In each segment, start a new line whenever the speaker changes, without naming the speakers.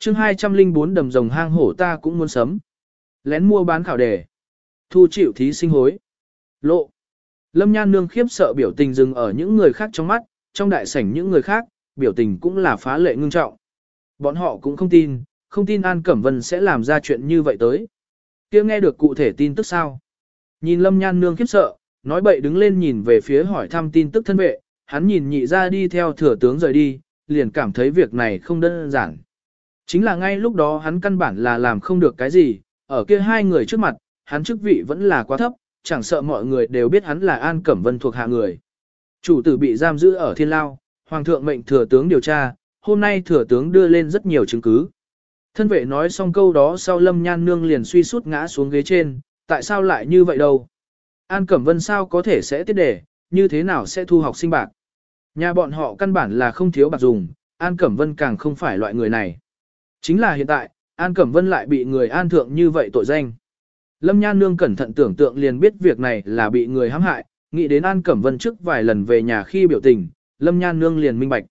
chương 204 đầm rồng hang hổ ta cũng muốn sấm. Lén mua bán khảo đề. Thu chịu thí sinh hối. Lộ. Lâm Nhan Nương khiếp sợ biểu tình dừng ở những người khác trong mắt, trong đại sảnh những người khác, biểu tình cũng là phá lệ ngưng trọng. Bọn họ cũng không tin, không tin An Cẩm Vân sẽ làm ra chuyện như vậy tới. kia nghe được cụ thể tin tức sao? Nhìn Lâm Nhan Nương khiếp sợ, nói bậy đứng lên nhìn về phía hỏi thăm tin tức thân vệ, hắn nhìn nhị ra đi theo thừa tướng rời đi, liền cảm thấy việc này không đơn giản. Chính là ngay lúc đó hắn căn bản là làm không được cái gì, ở kia hai người trước mặt, hắn chức vị vẫn là quá thấp, chẳng sợ mọi người đều biết hắn là An Cẩm Vân thuộc hạ người. Chủ tử bị giam giữ ở thiên lao, hoàng thượng mệnh thừa tướng điều tra, hôm nay thừa tướng đưa lên rất nhiều chứng cứ. Thân vệ nói xong câu đó sau lâm nhan nương liền suy sút ngã xuống ghế trên, tại sao lại như vậy đâu? An Cẩm Vân sao có thể sẽ tiết đề, như thế nào sẽ thu học sinh bạc? Nhà bọn họ căn bản là không thiếu bạc dùng, An Cẩm Vân càng không phải loại người này. Chính là hiện tại, An Cẩm Vân lại bị người an thượng như vậy tội danh. Lâm Nhan Nương cẩn thận tưởng tượng liền biết việc này là bị người hãm hại, nghĩ đến An Cẩm Vân trước vài lần về nhà khi biểu tình, Lâm Nhan Nương liền minh bạch.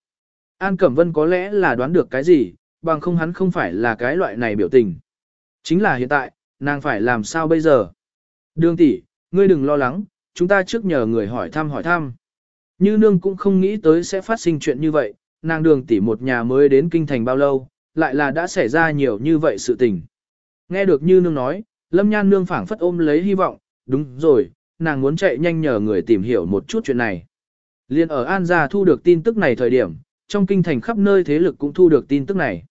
An Cẩm Vân có lẽ là đoán được cái gì, bằng không hắn không phải là cái loại này biểu tình. Chính là hiện tại, nàng phải làm sao bây giờ? Đường tỷ, ngươi đừng lo lắng, chúng ta trước nhờ người hỏi thăm hỏi thăm. Như nương cũng không nghĩ tới sẽ phát sinh chuyện như vậy, nàng đường tỷ một nhà mới đến kinh thành bao lâu, lại là đã xảy ra nhiều như vậy sự tình. Nghe được như nương nói, lâm nhan nương phảng phất ôm lấy hy vọng, đúng rồi, nàng muốn chạy nhanh nhờ người tìm hiểu một chút chuyện này. Liên ở An Gia thu được tin tức này thời điểm, trong kinh thành khắp nơi thế lực cũng thu được tin tức này.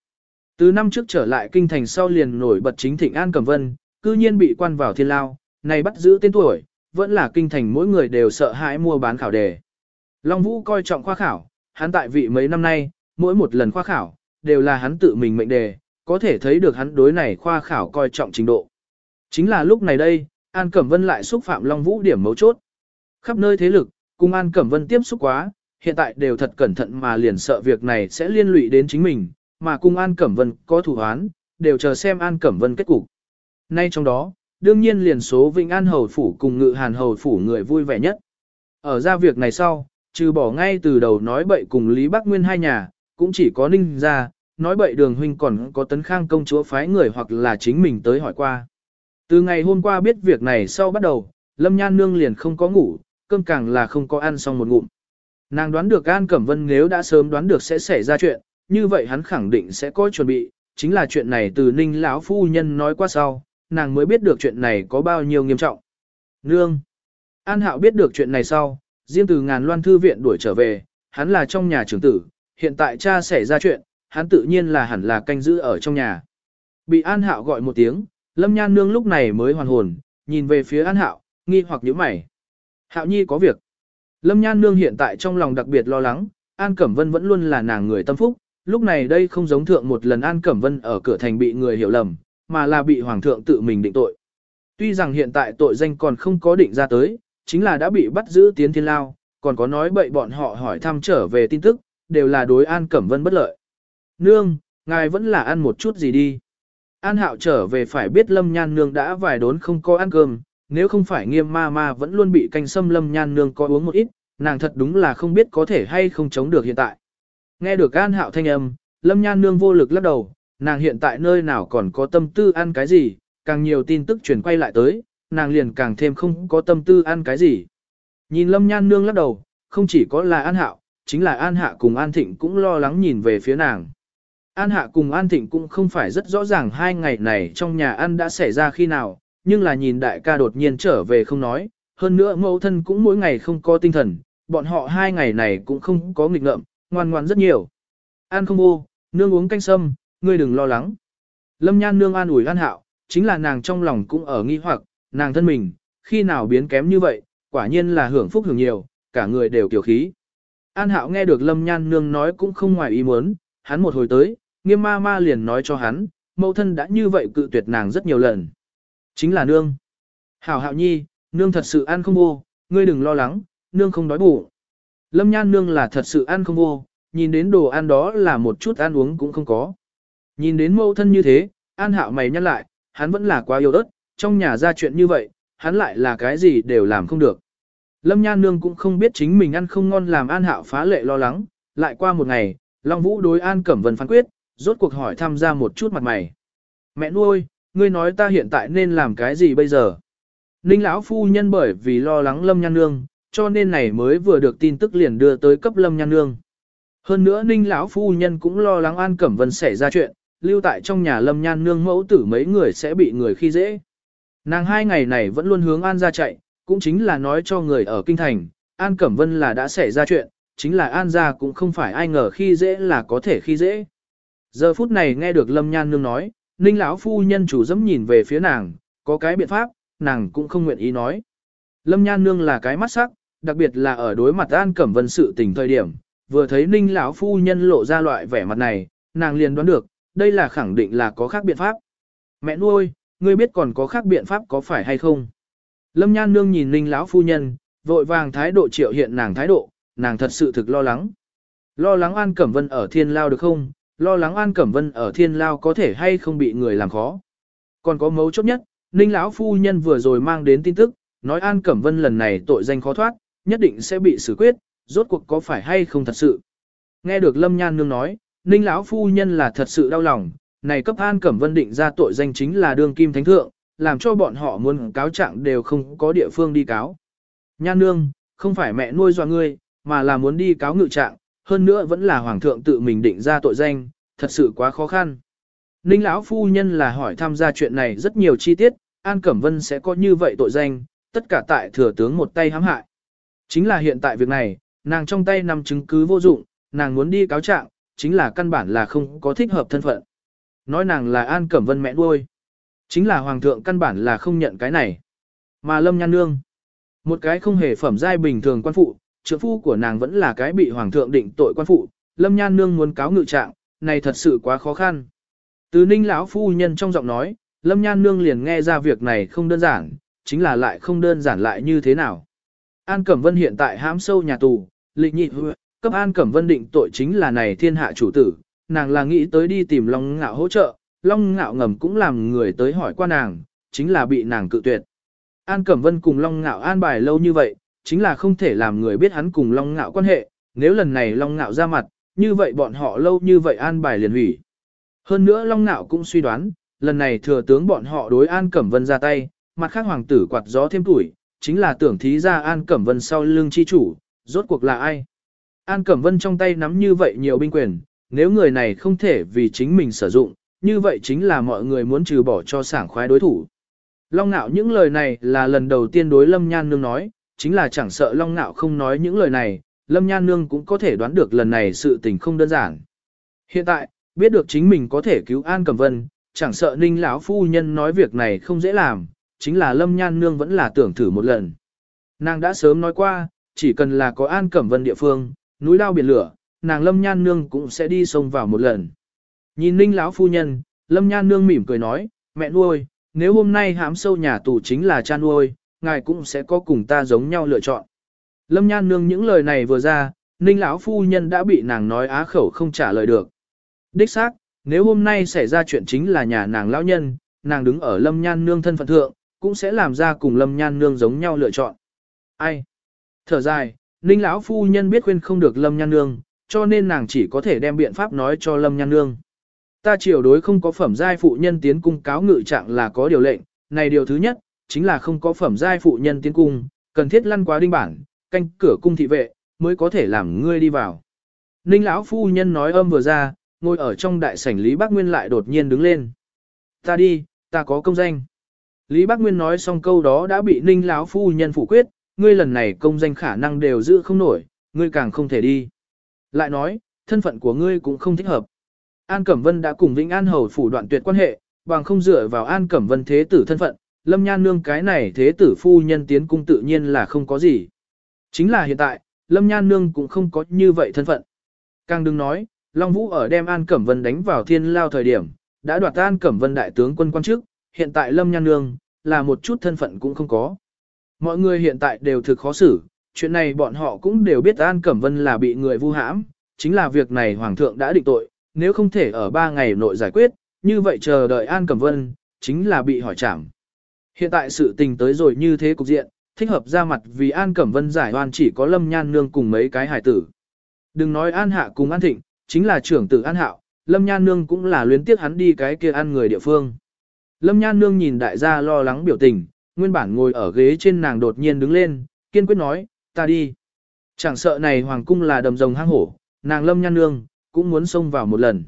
Từ năm trước trở lại kinh thành sau liền nổi bật chính thịnh An Cẩm Vân, cư nhiên bị quan vào thiên lao, này bắt giữ tên tuổi, vẫn là kinh thành mỗi người đều sợ hãi mua bán khảo đề. Long Vũ coi trọng khoa khảo, hắn tại vị mấy năm nay, mỗi một lần khoa khảo, đều là hắn tự mình mệnh đề, có thể thấy được hắn đối này khoa khảo coi trọng trình độ. Chính là lúc này đây, An Cẩm Vân lại xúc phạm Long Vũ điểm mấu chốt. Khắp nơi thế lực, cùng An Cẩm Vân tiếp xúc quá, hiện tại đều thật cẩn thận mà liền sợ việc này sẽ liên lụy đến chính mình, mà cùng An Cẩm Vân có thủ án, đều chờ xem An Cẩm Vân kết cục. Nay trong đó, đương nhiên liền số Vĩnh An Hầu Phủ cùng Ngự Hàn Hầu Phủ người vui vẻ nhất. Ở ra việc này sau, trừ bỏ ngay từ đầu nói bậy cùng Lý Bắc Nguyên hai nhà, cũng chỉ có Ninh ra, nói bậy đường huynh còn có tấn khang công chúa phái người hoặc là chính mình tới hỏi qua. Từ ngày hôm qua biết việc này sau bắt đầu, Lâm Nhan Nương liền không có ngủ, cơm càng là không có ăn xong một ngụm. Nàng đoán được An Cẩm Vân nếu đã sớm đoán được sẽ xảy ra chuyện, như vậy hắn khẳng định sẽ có chuẩn bị, chính là chuyện này từ Ninh lão phu nhân nói qua sau, nàng mới biết được chuyện này có bao nhiêu nghiêm trọng. Nương! An Hạo biết được chuyện này sau, riêng từ ngàn loan thư viện đuổi trở về, hắn là trong nhà trưởng tử, hiện tại cha xảy ra chuyện, hắn tự nhiên là hẳn là canh giữ ở trong nhà. Bị An Hạo gọi một tiếng, Lâm Nhan Nương lúc này mới hoàn hồn, nhìn về phía An Hạo, nghi hoặc nhíu mày. Hạo Nhi có việc. Lâm Nhan Nương hiện tại trong lòng đặc biệt lo lắng, An Cẩm Vân vẫn luôn là nàng người tâm phúc, lúc này đây không giống thượng một lần An Cẩm Vân ở cửa thành bị người hiểu lầm, mà là bị Hoàng thượng tự mình định tội. Tuy rằng hiện tại tội danh còn không có định ra tới, chính là đã bị bắt giữ tiến thiên lao, còn có nói bậy bọn họ hỏi thăm trở về tin tức, đều là đối An Cẩm Vân bất lợi. Nương, ngài vẫn là ăn một chút gì đi. An Hạo trở về phải biết Lâm Nhan Nương đã vài đốn không có ăn cơm, nếu không phải nghiêm ma ma vẫn luôn bị canh sâm Lâm Nhan Nương có uống một ít, nàng thật đúng là không biết có thể hay không chống được hiện tại. Nghe được An Hạo thanh âm, Lâm Nhan Nương vô lực lắc đầu, nàng hiện tại nơi nào còn có tâm tư ăn cái gì, càng nhiều tin tức truyền quay lại tới, nàng liền càng thêm không có tâm tư ăn cái gì. Nhìn Lâm Nhan Nương lắc đầu, không chỉ có là An Hạo, chính là An Hạ cùng An Thịnh cũng lo lắng nhìn về phía nàng. An Hạ cùng An Thịnh cũng không phải rất rõ ràng hai ngày này trong nhà ăn đã xảy ra khi nào, nhưng là nhìn đại ca đột nhiên trở về không nói, hơn nữa mẫu thân cũng mỗi ngày không có tinh thần, bọn họ hai ngày này cũng không có nghịch ngợm, ngoan ngoan rất nhiều. An không ô, nương uống canh sâm, ngươi đừng lo lắng. Lâm nhan nương an ủi an hạo, chính là nàng trong lòng cũng ở nghi hoặc, nàng thân mình, khi nào biến kém như vậy, quả nhiên là hưởng phúc hưởng nhiều, cả người đều kiểu khí. An hạo nghe được lâm nhan nương nói cũng không ngoài ý muốn, hắn một hồi tới, nghiêm ma ma liền nói cho hắn, mẫu thân đã như vậy cự tuyệt nàng rất nhiều lần. Chính là nương. Hảo hạo nhi, nương thật sự ăn không vô, ngươi đừng lo lắng, nương không đói bụng. Lâm nhan nương là thật sự ăn không vô, nhìn đến đồ ăn đó là một chút ăn uống cũng không có. Nhìn đến mẫu thân như thế, an hạo mày nhăn lại, hắn vẫn là quá yêu đất, trong nhà ra chuyện như vậy, hắn lại là cái gì đều làm không được. Lâm nhan nương cũng không biết chính mình ăn không ngon làm an hạo phá lệ lo lắng, lại qua một ngày, Long Vũ đối an cẩm vân phán quyết, rốt cuộc hỏi tham gia một chút mặt mày. Mẹ nuôi, ngươi nói ta hiện tại nên làm cái gì bây giờ? Ninh lão phu nhân bởi vì lo lắng Lâm Nhan Nương, cho nên này mới vừa được tin tức liền đưa tới cấp Lâm Nhan Nương. Hơn nữa Ninh lão phu nhân cũng lo lắng An Cẩm Vân xảy ra chuyện, lưu tại trong nhà Lâm Nhan Nương mẫu tử mấy người sẽ bị người khi dễ. Nàng hai ngày này vẫn luôn hướng An ra chạy, cũng chính là nói cho người ở kinh thành, An Cẩm Vân là đã xảy ra chuyện, chính là An ra cũng không phải ai ngờ khi dễ là có thể khi dễ. Giờ phút này nghe được Lâm Nhan Nương nói, Ninh lão phu nhân chủ dẫm nhìn về phía nàng, có cái biện pháp, nàng cũng không nguyện ý nói. Lâm Nhan Nương là cái mắt sắc, đặc biệt là ở đối mặt An Cẩm Vân sự tình thời điểm, vừa thấy Ninh lão phu nhân lộ ra loại vẻ mặt này, nàng liền đoán được, đây là khẳng định là có khác biện pháp. Mẹ nuôi, ngươi biết còn có khác biện pháp có phải hay không? Lâm Nhan Nương nhìn Ninh lão phu nhân, vội vàng thái độ triệu hiện nàng thái độ, nàng thật sự thực lo lắng. Lo lắng An Cẩm Vân ở thiên lao được không? Lo lắng An Cẩm Vân ở thiên lao có thể hay không bị người làm khó. Còn có mấu chốt nhất, Ninh lão phu nhân vừa rồi mang đến tin tức, nói An Cẩm Vân lần này tội danh khó thoát, nhất định sẽ bị xử quyết, rốt cuộc có phải hay không thật sự. Nghe được Lâm Nhan Nương nói, Ninh lão phu nhân là thật sự đau lòng, này cấp An Cẩm Vân định ra tội danh chính là đương kim thánh thượng, làm cho bọn họ muốn cáo trạng đều không có địa phương đi cáo. Nhan Nương, không phải mẹ nuôi dọa ngươi, mà là muốn đi cáo ngự trạng, hơn nữa vẫn là hoàng thượng tự mình định ra tội danh, thật sự quá khó khăn. Ninh lão phu nhân là hỏi tham gia chuyện này rất nhiều chi tiết, An Cẩm Vân sẽ có như vậy tội danh, tất cả tại thừa tướng một tay hãm hại. Chính là hiện tại việc này, nàng trong tay nằm chứng cứ vô dụng, nàng muốn đi cáo trạng, chính là căn bản là không có thích hợp thân phận. Nói nàng là An Cẩm Vân mẹ nuôi. Chính là hoàng thượng căn bản là không nhận cái này. Mà Lâm Nhan Nương, một cái không hề phẩm giai bình thường quan phụ, trượng phu của nàng vẫn là cái bị hoàng thượng định tội quan phụ, Lâm Nhan Nương muốn cáo ngự trạng, này thật sự quá khó khăn. Từ Ninh lão phu nhân trong giọng nói, Lâm Nhan Nương liền nghe ra việc này không đơn giản, chính là lại không đơn giản lại như thế nào. An Cẩm Vân hiện tại hãm sâu nhà tù, lịch nhị cấp An Cẩm Vân định tội chính là này thiên hạ chủ tử, nàng là nghĩ tới đi tìm Long Ngạo hỗ trợ, Long Ngạo ngầm cũng làm người tới hỏi qua nàng, chính là bị nàng cự tuyệt. An Cẩm Vân cùng Long Ngạo an bài lâu như vậy, chính là không thể làm người biết hắn cùng Long Ngạo quan hệ, nếu lần này Long Ngạo ra mặt, như vậy bọn họ lâu như vậy an bài liền hủy. Hơn nữa Long Ngạo cũng suy đoán, lần này thừa tướng bọn họ đối An Cẩm Vân ra tay, mặt khác hoàng tử quạt gió thêm tuổi, chính là tưởng thí ra An Cẩm Vân sau lưng chi chủ, rốt cuộc là ai. An Cẩm Vân trong tay nắm như vậy nhiều binh quyền, nếu người này không thể vì chính mình sử dụng, như vậy chính là mọi người muốn trừ bỏ cho sảng khoái đối thủ. Long Nạo những lời này là lần đầu tiên đối Lâm Nhan Nương nói, chính là chẳng sợ Long Nạo không nói những lời này, Lâm Nhan Nương cũng có thể đoán được lần này sự tình không đơn giản. Hiện tại, biết được chính mình có thể cứu An Cẩm Vân, chẳng sợ Ninh lão phu nhân nói việc này không dễ làm, chính là Lâm Nhan Nương vẫn là tưởng thử một lần. Nàng đã sớm nói qua, chỉ cần là có An Cẩm Vân địa phương, núi lao biển lửa, nàng Lâm Nhan Nương cũng sẽ đi sông vào một lần. Nhìn Ninh lão phu nhân, Lâm Nhan Nương mỉm cười nói, mẹ nuôi, nếu hôm nay hãm sâu nhà tù chính là cha nuôi, ngài cũng sẽ có cùng ta giống nhau lựa chọn. Lâm Nhan Nương những lời này vừa ra, Ninh lão phu nhân đã bị nàng nói á khẩu không trả lời được. Đích xác, nếu hôm nay xảy ra chuyện chính là nhà nàng lão nhân, nàng đứng ở Lâm Nhan Nương thân phận thượng, cũng sẽ làm ra cùng Lâm Nhan Nương giống nhau lựa chọn. Ai? Thở dài, Ninh lão phu nhân biết khuyên không được Lâm Nhan Nương, cho nên nàng chỉ có thể đem biện pháp nói cho Lâm Nhan Nương. Ta triều đối không có phẩm giai phụ nhân tiến cung cáo ngự trạng là có điều lệnh, này điều thứ nhất, chính là không có phẩm giai phụ nhân tiến cung, cần thiết lăn qua đinh bản, canh cửa cung thị vệ, mới có thể làm ngươi đi vào. Ninh lão phu nhân nói âm vừa ra, ngồi ở trong đại sảnh Lý Bác Nguyên lại đột nhiên đứng lên. Ta đi, ta có công danh. Lý Bác Nguyên nói xong câu đó đã bị Ninh lão phu nhân phủ quyết, ngươi lần này công danh khả năng đều giữ không nổi, ngươi càng không thể đi. Lại nói, thân phận của ngươi cũng không thích hợp. An Cẩm Vân đã cùng Vĩnh An Hầu phủ đoạn tuyệt quan hệ, bằng không dựa vào An Cẩm Vân thế tử thân phận, Lâm Nhan Nương cái này thế tử phu nhân tiến cung tự nhiên là không có gì. Chính là hiện tại, Lâm Nhan Nương cũng không có như vậy thân phận. Càng đừng nói, Long Vũ ở đem An Cẩm Vân đánh vào thiên lao thời điểm, đã đoạt An Cẩm Vân đại tướng quân quan chức, hiện tại Lâm Nhan Nương, là một chút thân phận cũng không có. Mọi người hiện tại đều thực khó xử, chuyện này bọn họ cũng đều biết An Cẩm Vân là bị người vu hãm, chính là việc này Hoàng thượng đã định tội, nếu không thể ở 3 ngày nội giải quyết, như vậy chờ đợi An Cẩm Vân, chính là bị hỏi trảm. Hiện tại sự tình tới rồi như thế cục diện, thích hợp ra mặt vì An Cẩm Vân giải oan chỉ có Lâm Nhan Nương cùng mấy cái hải tử. Đừng nói An Hạ cùng An Thịnh, chính là trưởng tử An Hạo, Lâm Nhan Nương cũng là luyến tiếc hắn đi cái kia ăn người địa phương. Lâm Nhan Nương nhìn đại gia lo lắng biểu tình, nguyên bản ngồi ở ghế trên nàng đột nhiên đứng lên, kiên quyết nói, ta đi. Chẳng sợ này hoàng cung là đầm rồng hang hổ, nàng Lâm Nhan Nương, cũng muốn xông vào một lần.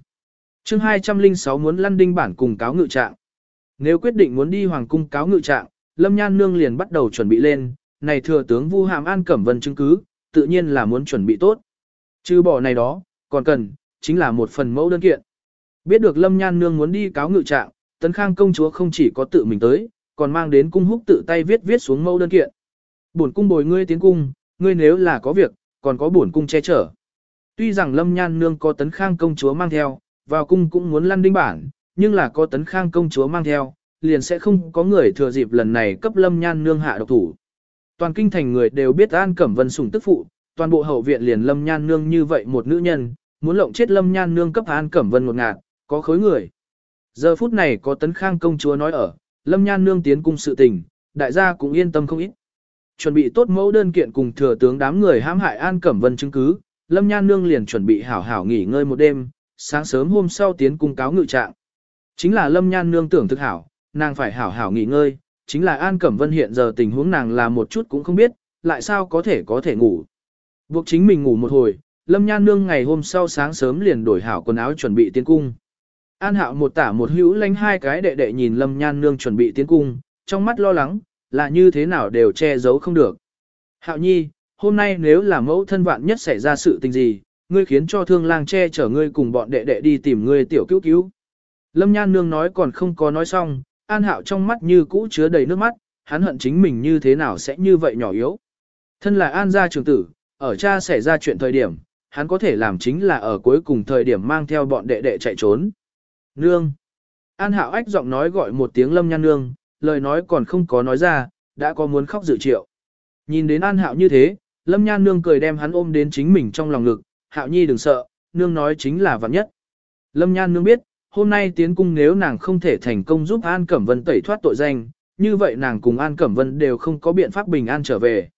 chương 206 muốn lăn đinh bản cùng cáo ngự trạng. Nếu quyết định muốn đi hoàng cung cáo ngự trạng, Lâm Nhan Nương liền bắt đầu chuẩn bị lên, này thừa tướng Vu Hàm An Cẩm Vân chứng cứ, tự nhiên là muốn chuẩn bị tốt. Trừ bỏ này đó, còn cần, chính là một phần mẫu đơn kiện. Biết được Lâm Nhan Nương muốn đi cáo ngự trạng, Tấn Khang công chúa không chỉ có tự mình tới, còn mang đến cung húc tự tay viết viết xuống mẫu đơn kiện. Bổn cung bồi ngươi tiến cung, ngươi nếu là có việc, còn có bổn cung che chở. Tuy rằng Lâm Nhan Nương có Tấn Khang công chúa mang theo, vào cung cũng muốn lăn đinh bản, nhưng là có Tấn Khang công chúa mang theo, liền sẽ không có người thừa dịp lần này cấp Lâm Nhan Nương hạ độc thủ. Toàn kinh thành người đều biết An Cẩm Vân sủng tức phụ, toàn bộ hậu viện liền Lâm Nhan Nương như vậy một nữ nhân, muốn lộng chết Lâm Nhan Nương cấp An Cẩm Vân một ngạt, có khối người. Giờ phút này có Tấn Khang công chúa nói ở, Lâm Nhan Nương tiến cung sự tình, đại gia cũng yên tâm không ít. Chuẩn bị tốt mẫu đơn kiện cùng thừa tướng đám người hãm hại An Cẩm Vân chứng cứ, Lâm Nhan Nương liền chuẩn bị hảo hảo nghỉ ngơi một đêm, sáng sớm hôm sau tiến cung cáo ngự trạng. Chính là Lâm Nhan Nương tưởng thực hảo, nàng phải hảo hảo nghỉ ngơi, chính là An Cẩm Vân hiện giờ tình huống nàng là một chút cũng không biết, lại sao có thể có thể ngủ. Buộc chính mình ngủ một hồi, Lâm Nhan Nương ngày hôm sau sáng sớm liền đổi hảo quần áo chuẩn bị tiến cung. An Hạo một tả một hữu lánh hai cái đệ đệ nhìn Lâm Nhan Nương chuẩn bị tiến cung, trong mắt lo lắng, là như thế nào đều che giấu không được. Hạo nhi, hôm nay nếu là mẫu thân vạn nhất xảy ra sự tình gì, ngươi khiến cho thương lang che chở ngươi cùng bọn đệ đệ đi tìm ngươi tiểu cứu cứu. Lâm Nhan Nương nói còn không có nói xong, An Hạo trong mắt như cũ chứa đầy nước mắt, hắn hận chính mình như thế nào sẽ như vậy nhỏ yếu. Thân là An gia trưởng tử, ở cha xảy ra chuyện thời điểm, hắn có thể làm chính là ở cuối cùng thời điểm mang theo bọn đệ đệ chạy trốn. Nương! An Hạo ách giọng nói gọi một tiếng Lâm Nhan Nương, lời nói còn không có nói ra, đã có muốn khóc dự triệu. Nhìn đến An Hạo như thế, Lâm Nhan Nương cười đem hắn ôm đến chính mình trong lòng ngực, Hạo Nhi đừng sợ, Nương nói chính là vạn nhất. Lâm Nhan Nương biết, hôm nay tiến cung nếu nàng không thể thành công giúp An Cẩm Vân tẩy thoát tội danh, như vậy nàng cùng An Cẩm Vân đều không có biện pháp bình an trở về.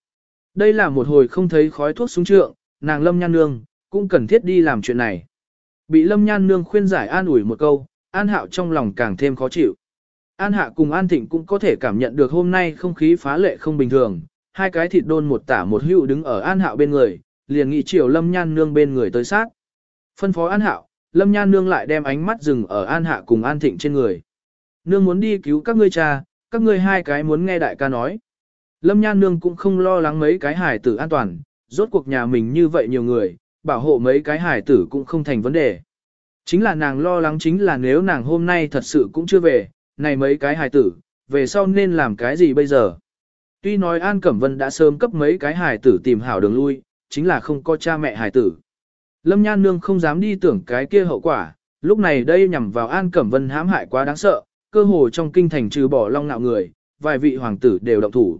Đây là một hồi không thấy khói thuốc súng trượng, nàng Lâm Nhan Nương, cũng cần thiết đi làm chuyện này. Bị Lâm Nhan Nương khuyên giải an ủi một câu, An Hạo trong lòng càng thêm khó chịu. An Hạ cùng An Thịnh cũng có thể cảm nhận được hôm nay không khí phá lệ không bình thường, hai cái thịt đôn một tả một hữu đứng ở An Hạo bên người, liền nghị chiều Lâm Nhan Nương bên người tới sát. Phân phó An Hạo, Lâm Nhan Nương lại đem ánh mắt dừng ở An Hạ cùng An Thịnh trên người. Nương muốn đi cứu các ngươi cha, các ngươi hai cái muốn nghe đại ca nói. Lâm Nhan Nương cũng không lo lắng mấy cái hải tử an toàn, rốt cuộc nhà mình như vậy nhiều người, bảo hộ mấy cái hải tử cũng không thành vấn đề. Chính là nàng lo lắng chính là nếu nàng hôm nay thật sự cũng chưa về, này mấy cái hải tử, về sau nên làm cái gì bây giờ? Tuy nói An Cẩm Vân đã sớm cấp mấy cái hải tử tìm hảo đường lui, chính là không có cha mẹ hải tử. Lâm Nhan Nương không dám đi tưởng cái kia hậu quả, lúc này đây nhằm vào An Cẩm Vân hãm hại quá đáng sợ, cơ hồ trong kinh thành trừ bỏ long nạo người, vài vị hoàng tử đều động thủ.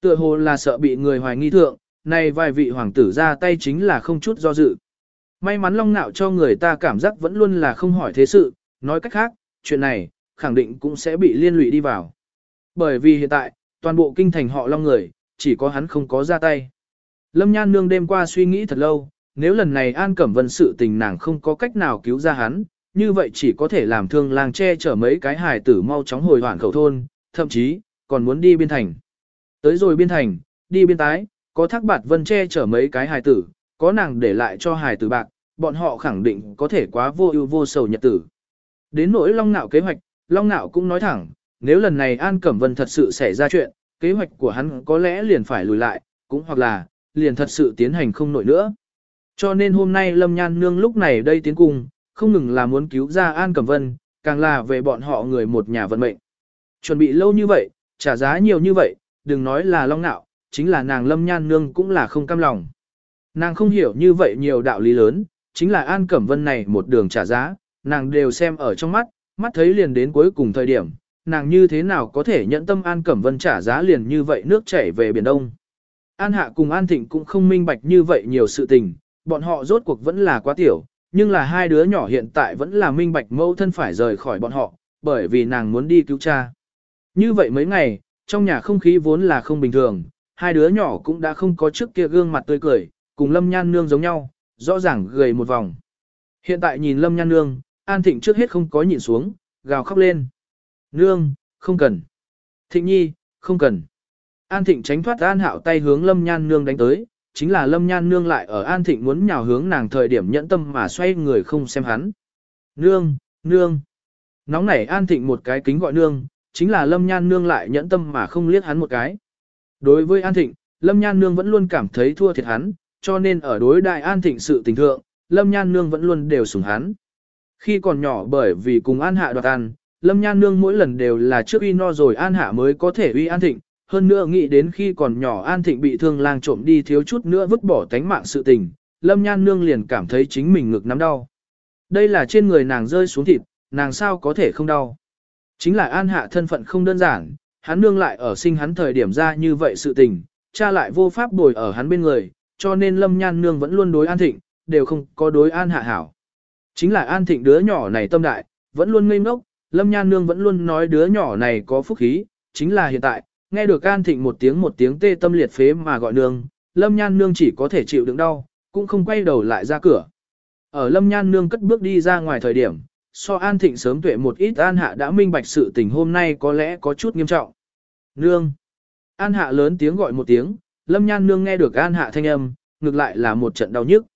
Tựa hồ là sợ bị người hoài nghi thượng, này vài vị hoàng tử ra tay chính là không chút do dự. May mắn long nạo cho người ta cảm giác vẫn luôn là không hỏi thế sự, nói cách khác, chuyện này, khẳng định cũng sẽ bị liên lụy đi vào. Bởi vì hiện tại, toàn bộ kinh thành họ long người, chỉ có hắn không có ra tay. Lâm Nhan Nương đêm qua suy nghĩ thật lâu, nếu lần này An Cẩm Vân sự tình nàng không có cách nào cứu ra hắn, như vậy chỉ có thể làm thương lang che chở mấy cái hài tử mau chóng hồi hoạn khẩu thôn, thậm chí, còn muốn đi biên thành. Tới rồi biên thành, đi biên tái, có thác bạt vân che chở mấy cái hài tử, có nàng để lại cho hài tử bạc, bọn họ khẳng định có thể quá vô ưu vô sầu nhật tử. Đến nỗi long nạo kế hoạch, long nạo cũng nói thẳng, nếu lần này An Cẩm Vân thật sự xảy ra chuyện, kế hoạch của hắn có lẽ liền phải lùi lại, cũng hoặc là, liền thật sự tiến hành không nổi nữa. Cho nên hôm nay Lâm Nhan Nương lúc này đây tiến cùng, không ngừng là muốn cứu ra An Cẩm Vân, càng là về bọn họ người một nhà vận mệnh. Chuẩn bị lâu như vậy, trả giá nhiều như vậy, đừng nói là long nạo, chính là nàng Lâm Nhan Nương cũng là không cam lòng. Nàng không hiểu như vậy nhiều đạo lý lớn, chính là An Cẩm Vân này một đường trả giá, nàng đều xem ở trong mắt, mắt thấy liền đến cuối cùng thời điểm, nàng như thế nào có thể nhận tâm An Cẩm Vân trả giá liền như vậy nước chảy về Biển Đông. An Hạ cùng An Thịnh cũng không minh bạch như vậy nhiều sự tình, bọn họ rốt cuộc vẫn là quá tiểu, nhưng là hai đứa nhỏ hiện tại vẫn là minh bạch mâu thân phải rời khỏi bọn họ, bởi vì nàng muốn đi cứu cha. Như vậy mấy ngày, trong nhà không khí vốn là không bình thường, hai đứa nhỏ cũng đã không có trước kia gương mặt tươi cười, cùng Lâm Nhan Nương giống nhau, rõ ràng gầy một vòng. Hiện tại nhìn Lâm Nhan Nương, An Thịnh trước hết không có nhìn xuống, gào khóc lên. Nương, không cần. Thịnh nhi, không cần. An Thịnh tránh thoát An Hạo tay hướng Lâm Nhan Nương đánh tới, chính là Lâm Nhan Nương lại ở An Thịnh muốn nhào hướng nàng thời điểm nhẫn tâm mà xoay người không xem hắn. Nương, nương. Nóng nảy An Thịnh một cái kính gọi nương, chính là Lâm Nhan Nương lại nhẫn tâm mà không liếc hắn một cái. Đối với An Thịnh, Lâm Nhan Nương vẫn luôn cảm thấy thua thiệt hắn, cho nên ở đối đại An Thịnh sự tình thượng, Lâm Nhan Nương vẫn luôn đều sủng hắn. Khi còn nhỏ bởi vì cùng An Hạ đoạt ăn, Lâm Nhan Nương mỗi lần đều là trước uy no rồi An Hạ mới có thể uy An Thịnh, hơn nữa nghĩ đến khi còn nhỏ An Thịnh bị thương lang trộm đi thiếu chút nữa vứt bỏ tánh mạng sự tình, Lâm Nhan Nương liền cảm thấy chính mình ngực nắm đau. Đây là trên người nàng rơi xuống thịt, nàng sao có thể không đau. Chính là An Hạ thân phận không đơn giản, hắn nương lại ở sinh hắn thời điểm ra như vậy sự tình, cha lại vô pháp bồi ở hắn bên người, cho nên Lâm Nhan Nương vẫn luôn đối An Thịnh, đều không có đối An Hạ hảo. Chính là An Thịnh đứa nhỏ này tâm đại, vẫn luôn ngây ngốc, Lâm Nhan Nương vẫn luôn nói đứa nhỏ này có phúc khí, chính là hiện tại, nghe được An Thịnh một tiếng một tiếng tê tâm liệt phế mà gọi nương, Lâm Nhan Nương chỉ có thể chịu đựng đau, cũng không quay đầu lại ra cửa. Ở Lâm Nhan Nương cất bước đi ra ngoài thời điểm, so An Thịnh sớm tuệ một ít An Hạ đã minh bạch sự tình hôm nay có lẽ có chút nghiêm trọng. Nương! An Hạ lớn tiếng gọi một tiếng, Lâm Nhan Nương nghe được An Hạ thanh âm, ngược lại là một trận đau nhức.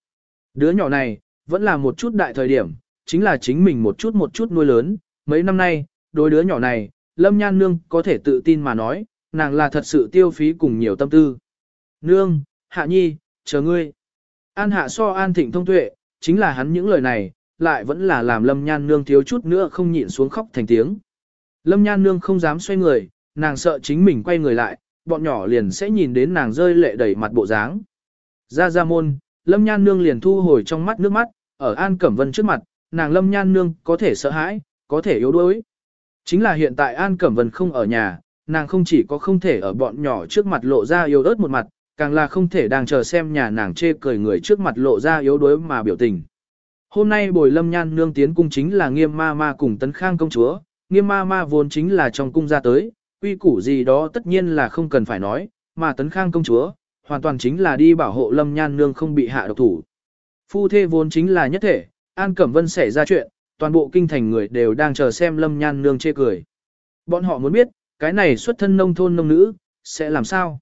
Đứa nhỏ này, vẫn là một chút đại thời điểm, chính là chính mình một chút một chút nuôi lớn, mấy năm nay, đối đứa nhỏ này, Lâm Nhan Nương có thể tự tin mà nói, nàng là thật sự tiêu phí cùng nhiều tâm tư. Nương, Hạ Nhi, chờ ngươi. An Hạ so An Thịnh thông tuệ, chính là hắn những lời này, lại vẫn là làm Lâm Nhan Nương thiếu chút nữa không nhịn xuống khóc thành tiếng. Lâm Nhan Nương không dám xoay người, nàng sợ chính mình quay người lại, bọn nhỏ liền sẽ nhìn đến nàng rơi lệ đầy mặt bộ dáng. Ra ra môn, Lâm Nhan Nương liền thu hồi trong mắt nước mắt, ở An Cẩm Vân trước mặt, nàng Lâm Nhan Nương có thể sợ hãi, có thể yếu đuối. Chính là hiện tại An Cẩm Vân không ở nhà, nàng không chỉ có không thể ở bọn nhỏ trước mặt lộ ra yếu ớt một mặt, càng là không thể đang chờ xem nhà nàng chê cười người trước mặt lộ ra yếu đuối mà biểu tình. Hôm nay bồi lâm nhan nương tiến cung chính là nghiêm ma ma cùng tấn khang công chúa, nghiêm ma ma vốn chính là trong cung ra tới, quy củ gì đó tất nhiên là không cần phải nói, mà tấn khang công chúa, hoàn toàn chính là đi bảo hộ lâm nhan nương không bị hạ độc thủ. Phu thê vốn chính là nhất thể, An Cẩm Vân xảy ra chuyện, toàn bộ kinh thành người đều đang chờ xem lâm nhan nương chê cười. Bọn họ muốn biết, cái này xuất thân nông thôn nông nữ, sẽ làm sao?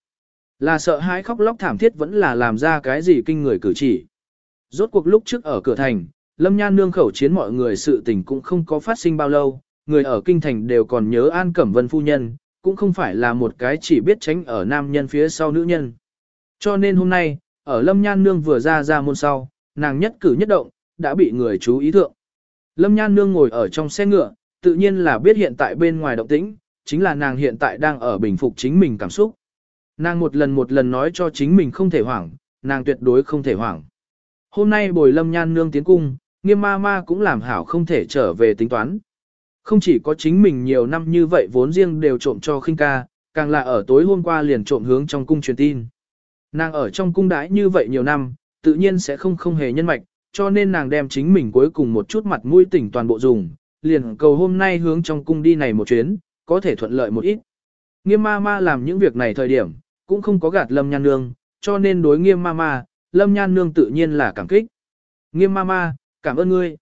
Là sợ hãi khóc lóc thảm thiết vẫn là làm ra cái gì kinh người cử chỉ. Rốt cuộc lúc trước ở cửa thành, Lâm Nhan nương khẩu chiến mọi người sự tình cũng không có phát sinh bao lâu, người ở kinh thành đều còn nhớ An Cẩm Vân phu nhân, cũng không phải là một cái chỉ biết tránh ở nam nhân phía sau nữ nhân. Cho nên hôm nay, ở Lâm Nhan nương vừa ra ra môn sau, nàng nhất cử nhất động, đã bị người chú ý thượng. Lâm Nhan nương ngồi ở trong xe ngựa, tự nhiên là biết hiện tại bên ngoài động tĩnh, chính là nàng hiện tại đang ở bình phục chính mình cảm xúc. Nàng một lần một lần nói cho chính mình không thể hoảng, nàng tuyệt đối không thể hoảng. Hôm nay bồi lâm nhan nương tiến cung, nghiêm ma ma cũng làm hảo không thể trở về tính toán. Không chỉ có chính mình nhiều năm như vậy vốn riêng đều trộm cho khinh ca, càng là ở tối hôm qua liền trộm hướng trong cung truyền tin. Nàng ở trong cung đãi như vậy nhiều năm, tự nhiên sẽ không không hề nhân mạch, cho nên nàng đem chính mình cuối cùng một chút mặt mũi tỉnh toàn bộ dùng, liền cầu hôm nay hướng trong cung đi này một chuyến, có thể thuận lợi một ít. Nghiêm ma ma làm những việc này thời điểm, cũng không có gạt lâm nhan nương, cho nên đối nghiêm ma ma, lâm nhan nương tự nhiên là cảm kích. Nghiêm ma ma, cảm ơn ngươi.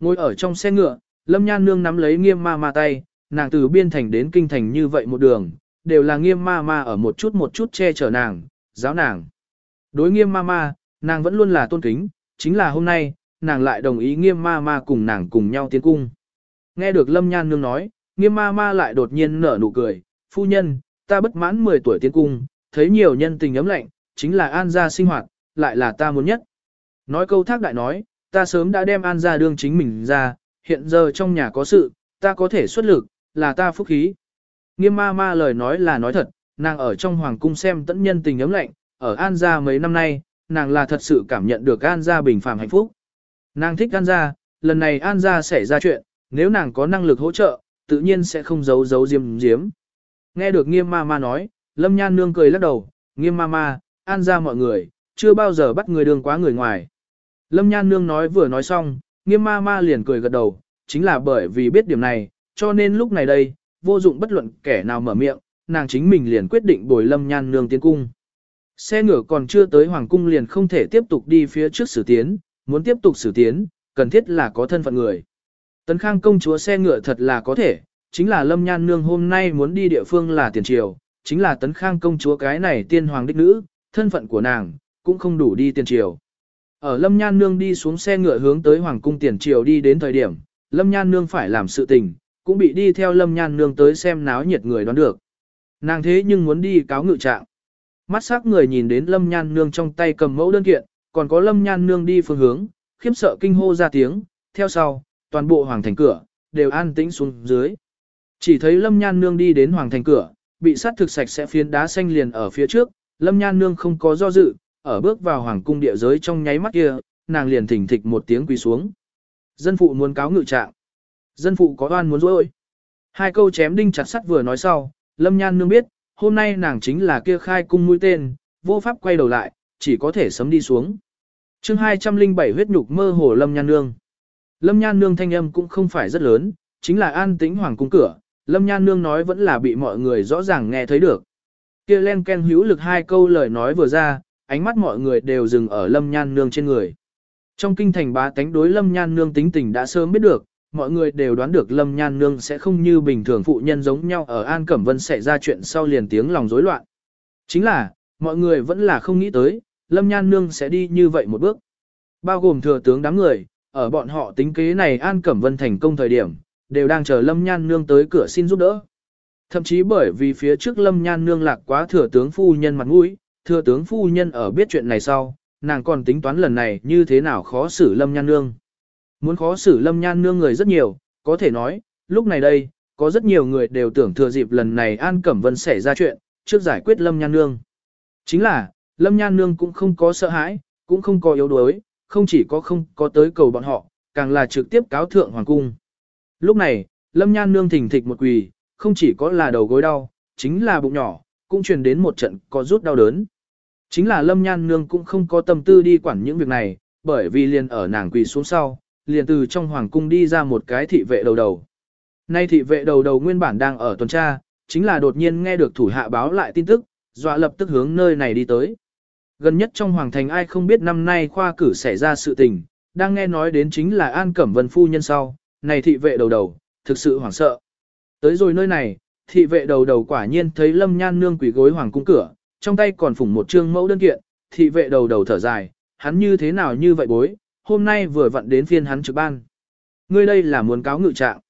Ngồi ở trong xe ngựa, lâm nhan nương nắm lấy nghiêm ma ma tay, nàng từ biên thành đến kinh thành như vậy một đường, đều là nghiêm ma ma ở một chút một chút che chở nàng, giáo nàng. Đối nghiêm ma ma, nàng vẫn luôn là tôn kính, chính là hôm nay, nàng lại đồng ý nghiêm ma ma cùng nàng cùng nhau tiến cung. Nghe được lâm nhan nương nói, nghiêm ma ma lại đột nhiên nở nụ cười, phu nhân, ta bất mãn 10 tuổi tiến cung, thấy nhiều nhân tình ấm lạnh, chính là an gia sinh hoạt, lại là ta muốn nhất. Nói câu thác đại nói, ta sớm đã đem an gia đương chính mình ra, hiện giờ trong nhà có sự, ta có thể xuất lực, là ta phúc khí. Nghiêm ma ma lời nói là nói thật, nàng ở trong hoàng cung xem tận nhân tình ấm lạnh, ở an gia mấy năm nay, nàng là thật sự cảm nhận được an gia bình phàm hạnh phúc. Nàng thích an gia, lần này an gia xảy ra chuyện, nếu nàng có năng lực hỗ trợ, tự nhiên sẽ không giấu giấu diêm diếm. Nghe được nghiêm ma ma nói, lâm nhan nương cười lắc đầu, nghiêm ma ma, an ra mọi người, chưa bao giờ bắt người đường quá người ngoài. Lâm nhan nương nói vừa nói xong, nghiêm ma ma liền cười gật đầu, chính là bởi vì biết điểm này, cho nên lúc này đây, vô dụng bất luận kẻ nào mở miệng, nàng chính mình liền quyết định bồi lâm nhan nương tiến cung. Xe ngựa còn chưa tới hoàng cung liền không thể tiếp tục đi phía trước xử tiến, muốn tiếp tục xử tiến, cần thiết là có thân phận người. Tấn Khang công chúa xe ngựa thật là có thể, chính là Lâm Nhan Nương hôm nay muốn đi địa phương là tiền triều, chính là Tấn Khang công chúa cái này tiên hoàng đích nữ, thân phận của nàng, cũng không đủ đi tiền triều. Ở Lâm Nhan Nương đi xuống xe ngựa hướng tới Hoàng cung tiền triều đi đến thời điểm, Lâm Nhan Nương phải làm sự tình, cũng bị đi theo Lâm Nhan Nương tới xem náo nhiệt người đoán được. Nàng thế nhưng muốn đi cáo ngự trạng. Mắt sắc người nhìn đến Lâm Nhan Nương trong tay cầm mẫu đơn kiện, còn có Lâm Nhan Nương đi phương hướng, khiếp sợ kinh hô ra tiếng, theo sau, toàn bộ hoàng thành cửa, đều an tĩnh xuống dưới. Chỉ thấy Lâm Nhan Nương đi đến hoàng thành cửa, bị sát thực sạch sẽ phiến đá xanh liền ở phía trước, Lâm Nhan Nương không có do dự, ở bước vào hoàng cung địa giới trong nháy mắt kia, nàng liền thỉnh thịch một tiếng quỳ xuống. Dân phụ muốn cáo ngự trạng. Dân phụ có oan muốn dối. Hai câu chém đinh chặt sắt vừa nói sau, Lâm Nhan Nương biết, hôm nay nàng chính là kia khai cung mũi tên, vô pháp quay đầu lại, chỉ có thể sấm đi xuống. chương 207 huyết nhục mơ hồ Lâm Nhan Nương. Lâm Nhan Nương thanh âm cũng không phải rất lớn, chính là an tĩnh hoàng cung cửa, Lâm Nhan Nương nói vẫn là bị mọi người rõ ràng nghe thấy được. Kia len ken hữu lực hai câu lời nói vừa ra, ánh mắt mọi người đều dừng ở Lâm Nhan Nương trên người. Trong kinh thành bá tánh đối Lâm Nhan Nương tính tình đã sớm biết được, mọi người đều đoán được Lâm Nhan Nương sẽ không như bình thường phụ nhân giống nhau ở An Cẩm Vân xảy ra chuyện sau liền tiếng lòng rối loạn. Chính là, mọi người vẫn là không nghĩ tới, Lâm Nhan Nương sẽ đi như vậy một bước. Bao gồm thừa tướng đám người, ở bọn họ tính kế này An Cẩm Vân thành công thời điểm, đều đang chờ Lâm Nhan Nương tới cửa xin giúp đỡ. Thậm chí bởi vì phía trước Lâm Nhan Nương lạc quá thừa tướng phu nhân mặt mũi, thừa tướng phu nhân ở biết chuyện này sau, nàng còn tính toán lần này như thế nào khó xử Lâm Nhan Nương. Muốn khó xử Lâm Nhan Nương người rất nhiều, có thể nói, lúc này đây, có rất nhiều người đều tưởng thừa dịp lần này An Cẩm Vân xảy ra chuyện, trước giải quyết Lâm Nhan Nương. Chính là, Lâm Nhan Nương cũng không có sợ hãi, cũng không có yếu đuối, không chỉ có không có tới cầu bọn họ, càng là trực tiếp cáo thượng hoàng cung. Lúc này, Lâm Nhan Nương thỉnh thịch một quỳ, không chỉ có là đầu gối đau, chính là bụng nhỏ, cũng truyền đến một trận có rút đau đớn. Chính là Lâm Nhan Nương cũng không có tâm tư đi quản những việc này, bởi vì liền ở nàng quỳ xuống sau, liền từ trong hoàng cung đi ra một cái thị vệ đầu đầu. Nay thị vệ đầu đầu nguyên bản đang ở tuần tra, chính là đột nhiên nghe được thủ hạ báo lại tin tức, dọa lập tức hướng nơi này đi tới. Gần nhất trong hoàng thành ai không biết năm nay khoa cử xảy ra sự tình, đang nghe nói đến chính là An Cẩm Vân phu nhân sau, này thị vệ đầu đầu, thực sự hoảng sợ. Tới rồi nơi này, thị vệ đầu đầu quả nhiên thấy Lâm Nhan nương quỷ gối hoàng cung cửa, trong tay còn phủng một trương mẫu đơn kiện, thị vệ đầu đầu thở dài, hắn như thế nào như vậy bối, hôm nay vừa vặn đến phiên hắn trực ban. Ngươi đây là muốn cáo ngự trạng.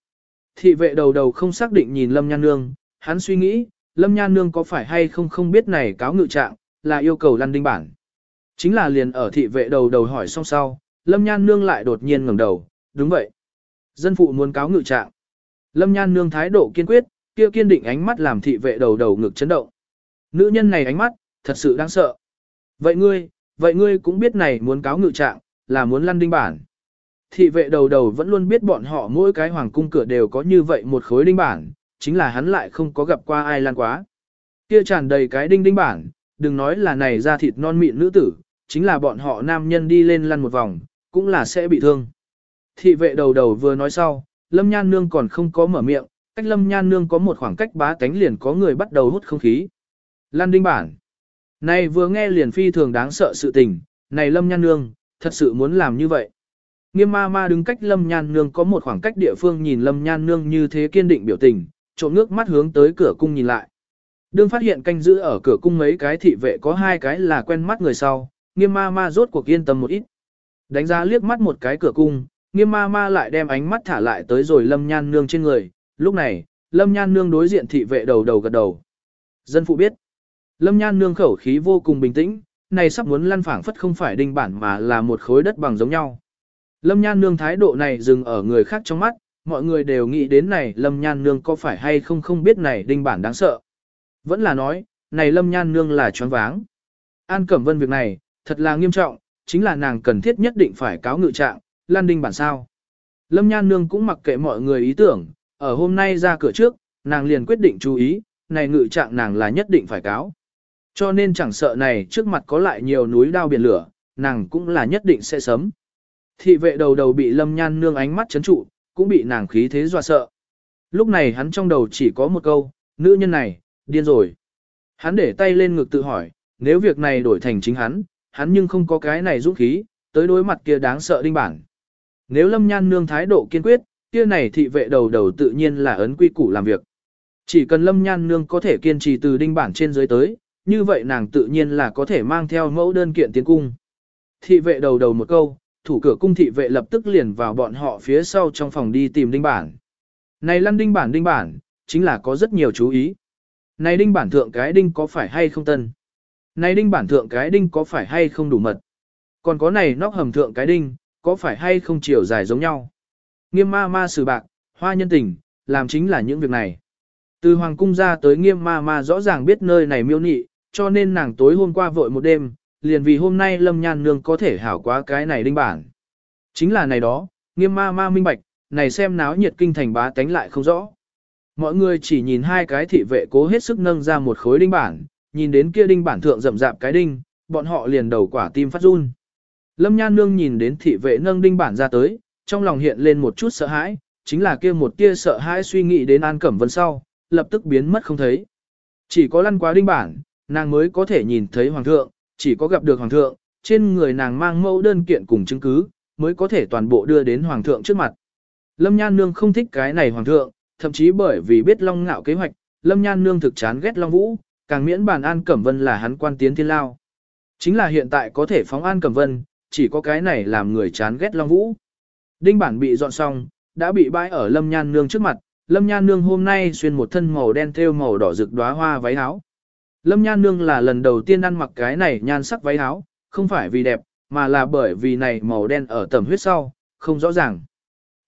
Thị vệ đầu đầu không xác định nhìn Lâm Nhan Nương, hắn suy nghĩ, Lâm Nhan Nương có phải hay không không biết này cáo ngự trạng, là yêu cầu lăn đinh bản. Chính là liền ở thị vệ đầu đầu hỏi xong sau, Lâm Nhan Nương lại đột nhiên ngẩng đầu, đúng vậy. Dân phụ muốn cáo ngự trạng. Lâm Nhan Nương thái độ kiên quyết, kia kiên định ánh mắt làm thị vệ đầu đầu ngực chấn động. Nữ nhân này ánh mắt, thật sự đáng sợ. Vậy ngươi, vậy ngươi cũng biết này muốn cáo ngự trạng, là muốn lăn đinh bản. Thị vệ đầu đầu vẫn luôn biết bọn họ mỗi cái hoàng cung cửa đều có như vậy một khối đinh bản, chính là hắn lại không có gặp qua ai lăn quá. Kia tràn đầy cái đinh đinh bản, đừng nói là này ra thịt non mịn nữ tử, chính là bọn họ nam nhân đi lên lăn một vòng, cũng là sẽ bị thương. Thị vệ đầu đầu vừa nói sau, Lâm Nhan Nương còn không có mở miệng, cách Lâm Nhan Nương có một khoảng cách bá tánh liền có người bắt đầu hút không khí. Lan đinh bản. Này vừa nghe liền phi thường đáng sợ sự tình, này Lâm Nhan Nương, thật sự muốn làm như vậy. Nghiêm ma ma đứng cách Lâm Nhan Nương có một khoảng cách địa phương nhìn Lâm Nhan Nương như thế kiên định biểu tình, trộn nước mắt hướng tới cửa cung nhìn lại. Đương phát hiện canh giữ ở cửa cung mấy cái thị vệ có hai cái là quen mắt người sau, nghiêm ma ma rốt cuộc yên tâm một ít. Đánh ra liếc mắt một cái cửa cung, nghiêm ma ma lại đem ánh mắt thả lại tới rồi Lâm Nhan Nương trên người. Lúc này, Lâm Nhan Nương đối diện thị vệ đầu đầu gật đầu. Dân phụ biết. Lâm Nhan Nương khẩu khí vô cùng bình tĩnh, này sắp muốn lăn phảng phất không phải đinh bản mà là một khối đất bằng giống nhau. Lâm Nhan Nương thái độ này dừng ở người khác trong mắt, mọi người đều nghĩ đến này Lâm Nhan Nương có phải hay không không biết này đinh bản đáng sợ. Vẫn là nói, này Lâm Nhan Nương là choáng váng. An Cẩm Vân việc này, thật là nghiêm trọng, chính là nàng cần thiết nhất định phải cáo ngự trạng, lan đinh bản sao. Lâm Nhan Nương cũng mặc kệ mọi người ý tưởng, ở hôm nay ra cửa trước, nàng liền quyết định chú ý, này ngự trạng nàng là nhất định phải cáo. Cho nên chẳng sợ này trước mặt có lại nhiều núi đao biển lửa, nàng cũng là nhất định sẽ sấm. Thị vệ đầu đầu bị lâm nhan nương ánh mắt chấn trụ, cũng bị nàng khí thế dọa sợ. Lúc này hắn trong đầu chỉ có một câu, nữ nhân này, điên rồi. Hắn để tay lên ngực tự hỏi, nếu việc này đổi thành chính hắn, hắn nhưng không có cái này dũng khí, tới đối mặt kia đáng sợ đinh bản. Nếu lâm nhan nương thái độ kiên quyết, kia này thị vệ đầu đầu tự nhiên là ấn quy củ làm việc. Chỉ cần lâm nhan nương có thể kiên trì từ đinh bản trên dưới tới, như vậy nàng tự nhiên là có thể mang theo mẫu đơn kiện tiến cung. Thị vệ đầu đầu một câu, thủ cửa cung thị vệ lập tức liền vào bọn họ phía sau trong phòng đi tìm đinh bản. Này lăn đinh bản đinh bản, chính là có rất nhiều chú ý. Này đinh bản thượng cái đinh có phải hay không tân? Này đinh bản thượng cái đinh có phải hay không đủ mật? Còn có này nóc hầm thượng cái đinh, có phải hay không chiều dài giống nhau? Nghiêm ma ma xử bạc, hoa nhân tình, làm chính là những việc này. Từ hoàng cung ra tới nghiêm ma ma rõ ràng biết nơi này miêu nị, cho nên nàng tối hôm qua vội một đêm, liền vì hôm nay lâm nhan nương có thể hảo quá cái này đinh bản. Chính là này đó, nghiêm ma ma minh bạch, này xem náo nhiệt kinh thành bá tánh lại không rõ. Mọi người chỉ nhìn hai cái thị vệ cố hết sức nâng ra một khối đinh bản, nhìn đến kia đinh bản thượng rậm rạp cái đinh, bọn họ liền đầu quả tim phát run. Lâm Nhan Nương nhìn đến thị vệ nâng đinh bản ra tới, trong lòng hiện lên một chút sợ hãi, chính là kia một tia sợ hãi suy nghĩ đến An Cẩm Vân sau, lập tức biến mất không thấy. Chỉ có lăn qua đinh bản, nàng mới có thể nhìn thấy Hoàng thượng, chỉ có gặp được Hoàng thượng, trên người nàng mang mẫu đơn kiện cùng chứng cứ, mới có thể toàn bộ đưa đến Hoàng thượng trước mặt. Lâm Nhan Nương không thích cái này Hoàng thượng, thậm chí bởi vì biết Long Ngạo kế hoạch, Lâm Nhan Nương thực chán ghét Long Vũ, càng miễn bàn An Cẩm Vân là hắn quan tiến thiên lao. Chính là hiện tại có thể phóng An Cẩm Vân, chỉ có cái này làm người chán ghét Long Vũ. Đinh bản bị dọn xong, đã bị bãi ở Lâm Nhan Nương trước mặt, Lâm Nhan Nương hôm nay xuyên một thân màu đen thêu màu đỏ rực đóa hoa váy áo. Lâm Nhan Nương là lần đầu tiên ăn mặc cái này nhan sắc váy áo, không phải vì đẹp, mà là bởi vì này màu đen ở tầm huyết sau, không rõ ràng.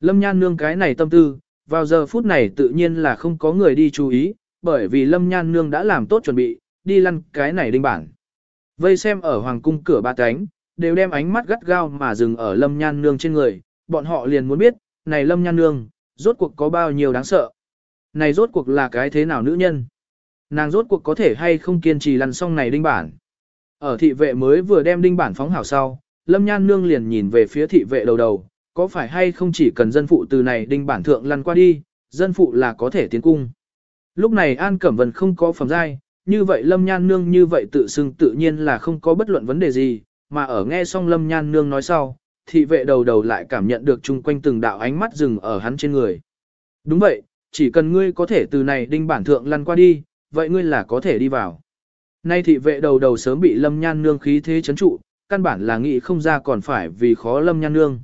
Lâm Nhan Nương cái này tâm tư, vào giờ phút này tự nhiên là không có người đi chú ý, bởi vì Lâm Nhan Nương đã làm tốt chuẩn bị, đi lăn cái này đinh bản. Vây xem ở hoàng cung cửa ba cánh, đều đem ánh mắt gắt gao mà dừng ở Lâm Nhan Nương trên người, bọn họ liền muốn biết, này Lâm Nhan Nương, rốt cuộc có bao nhiêu đáng sợ. Này rốt cuộc là cái thế nào nữ nhân? Nàng rốt cuộc có thể hay không kiên trì lăn xong này đinh bản. Ở thị vệ mới vừa đem đinh bản phóng hảo sau, Lâm Nhan Nương liền nhìn về phía thị vệ đầu đầu, có phải hay không chỉ cần dân phụ từ này đinh bản thượng lăn qua đi, dân phụ là có thể tiến cung. Lúc này An Cẩm Vân không có phẩm giai, như vậy Lâm Nhan Nương như vậy tự xưng tự nhiên là không có bất luận vấn đề gì, mà ở nghe xong Lâm Nhan Nương nói sau, thị vệ đầu đầu lại cảm nhận được chung quanh từng đạo ánh mắt dừng ở hắn trên người. Đúng vậy, chỉ cần ngươi có thể từ này đinh bản thượng lăn qua đi, vậy ngươi là có thể đi vào. Nay thị vệ đầu đầu sớm bị Lâm Nhan Nương khí thế chấn trụ, căn bản là nghĩ không ra còn phải vì khó Lâm Nhan Nương.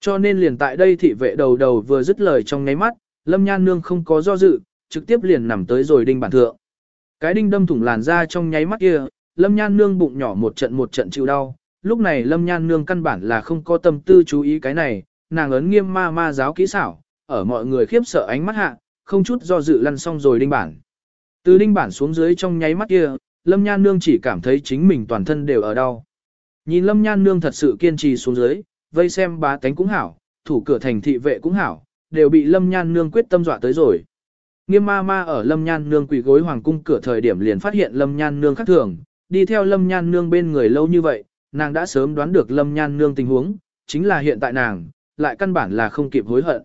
Cho nên liền tại đây thị vệ đầu đầu vừa dứt lời trong nháy mắt, Lâm Nhan Nương không có do dự, trực tiếp liền nằm tới rồi đinh bản thượng. Cái đinh đâm thủng làn da trong nháy mắt kia, Lâm Nhan Nương bụng nhỏ một trận một trận chịu đau. Lúc này Lâm Nhan Nương căn bản là không có tâm tư chú ý cái này, nàng ấn nghiêm ma ma giáo kỹ xảo, ở mọi người khiếp sợ ánh mắt hạ, không chút do dự lăn xong rồi đinh bản. Từ đinh bản xuống dưới trong nháy mắt kia, Lâm Nhan Nương chỉ cảm thấy chính mình toàn thân đều ở đau. Nhìn Lâm Nhan Nương thật sự kiên trì xuống dưới, vây xem bá tánh cũng hảo, thủ cửa thành thị vệ cũng hảo, đều bị Lâm Nhan Nương quyết tâm dọa tới rồi. Nghiêm ma ma ở Lâm Nhan Nương quỳ gối hoàng cung cửa thời điểm liền phát hiện Lâm Nhan Nương khác thường, đi theo Lâm Nhan Nương bên người lâu như vậy, nàng đã sớm đoán được Lâm Nhan Nương tình huống, chính là hiện tại nàng, lại căn bản là không kịp hối hận.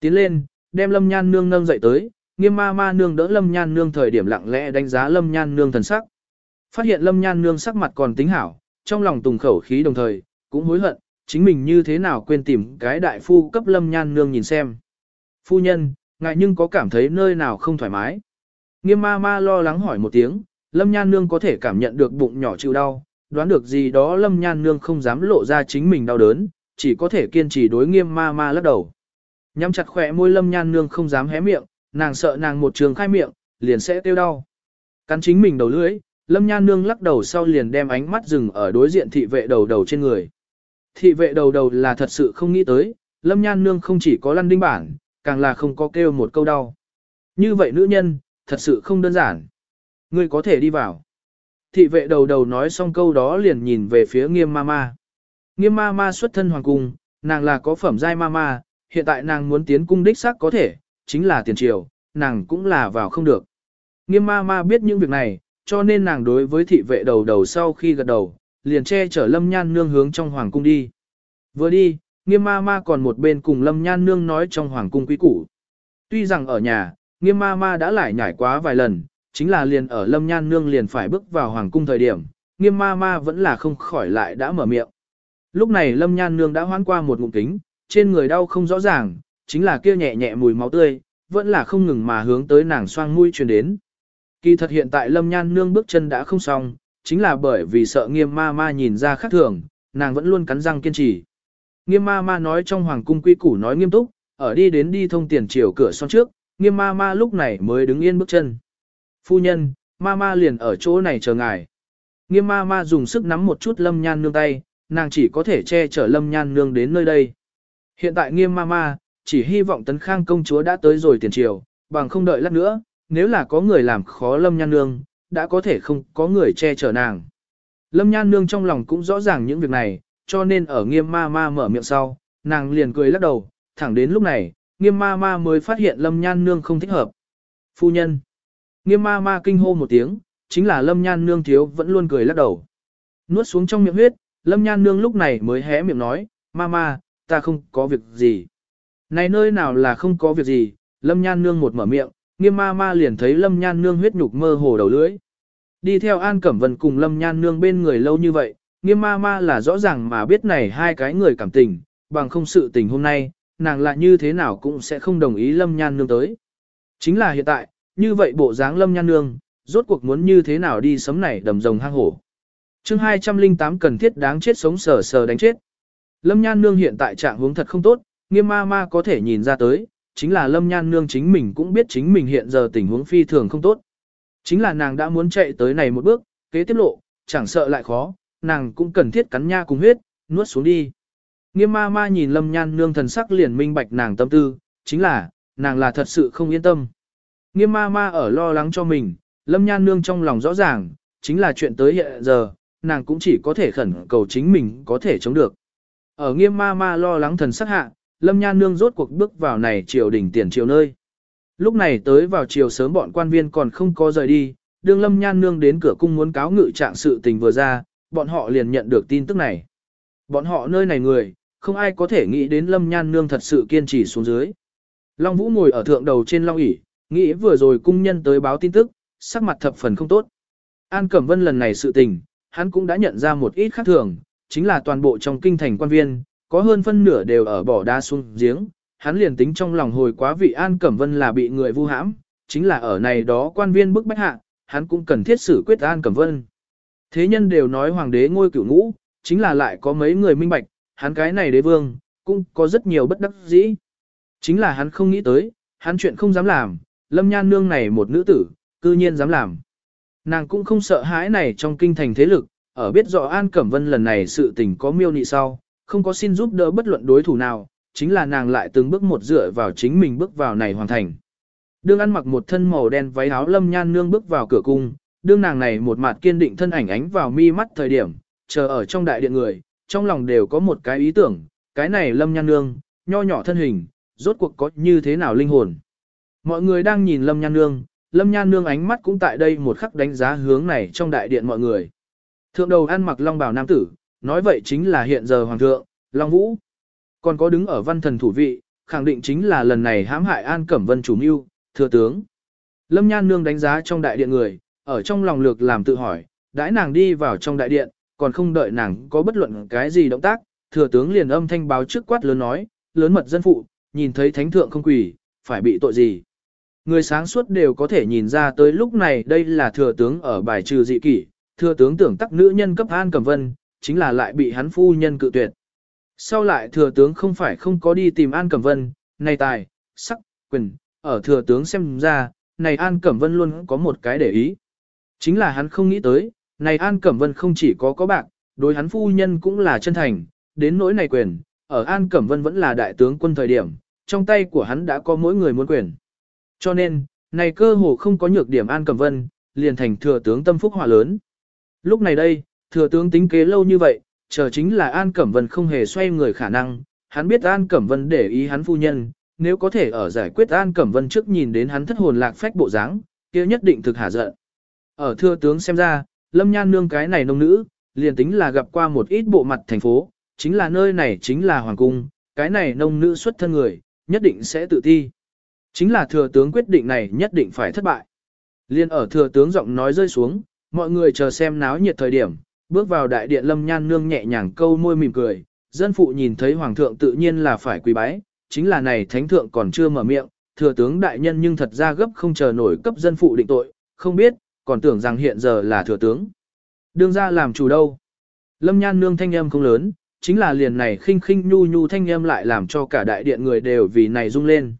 Tiến lên, đem Lâm Nhan Nương nâng dậy tới, nghiêm ma ma nương đỡ Lâm Nhan Nương thời điểm lặng lẽ đánh giá Lâm Nhan Nương thần sắc. Phát hiện Lâm Nhan Nương sắc mặt còn tính hảo, trong lòng tùng khẩu khí đồng thời, cũng hối hận, chính mình như thế nào quên tìm cái đại phu cấp Lâm Nhan Nương nhìn xem. Phu nhân, ngại nhưng có cảm thấy nơi nào không thoải mái. Nghiêm ma ma lo lắng hỏi một tiếng, Lâm Nhan Nương có thể cảm nhận được bụng nhỏ chịu đau, đoán được gì đó Lâm Nhan Nương không dám lộ ra chính mình đau đớn, chỉ có thể kiên trì đối nghiêm ma ma lắc đầu. Nhắm chặt khỏe môi Lâm Nhan Nương không dám hé miệng, nàng sợ nàng một trường khai miệng, liền sẽ tiêu đau. Cắn chính mình đầu lưỡi, Lâm Nhan Nương lắc đầu sau liền đem ánh mắt dừng ở đối diện thị vệ đầu đầu trên người. Thị vệ đầu đầu là thật sự không nghĩ tới, Lâm Nhan Nương không chỉ có lăn đinh bản, càng là không có kêu một câu đau. Như vậy nữ nhân, thật sự không đơn giản. Ngươi có thể đi vào. Thị vệ đầu đầu nói xong câu đó liền nhìn về phía nghiêm ma ma. Nghiêm ma ma xuất thân hoàng cung, nàng là có phẩm giai ma ma, hiện tại nàng muốn tiến cung đích xác có thể, chính là tiền triều, nàng cũng là vào không được. Nghiêm ma ma biết những việc này, cho nên nàng đối với thị vệ đầu đầu sau khi gật đầu, liền che chở lâm nhan nương hướng trong hoàng cung đi. Vừa đi, nghiêm ma ma còn một bên cùng lâm nhan nương nói trong hoàng cung quý củ. Tuy rằng ở nhà, nghiêm ma ma đã lại nhảy quá vài lần, chính là liền ở lâm nhan nương liền phải bước vào hoàng cung thời điểm, nghiêm ma ma vẫn là không khỏi lại đã mở miệng. Lúc này lâm nhan nương đã hoán qua một ngụm kính, trên người đau không rõ ràng, chính là kia nhẹ nhẹ mùi máu tươi, vẫn là không ngừng mà hướng tới nàng xoang mũi truyền đến. Kỳ thật hiện tại Lâm Nhan Nương bước chân đã không xong, chính là bởi vì sợ nghiêm ma ma nhìn ra khác thường, nàng vẫn luôn cắn răng kiên trì. Nghiêm ma ma nói trong hoàng cung quy củ nói nghiêm túc, ở đi đến đi thông tiền chiều cửa son trước, nghiêm ma ma lúc này mới đứng yên bước chân. Phu nhân, ma ma liền ở chỗ này chờ ngài. Nghiêm ma ma dùng sức nắm một chút lâm nhan nương tay, nàng chỉ có thể che chở lâm nhan nương đến nơi đây. Hiện tại nghiêm ma ma, chỉ hy vọng tấn khang công chúa đã tới rồi tiền triều, bằng không đợi lát nữa, nếu là có người làm khó lâm nhan nương, đã có thể không có người che chở nàng. Lâm nhan nương trong lòng cũng rõ ràng những việc này, cho nên ở nghiêm ma ma mở miệng sau, nàng liền cười lắc đầu, thẳng đến lúc này, nghiêm ma ma mới phát hiện lâm nhan nương không thích hợp. Phu nhân. Nghiêm ma ma kinh hô một tiếng, chính là lâm nhan nương thiếu vẫn luôn cười lắc đầu. Nuốt xuống trong miệng huyết, lâm nhan nương lúc này mới hé miệng nói, ma ma, ta không có việc gì. Này nơi nào là không có việc gì, lâm nhan nương một mở miệng, nghiêm ma ma liền thấy lâm nhan nương huyết nhục mơ hồ đầu lưỡi. Đi theo An Cẩm Vân cùng lâm nhan nương bên người lâu như vậy, nghiêm ma ma là rõ ràng mà biết này hai cái người cảm tình, bằng không sự tình hôm nay, nàng lại như thế nào cũng sẽ không đồng ý lâm nhan nương tới. Chính là hiện tại, như vậy bộ dáng lâm nhan nương, rốt cuộc muốn như thế nào đi sấm này đầm rồng hang hổ. chương 208 cần thiết đáng chết sống sờ sờ đánh chết. Lâm nhan nương hiện tại trạng huống thật không tốt, nghiêm ma ma có thể nhìn ra tới, chính là lâm nhan nương chính mình cũng biết chính mình hiện giờ tình huống phi thường không tốt. Chính là nàng đã muốn chạy tới này một bước, kế tiếp lộ, chẳng sợ lại khó, nàng cũng cần thiết cắn nha cùng huyết, nuốt xuống đi. Nghiêm ma ma nhìn lâm nhan nương thần sắc liền minh bạch nàng tâm tư, chính là, nàng là thật sự không yên tâm. Nghiêm ma ma ở lo lắng cho mình, lâm nhan nương trong lòng rõ ràng, chính là chuyện tới hiện giờ, nàng cũng chỉ có thể khẩn cầu chính mình có thể chống được. Ở nghiêm ma ma lo lắng thần sắc hạ, lâm nhan nương rốt cuộc bước vào này triều đỉnh tiền triều nơi. Lúc này tới vào chiều sớm bọn quan viên còn không có rời đi, đương lâm nhan nương đến cửa cung muốn cáo ngự trạng sự tình vừa ra, bọn họ liền nhận được tin tức này. Bọn họ nơi này người, không ai có thể nghĩ đến lâm nhan nương thật sự kiên trì xuống dưới. Long Vũ ngồi ở thượng đầu trên long ỷ nghĩ vừa rồi cung nhân tới báo tin tức, sắc mặt thập phần không tốt. An Cẩm Vân lần này sự tình, hắn cũng đã nhận ra một ít khác thường, chính là toàn bộ trong kinh thành quan viên, có hơn phân nửa đều ở bỏ đá xuống giếng, hắn liền tính trong lòng hồi quá vị An Cẩm Vân là bị người vu hãm, chính là ở này đó quan viên bức bách hạ, hắn cũng cần thiết xử quyết An Cẩm Vân. Thế nhân đều nói hoàng đế ngôi cửu ngũ, chính là lại có mấy người minh bạch, hắn cái này đế vương, cũng có rất nhiều bất đắc dĩ. Chính là hắn không nghĩ tới, hắn chuyện không dám làm, lâm nhan nương này một nữ tử, cư nhiên dám làm. Nàng cũng không sợ hãi này trong kinh thành thế lực, ở biết rõ An Cẩm Vân lần này sự tình có miêu nị sau, không có xin giúp đỡ bất luận đối thủ nào, chính là nàng lại từng bước một dựa vào chính mình bước vào này hoàn thành. Đương ăn mặc một thân màu đen váy áo lâm nhan nương bước vào cửa cung, đương nàng này một mặt kiên định thân ảnh ánh vào mi mắt thời điểm, chờ ở trong đại điện người, trong lòng đều có một cái ý tưởng, cái này lâm nhan nương, nho nhỏ thân hình, rốt cuộc có như thế nào linh hồn. Mọi người đang nhìn lâm nhan nương, lâm nhan nương ánh mắt cũng tại đây một khắc đánh giá hướng này trong đại điện mọi người. Thượng đầu ăn mặc long bào nam tử, nói vậy chính là hiện giờ hoàng thượng, long vũ. Còn có đứng ở văn thần thủ vị, khẳng định chính là lần này hãm hại an cẩm vân chủ mưu, thừa tướng. Lâm nhan nương đánh giá trong đại điện người, ở trong lòng lược làm tự hỏi, đãi nàng đi vào trong đại điện, còn không đợi nàng có bất luận cái gì động tác, thừa tướng liền âm thanh báo trước quát lớn nói, lớn mật dân phụ, nhìn thấy thánh thượng không quỷ, phải bị tội gì. Người sáng suốt đều có thể nhìn ra tới lúc này đây là thừa tướng ở bài trừ dị kỷ, thừa tướng tưởng tắc nữ nhân cấp An Cẩm Vân, chính là lại bị hắn phu nhân cự tuyệt. Sau lại thừa tướng không phải không có đi tìm An Cẩm Vân, này tài, sắc, quyền, ở thừa tướng xem ra, này An Cẩm Vân luôn có một cái để ý. Chính là hắn không nghĩ tới, này An Cẩm Vân không chỉ có có bạc, đối hắn phu nhân cũng là chân thành, đến nỗi này quyền, ở An Cẩm Vân vẫn là đại tướng quân thời điểm, trong tay của hắn đã có mỗi người muốn quyền. Cho nên, này cơ hồ không có nhược điểm An Cẩm Vân, liền thành thừa tướng tâm phúc hỏa lớn. Lúc này đây, thừa tướng tính kế lâu như vậy, chờ chính là An Cẩm Vân không hề xoay người khả năng, hắn biết An Cẩm Vân để ý hắn phu nhân, nếu có thể ở giải quyết An Cẩm Vân trước nhìn đến hắn thất hồn lạc phách bộ dáng, kia nhất định thực hả giận. Ở thừa tướng xem ra, Lâm Nhan nương cái này nông nữ, liền tính là gặp qua một ít bộ mặt thành phố, chính là nơi này chính là hoàng cung, cái này nông nữ xuất thân người, nhất định sẽ tự thi. Chính là thừa tướng quyết định này nhất định phải thất bại. Liên ở thừa tướng giọng nói rơi xuống, mọi người chờ xem náo nhiệt thời điểm, bước vào đại điện lâm nhan nương nhẹ nhàng câu môi mỉm cười, dân phụ nhìn thấy hoàng thượng tự nhiên là phải quỳ bái, chính là này thánh thượng còn chưa mở miệng, thừa tướng đại nhân nhưng thật ra gấp không chờ nổi cấp dân phụ định tội, không biết, còn tưởng rằng hiện giờ là thừa tướng. Đương ra làm chủ đâu. Lâm nhan nương thanh âm không lớn, chính là liền này khinh khinh nhu nhu thanh âm lại làm cho cả đại điện người đều vì này rung lên.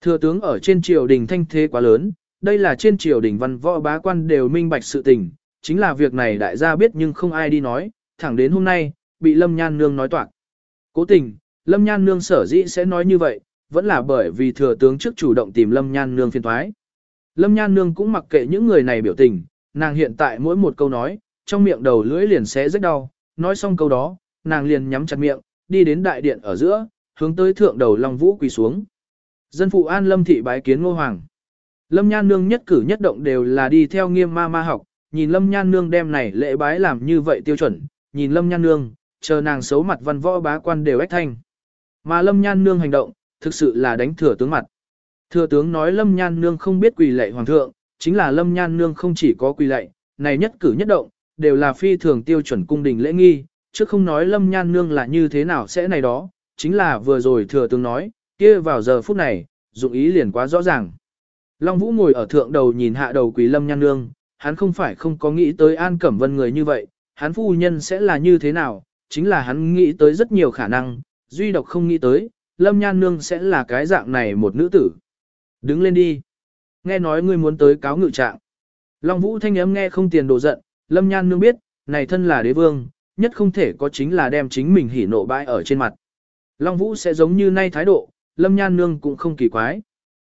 Thừa tướng ở trên triều đình thanh thế quá lớn, đây là trên triều đình văn võ bá quan đều minh bạch sự tình, chính là việc này đại gia biết nhưng không ai đi nói, thẳng đến hôm nay, bị Lâm Nhan Nương nói toạc. Cố tình, Lâm Nhan Nương sở dĩ sẽ nói như vậy, vẫn là bởi vì thừa tướng trước chủ động tìm Lâm Nhan Nương phiên thoái. Lâm Nhan Nương cũng mặc kệ những người này biểu tình, nàng hiện tại mỗi một câu nói, trong miệng đầu lưỡi liền sẽ rất đau, nói xong câu đó, nàng liền nhắm chặt miệng, đi đến đại điện ở giữa, hướng tới thượng đầu Long Vũ quỳ xuống. Dân phụ an lâm thị bái kiến ngô hoàng. Lâm Nhan Nương nhất cử nhất động đều là đi theo nghiêm ma ma học, nhìn Lâm Nhan Nương đem này lễ bái làm như vậy tiêu chuẩn, nhìn Lâm Nhan Nương, chờ nàng xấu mặt văn võ bá quan đều ách thanh. Mà Lâm Nhan Nương hành động, thực sự là đánh thừa tướng mặt. Thừa tướng nói Lâm Nhan Nương không biết quỳ lệ hoàng thượng, chính là Lâm Nhan Nương không chỉ có quỳ lệ, này nhất cử nhất động, đều là phi thường tiêu chuẩn cung đình lễ nghi, chứ không nói Lâm Nhan Nương là như thế nào sẽ này đó, chính là vừa rồi thừa tướng nói, kia vào giờ phút này, dụng ý liền quá rõ ràng. Long Vũ ngồi ở thượng đầu nhìn hạ đầu quỳ Lâm Nhan Nương, hắn không phải không có nghĩ tới An Cẩm Vân người như vậy, hắn phu nhân sẽ là như thế nào, chính là hắn nghĩ tới rất nhiều khả năng, duy độc không nghĩ tới, Lâm Nhan Nương sẽ là cái dạng này một nữ tử. Đứng lên đi. Nghe nói ngươi muốn tới cáo ngự trạng. Long Vũ thanh âm nghe không tiền đồ giận, Lâm Nhan Nương biết, này thân là đế vương, nhất không thể có chính là đem chính mình hỉ nộ bãi ở trên mặt. Long Vũ sẽ giống như nay thái độ, Lâm Nhan Nương cũng không kỳ quái.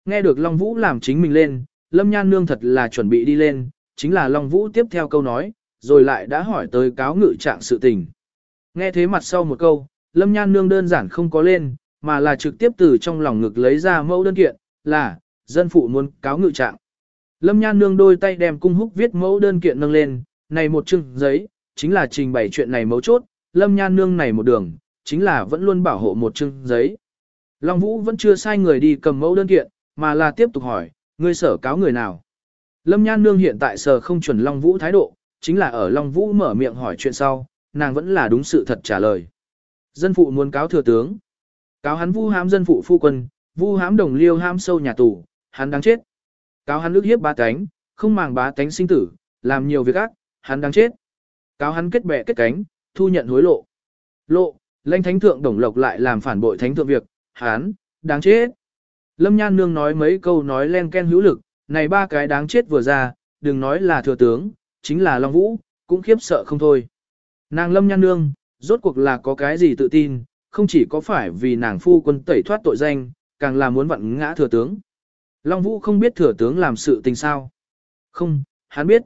Nghe được Long Vũ làm chính mình lên, Lâm Nhan Nương thật là chuẩn bị đi lên, chính là Long Vũ tiếp theo câu nói, rồi lại đã hỏi tới cáo ngự trạng sự tình. Nghe thế mặt sau một câu, Lâm Nhan Nương đơn giản không có lên, mà là trực tiếp từ trong lòng ngực lấy ra mẫu đơn kiện, là, dân phụ muốn cáo ngự trạng. Lâm Nhan Nương đôi tay đem cung húc viết mẫu đơn kiện nâng lên, này một chừng giấy, chính là trình bày chuyện này mấu chốt, Lâm Nhan Nương này một đường, chính là vẫn luôn bảo hộ một chừng giấy. Long Vũ vẫn chưa sai người đi cầm mẫu đơn kiện, mà là tiếp tục hỏi, ngươi sở cáo người nào. Lâm Nhan Nương hiện tại sở không chuẩn Long Vũ thái độ, chính là ở Long Vũ mở miệng hỏi chuyện sau, nàng vẫn là đúng sự thật trả lời. Dân phụ muốn cáo thừa tướng. Cáo hắn vu hám dân phụ phu quân, vu hám đồng liêu ham sâu nhà tù, hắn đáng chết. Cáo hắn ước hiếp ba cánh, không màng bá tánh sinh tử, làm nhiều việc ác, hắn đáng chết. Cáo hắn kết bè kết cánh, thu nhận hối lộ. Lộ, lãnh thánh thượng đồng lộc lại làm phản bội thánh thượng việc, hắn, đáng chết. Lâm Nhan Nương nói mấy câu nói len ken hữu lực, này ba cái đáng chết vừa ra, đừng nói là thừa tướng, chính là Long Vũ, cũng khiếp sợ không thôi. Nàng Lâm Nhan Nương, rốt cuộc là có cái gì tự tin, không chỉ có phải vì nàng phu quân tẩy thoát tội danh, càng là muốn vặn ngã thừa tướng. Long Vũ không biết thừa tướng làm sự tình sao. Không, hắn biết.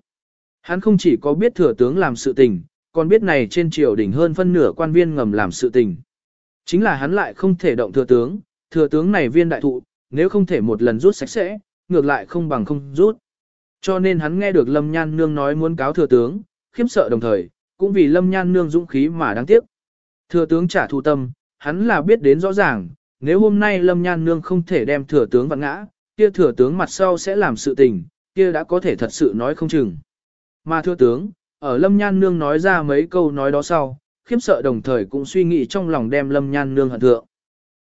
Hắn không chỉ có biết thừa tướng làm sự tình, còn biết này trên triều đỉnh hơn phân nửa quan viên ngầm làm sự tình. Chính là hắn lại không thể động thừa tướng, thừa tướng này viên đại thụ, nếu không thể một lần rút sạch sẽ, ngược lại không bằng không rút. Cho nên hắn nghe được Lâm Nhan Nương nói muốn cáo thừa tướng, khiếp sợ đồng thời, cũng vì Lâm Nhan Nương dũng khí mà đáng tiếc. Thừa tướng trả thù tâm, hắn là biết đến rõ ràng, nếu hôm nay Lâm Nhan Nương không thể đem thừa tướng vặn ngã, kia thừa tướng mặt sau sẽ làm sự tình, kia đã có thể thật sự nói không chừng. Mà thừa tướng, ở Lâm Nhan Nương nói ra mấy câu nói đó sau, khiếp sợ đồng thời cũng suy nghĩ trong lòng đem Lâm Nhan Nương hận thượng.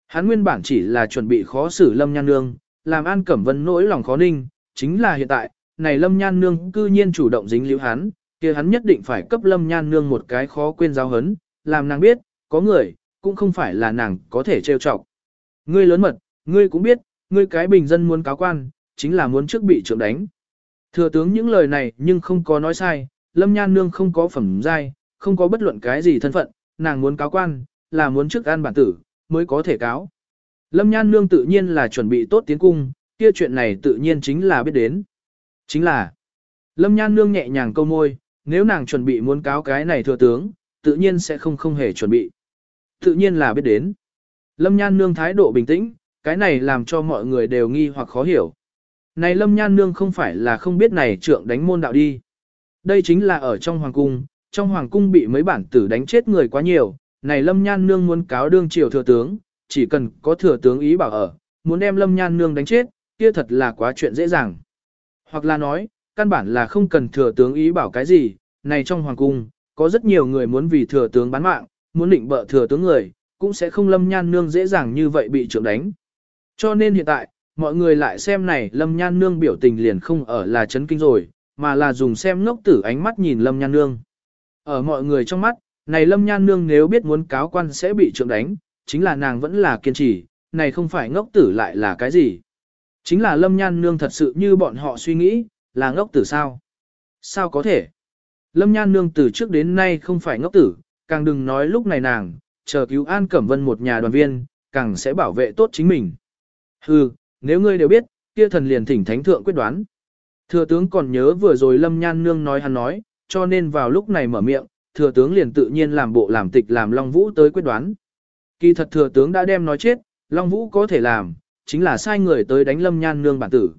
Hắn nguyên bản chỉ là chuẩn bị khó xử Lâm Nhan Nương, làm An Cẩm Vân nỗi lòng khó ninh, chính là hiện tại, này Lâm Nhan Nương cư nhiên chủ động dính liễu hắn, kia hắn nhất định phải cấp Lâm Nhan Nương một cái khó quên giáo hấn, làm nàng biết, có người, cũng không phải là nàng có thể trêu chọc. Ngươi lớn mật, ngươi cũng biết, ngươi cái bình dân muốn cáo quan, chính là muốn trước bị trưởng đánh. Thừa tướng những lời này nhưng không có nói sai, Lâm Nhan Nương không có phẩm giai, không có bất luận cái gì thân phận, nàng muốn cáo quan, là muốn trước an bản tử, mới có thể cáo. Lâm Nhan Nương tự nhiên là chuẩn bị tốt tiến cung, kia chuyện này tự nhiên chính là biết đến. Chính là, Lâm Nhan Nương nhẹ nhàng câu môi, nếu nàng chuẩn bị muốn cáo cái này thừa tướng, tự nhiên sẽ không không hề chuẩn bị. Tự nhiên là biết đến. Lâm Nhan Nương thái độ bình tĩnh, cái này làm cho mọi người đều nghi hoặc khó hiểu. Này Lâm Nhan Nương không phải là không biết này trượng đánh môn đạo đi. Đây chính là ở trong Hoàng Cung, trong Hoàng Cung bị mấy bản tử đánh chết người quá nhiều, này Lâm Nhan Nương muốn cáo đương triều thừa tướng, chỉ cần có thừa tướng ý bảo ở, muốn đem Lâm Nhan Nương đánh chết, kia thật là quá chuyện dễ dàng. Hoặc là nói, căn bản là không cần thừa tướng ý bảo cái gì, này trong Hoàng Cung, có rất nhiều người muốn vì thừa tướng bán mạng, muốn định bợ thừa tướng người, cũng sẽ không lâm nhan nương dễ dàng như vậy bị trưởng đánh. Cho nên hiện tại, mọi người lại xem này lâm nhan nương biểu tình liền không ở là chấn kinh rồi, mà là dùng xem ngốc tử ánh mắt nhìn lâm nhan nương. Ở mọi người trong mắt, này lâm nhan nương nếu biết muốn cáo quan sẽ bị trưởng đánh, chính là nàng vẫn là kiên trì, này không phải ngốc tử lại là cái gì. Chính là lâm nhan nương thật sự như bọn họ suy nghĩ, là ngốc tử sao? Sao có thể? Lâm nhan nương từ trước đến nay không phải ngốc tử, càng đừng nói lúc này nàng, chờ cứu An Cẩm Vân một nhà đoàn viên, càng sẽ bảo vệ tốt chính mình. Hừ, nếu ngươi đều biết, kia thần liền thỉnh thánh thượng quyết đoán. Thừa tướng còn nhớ vừa rồi Lâm Nhan Nương nói hắn nói, cho nên vào lúc này mở miệng, thừa tướng liền tự nhiên làm bộ làm tịch làm Long Vũ tới quyết đoán. Kỳ thật thừa tướng đã đem nói chết, Long Vũ có thể làm, chính là sai người tới đánh Lâm Nhan Nương bản tử.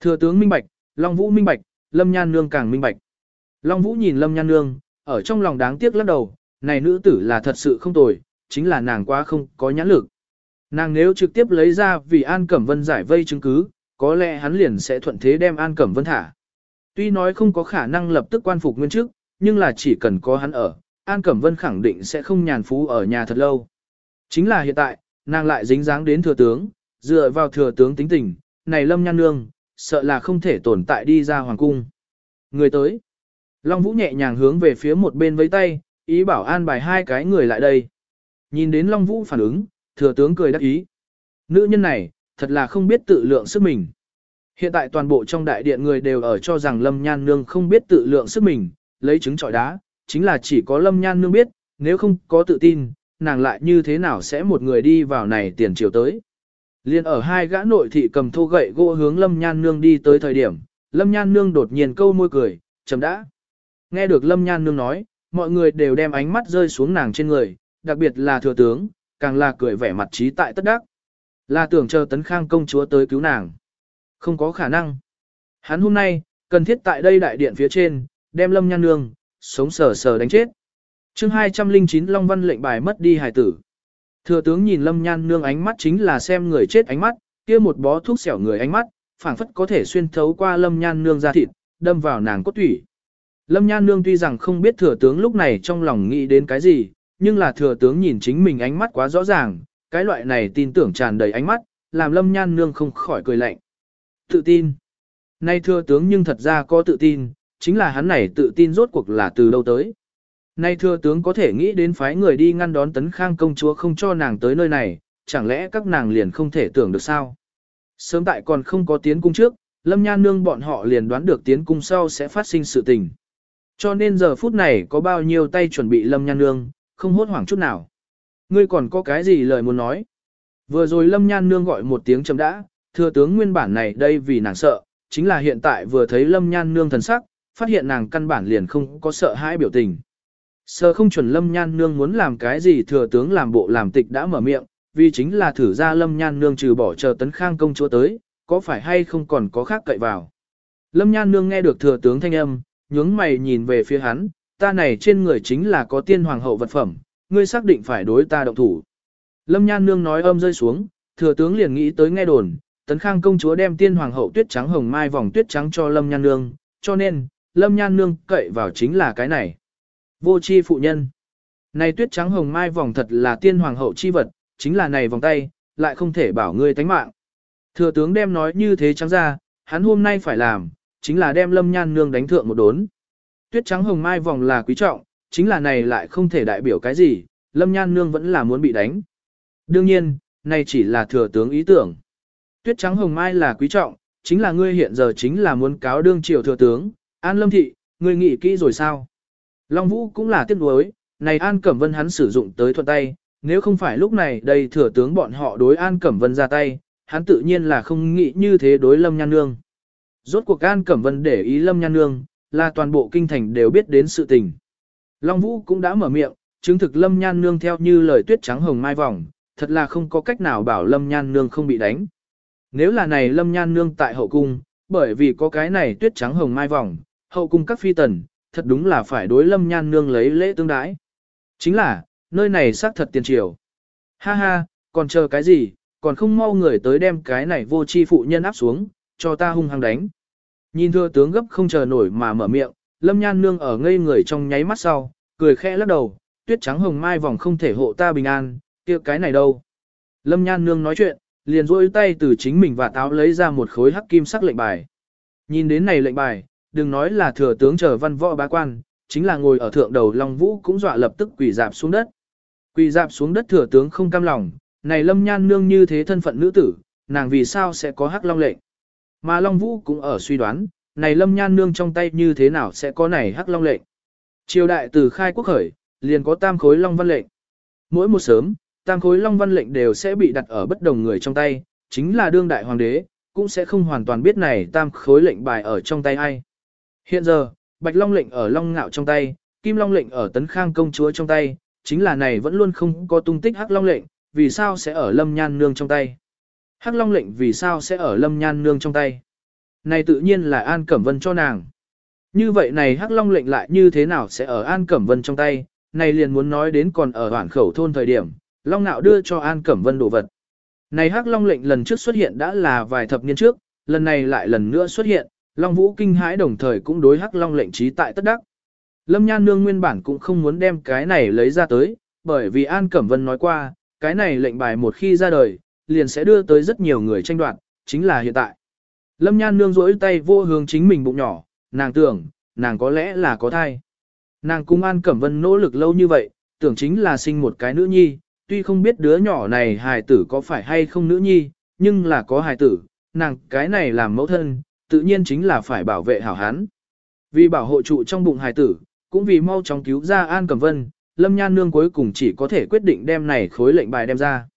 Thừa tướng minh bạch, Long Vũ minh bạch, Lâm Nhan Nương càng minh bạch. Long Vũ nhìn Lâm Nhan Nương, ở trong lòng đáng tiếc lắc đầu, này nữ tử là thật sự không tồi, chính là nàng quá không có nhãn lực. Nàng nếu trực tiếp lấy ra vì An Cẩm Vân giải vây chứng cứ, có lẽ hắn liền sẽ thuận thế đem An Cẩm Vân thả. Tuy nói không có khả năng lập tức quan phục nguyên chức, nhưng là chỉ cần có hắn ở, An Cẩm Vân khẳng định sẽ không nhàn phú ở nhà thật lâu. Chính là hiện tại, nàng lại dính dáng đến thừa tướng, dựa vào thừa tướng tính tình, này lâm nhan nương, sợ là không thể tồn tại đi ra hoàng cung. Người tới. Long Vũ nhẹ nhàng hướng về phía một bên với tay, ý bảo an bài hai cái người lại đây. Nhìn đến Long Vũ phản ứng, thừa tướng cười đắc ý. Nữ nhân này, thật là không biết tự lượng sức mình. Hiện tại toàn bộ trong đại điện người đều ở cho rằng Lâm Nhan Nương không biết tự lượng sức mình, lấy trứng trọi đá, chính là chỉ có Lâm Nhan Nương biết, nếu không có tự tin, nàng lại như thế nào sẽ một người đi vào này tiền chiều tới. Liên ở hai gã nội thị cầm thô gậy gỗ hướng Lâm Nhan Nương đi tới thời điểm, Lâm Nhan Nương đột nhiên câu môi cười, chấm đã. Nghe được Lâm Nhan Nương nói, mọi người đều đem ánh mắt rơi xuống nàng trên người, đặc biệt là thừa tướng, càng là cười vẻ mặt trí tại tất đắc. Là tưởng chờ tấn khang công chúa tới cứu nàng. Không có khả năng. Hắn hôm nay, cần thiết tại đây đại điện phía trên, đem lâm nhan nương, sống sờ sờ đánh chết chương 209 Long Văn lệnh bài mất đi hải tử. Thừa tướng nhìn lâm nhan nương ánh mắt chính là xem người chết ánh mắt, kia một bó thuốc xẻo người ánh mắt, phảng phất có thể xuyên thấu qua lâm nhan nương ra thịt, đâm vào nàng cốt thủy. Lâm nhan nương tuy rằng không biết thừa tướng lúc này trong lòng nghĩ đến cái gì, nhưng là thừa tướng nhìn chính mình ánh mắt quá rõ ràng, cái loại này tin tưởng tràn đầy ánh mắt, làm lâm nhan nương không khỏi cười lạnh. Tự tin. Nay thừa tướng nhưng thật ra có tự tin, chính là hắn này tự tin rốt cuộc là từ đâu tới. Nay thừa tướng có thể nghĩ đến phái người đi ngăn đón tấn khang công chúa không cho nàng tới nơi này, chẳng lẽ các nàng liền không thể tưởng được sao? Sớm tại còn không có tiến cung trước, lâm nhan nương bọn họ liền đoán được tiến cung sau sẽ phát sinh sự tình. Cho nên giờ phút này có bao nhiêu tay chuẩn bị lâm nhan nương, không hốt hoảng chút nào. Ngươi còn có cái gì lời muốn nói? Vừa rồi Lâm Nhan Nương gọi một tiếng chấm đã, thừa tướng nguyên bản này đây vì nàng sợ, chính là hiện tại vừa thấy Lâm Nhan Nương thần sắc, phát hiện nàng căn bản liền không có sợ hãi biểu tình. Sợ không chuẩn Lâm Nhan Nương muốn làm cái gì thừa tướng làm bộ làm tịch đã mở miệng, vì chính là thử ra Lâm Nhan Nương trừ bỏ chờ tấn khang công chúa tới, có phải hay không còn có khác cậy vào. Lâm Nhan Nương nghe được thừa tướng thanh âm, nhướng mày nhìn về phía hắn, ta này trên người chính là có tiên hoàng hậu vật phẩm, ngươi xác định phải đối ta động thủ. Lâm Nhan Nương nói âm rơi xuống, thừa tướng liền nghĩ tới nghe đồn, tấn khang công chúa đem tiên hoàng hậu tuyết trắng hồng mai vòng tuyết trắng cho Lâm Nhan Nương, cho nên, Lâm Nhan Nương cậy vào chính là cái này. Vô chi phụ nhân. Này tuyết trắng hồng mai vòng thật là tiên hoàng hậu chi vật, chính là này vòng tay, lại không thể bảo ngươi tánh mạng. Thừa tướng đem nói như thế trắng ra, hắn hôm nay phải làm, chính là đem Lâm Nhan Nương đánh thượng một đốn. Tuyết trắng hồng mai vòng là quý trọng, chính là này lại không thể đại biểu cái gì, Lâm Nhan Nương vẫn là muốn bị đánh. Đương nhiên, này chỉ là thừa tướng ý tưởng. Tuyết trắng hồng mai là quý trọng, chính là ngươi hiện giờ chính là muốn cáo đương triều thừa tướng, An Lâm Thị, ngươi nghĩ kỹ rồi sao? Long Vũ cũng là tiếc nuối, này An Cẩm Vân hắn sử dụng tới thuận tay, nếu không phải lúc này đây thừa tướng bọn họ đối An Cẩm Vân ra tay, hắn tự nhiên là không nghĩ như thế đối Lâm Nhan Nương. Rốt cuộc An Cẩm Vân để ý Lâm Nhan Nương, là toàn bộ kinh thành đều biết đến sự tình. Long Vũ cũng đã mở miệng, chứng thực Lâm Nhan Nương theo như lời tuyết trắng hồng mai vòng, thật là không có cách nào bảo Lâm Nhan Nương không bị đánh. Nếu là này Lâm Nhan Nương tại hậu cung, bởi vì có cái này tuyết trắng hồng mai vòng, hậu cung các phi tần, thật đúng là phải đối Lâm Nhan Nương lấy lễ tương đái. Chính là, nơi này xác thật tiền triều. Ha ha, còn chờ cái gì, còn không mau người tới đem cái này vô chi phụ nhân áp xuống, cho ta hung hăng đánh. Nhìn thưa tướng gấp không chờ nổi mà mở miệng, Lâm Nhan Nương ở ngây người trong nháy mắt sau, cười khẽ lắc đầu, tuyết trắng hồng mai vòng không thể hộ ta bình an, kia cái này đâu? Lâm Nhan Nương nói chuyện, liền rôi tay từ chính mình và táo lấy ra một khối hắc kim sắc lệnh bài. Nhìn đến này lệnh bài, đừng nói là thừa tướng chờ văn võ bá quan, chính là ngồi ở thượng đầu Long Vũ cũng dọa lập tức quỳ dạp xuống đất. Quỳ dạp xuống đất thừa tướng không cam lòng, này Lâm Nhan Nương như thế thân phận nữ tử, nàng vì sao sẽ có hắc long lệnh. Mà Long Vũ cũng ở suy đoán, này Lâm Nhan Nương trong tay như thế nào sẽ có này hắc long lệnh. Triều đại từ khai quốc khởi, liền có tam khối long văn lệnh. Mỗi một sớm, tam khối long văn lệnh đều sẽ bị đặt ở bất đồng người trong tay, chính là đương đại hoàng đế, cũng sẽ không hoàn toàn biết này tam khối lệnh bài ở trong tay ai. Hiện giờ, bạch long lệnh ở long ngạo trong tay, kim long lệnh ở tấn khang công chúa trong tay, chính là này vẫn luôn không có tung tích hắc long lệnh, vì sao sẽ ở lâm nhan nương trong tay. Hắc long lệnh vì sao sẽ ở lâm nhan nương trong tay. Này tự nhiên là An Cẩm Vân cho nàng. Như vậy này Hắc Long lệnh lại như thế nào sẽ ở An Cẩm Vân trong tay, này liền muốn nói đến còn ở Hoản khẩu thôn thời điểm, Long Nạo đưa cho An Cẩm Vân đồ vật. Này Hắc Long lệnh lần trước xuất hiện đã là vài thập niên trước, lần này lại lần nữa xuất hiện, Long Vũ kinh hãi đồng thời cũng đối Hắc Long lệnh trí tại tất đắc. Lâm Nhan Nương nguyên bản cũng không muốn đem cái này lấy ra tới, bởi vì An Cẩm Vân nói qua, cái này lệnh bài một khi ra đời, liền sẽ đưa tới rất nhiều người tranh đoạt, chính là hiện tại. Lâm Nhan Nương rỗi tay vô hướng chính mình bụng nhỏ, nàng tưởng, nàng có lẽ là có thai. Nàng cung An Cẩm Vân nỗ lực lâu như vậy, tưởng chính là sinh một cái nữ nhi, tuy không biết đứa nhỏ này hài tử có phải hay không nữ nhi, nhưng là có hài tử, nàng cái này làm mẫu thân, tự nhiên chính là phải bảo vệ hảo hán. Vì bảo hộ trụ trong bụng hài tử, cũng vì mau chóng cứu ra An Cẩm Vân, Lâm Nhan Nương cuối cùng chỉ có thể quyết định đem này khối lệnh bài đem ra.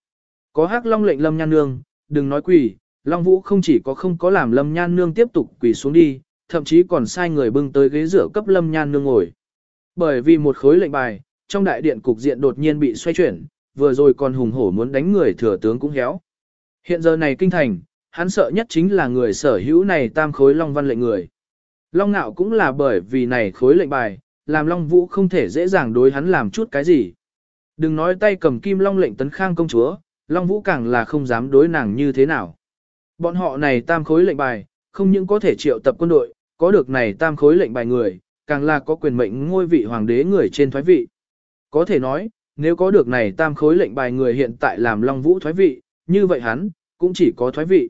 Có hắc long lệnh Lâm Nhan Nương, đừng nói quỷ, Long Vũ không chỉ có không có làm Lâm Nhan Nương tiếp tục quỳ xuống đi, thậm chí còn sai người bưng tới ghế rửa cấp Lâm Nhan Nương ngồi. Bởi vì một khối lệnh bài, trong đại điện cục diện đột nhiên bị xoay chuyển, vừa rồi còn hùng hổ muốn đánh người thừa tướng cũng héo. Hiện giờ này kinh thành, hắn sợ nhất chính là người sở hữu này tam khối Long Văn lệnh người. Long ngạo cũng là bởi vì này khối lệnh bài, làm Long Vũ không thể dễ dàng đối hắn làm chút cái gì. Đừng nói tay cầm kim Long lệnh tấn khang công chúa, Long Vũ càng là không dám đối nàng như thế nào. Bọn họ này tam khối lệnh bài, không những có thể triệu tập quân đội, có được này tam khối lệnh bài người, càng là có quyền mệnh ngôi vị hoàng đế người trên thoái vị. Có thể nói, nếu có được này tam khối lệnh bài người hiện tại làm Long Vũ thoái vị, như vậy hắn, cũng chỉ có thoái vị.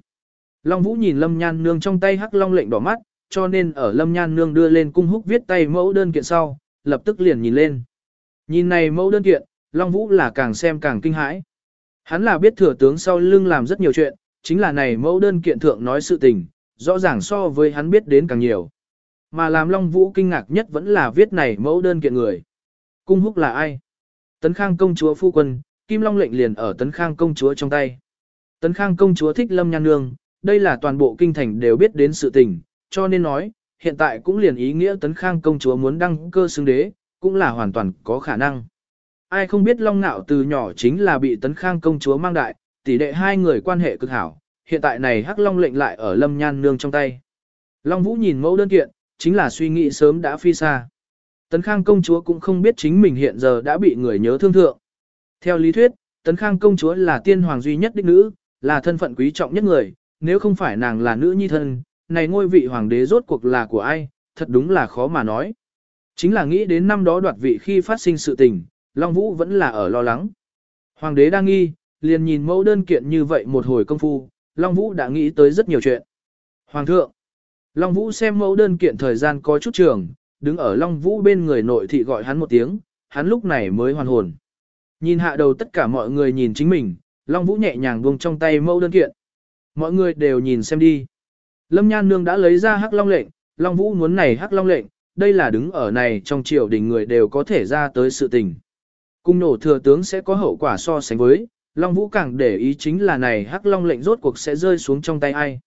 Long Vũ nhìn Lâm Nhan Nương trong tay hắc long lệnh đỏ mắt, cho nên ở Lâm Nhan Nương đưa lên cung húc viết tay mẫu đơn kiện sau, lập tức liền nhìn lên. Nhìn này mẫu đơn kiện, Long Vũ là càng xem càng kinh hãi. Hắn là biết thừa tướng sau lưng làm rất nhiều chuyện, chính là này mẫu đơn kiện thượng nói sự tình, rõ ràng so với hắn biết đến càng nhiều. Mà làm Long Vũ kinh ngạc nhất vẫn là viết này mẫu đơn kiện người. Cung húc là ai? Tấn Khang công chúa phu quân, Kim Long lệnh liền ở Tấn Khang công chúa trong tay. Tấn Khang công chúa thích Lâm Nhan Nương, đây là toàn bộ kinh thành đều biết đến sự tình, cho nên nói, hiện tại cũng liền ý nghĩa Tấn Khang công chúa muốn đăng cơ xứng đế, cũng là hoàn toàn có khả năng. Ai không biết Long Nạo từ nhỏ chính là bị Tấn Khang công chúa mang đại, tỷ đệ hai người quan hệ cực hảo, hiện tại này Hắc Long lệnh lại ở Lâm Nhan Nương trong tay. Long Vũ nhìn mẫu đơn kiện, chính là suy nghĩ sớm đã phi xa. Tấn Khang công chúa cũng không biết chính mình hiện giờ đã bị người nhớ thương thượng. Theo lý thuyết, Tấn Khang công chúa là tiên hoàng duy nhất đích nữ, là thân phận quý trọng nhất người, nếu không phải nàng là nữ nhi thân, này ngôi vị hoàng đế rốt cuộc là của ai, thật đúng là khó mà nói. Chính là nghĩ đến năm đó đoạt vị khi phát sinh sự tình, Long Vũ vẫn là ở lo lắng. Hoàng đế đang nghi, liền nhìn mẫu đơn kiện như vậy một hồi công phu, Long Vũ đã nghĩ tới rất nhiều chuyện. Hoàng thượng, Long Vũ xem mẫu đơn kiện thời gian có chút trường, đứng ở Long Vũ bên người nội thị gọi hắn một tiếng, hắn lúc này mới hoàn hồn. Nhìn hạ đầu tất cả mọi người nhìn chính mình, Long Vũ nhẹ nhàng buông trong tay mẫu đơn kiện. Mọi người đều nhìn xem đi. Lâm Nhan Nương đã lấy ra hắc long lệnh, Long Vũ muốn này hắc long lệnh, đây là đứng ở này trong triều đình người đều có thể ra tới sự tình. Cung nổ thừa tướng sẽ có hậu quả so sánh với, Long Vũ càng để ý chính là này hắc long lệnh rốt cuộc sẽ rơi xuống trong tay ai.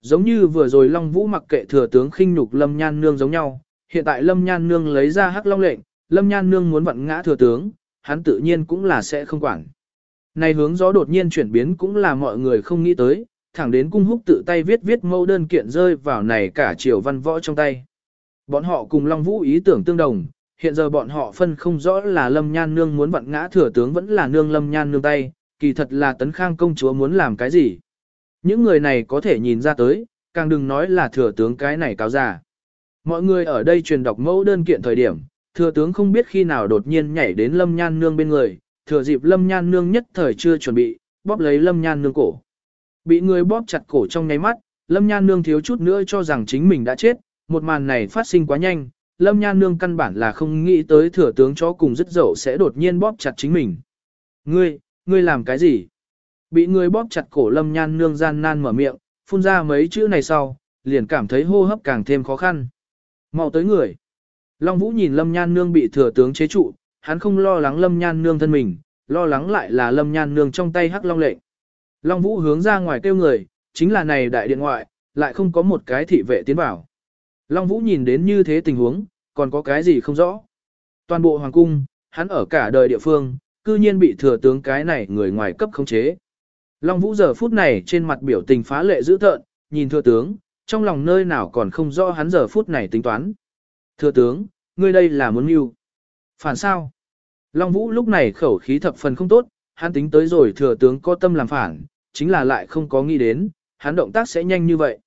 Giống như vừa rồi Long Vũ mặc kệ thừa tướng khinh nhục Lâm Nhan Nương giống nhau, hiện tại Lâm Nhan Nương lấy ra hắc long lệnh, Lâm Nhan Nương muốn vặn ngã thừa tướng, hắn tự nhiên cũng là sẽ không quản. Này hướng gió đột nhiên chuyển biến cũng là mọi người không nghĩ tới, thẳng đến cung húc tự tay viết viết mẫu đơn kiện rơi vào này cả triều văn võ trong tay. Bọn họ cùng Long Vũ ý tưởng tương đồng, hiện giờ bọn họ phân không rõ là Lâm Nhan Nương muốn vặn ngã thừa tướng vẫn là nương Lâm Nhan Nương tay, kỳ thật là tấn khang công chúa muốn làm cái gì. Những người này có thể nhìn ra tới, càng đừng nói là thừa tướng cái này cáo giả. Mọi người ở đây truyền đọc mẫu đơn kiện thời điểm, thừa tướng không biết khi nào đột nhiên nhảy đến lâm nhan nương bên người, thừa dịp lâm nhan nương nhất thời chưa chuẩn bị, bóp lấy lâm nhan nương cổ. Bị người bóp chặt cổ trong nháy mắt, lâm nhan nương thiếu chút nữa cho rằng chính mình đã chết, một màn này phát sinh quá nhanh, lâm nhan nương căn bản là không nghĩ tới thừa tướng chó cùng rất dậu sẽ đột nhiên bóp chặt chính mình. Ngươi, ngươi làm cái gì? Bị người bóp chặt cổ lâm nhan nương gian nan mở miệng, phun ra mấy chữ này sau, liền cảm thấy hô hấp càng thêm khó khăn. mau tới người. Long Vũ nhìn lâm nhan nương bị thừa tướng chế trụ, hắn không lo lắng lâm nhan nương thân mình, lo lắng lại là lâm nhan nương trong tay hắc long lệnh. Long Vũ hướng ra ngoài kêu người, chính là này đại điện ngoại, lại không có một cái thị vệ tiến vào. Long Vũ nhìn đến như thế tình huống, còn có cái gì không rõ. Toàn bộ hoàng cung, hắn ở cả đời địa phương, cư nhiên bị thừa tướng cái này người ngoài cấp khống chế. Long Vũ giờ phút này trên mặt biểu tình phá lệ dữ tợn, nhìn thừa tướng, trong lòng nơi nào còn không rõ hắn giờ phút này tính toán. Thừa tướng, ngươi đây là muốn mưu. Phản sao? Long Vũ lúc này khẩu khí thập phần không tốt, hắn tính tới rồi thừa tướng có tâm làm phản, chính là lại không có nghĩ đến, hắn động tác sẽ nhanh như vậy.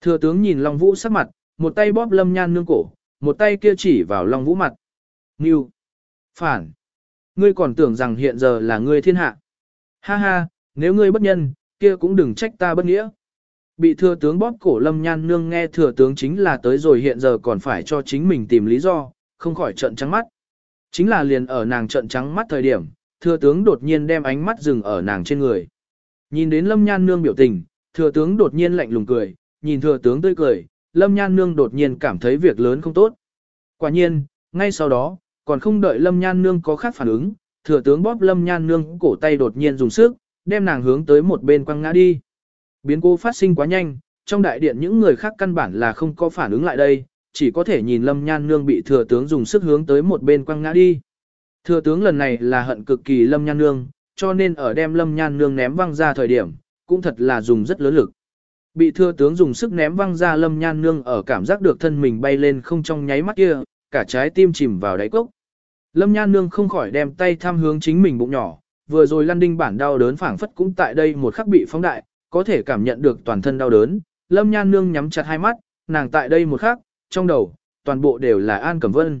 Thừa tướng nhìn Long Vũ sắc mặt, một tay bóp lâm nhan nương cổ, một tay kia chỉ vào Long Vũ mặt. Ngưu! Phản! Ngươi còn tưởng rằng hiện giờ là ngươi thiên hạ. Ha ha, nếu ngươi bất nhân, kia cũng đừng trách ta bất nghĩa. Bị thừa tướng bóp cổ lâm nhan nương nghe thừa tướng chính là tới rồi hiện giờ còn phải cho chính mình tìm lý do, không khỏi trận trắng mắt. Chính là liền ở nàng trận trắng mắt thời điểm, thừa tướng đột nhiên đem ánh mắt dừng ở nàng trên người. Nhìn đến lâm nhan nương biểu tình, thừa tướng đột nhiên lạnh lùng cười, nhìn thừa tướng tươi cười, lâm nhan nương đột nhiên cảm thấy việc lớn không tốt. Quả nhiên, ngay sau đó, còn không đợi lâm nhan nương có khác phản ứng, thừa tướng bóp lâm nhan nương cổ tay đột nhiên dùng sức, đem nàng hướng tới một bên quăng ngã đi. Biến cố phát sinh quá nhanh, trong đại điện những người khác căn bản là không có phản ứng lại đây, chỉ có thể nhìn lâm nhan nương bị thừa tướng dùng sức hướng tới một bên quăng ngã đi. Thừa tướng lần này là hận cực kỳ lâm nhan nương, cho nên ở đem lâm nhan nương ném văng ra thời điểm, cũng thật là dùng rất lớn lực. Bị thưa tướng dùng sức ném văng ra lâm nhan nương ở cảm giác được thân mình bay lên không trong nháy mắt kia, cả trái tim chìm vào đáy cốc. Lâm nhan nương không khỏi đem tay tham hướng chính mình bụng nhỏ, vừa rồi lăn đinh bản đau đớn phảng phất cũng tại đây một khắc bị phóng đại, có thể cảm nhận được toàn thân đau đớn. Lâm nhan nương nhắm chặt hai mắt, nàng tại đây một khắc, trong đầu, toàn bộ đều là An Cẩm Vân.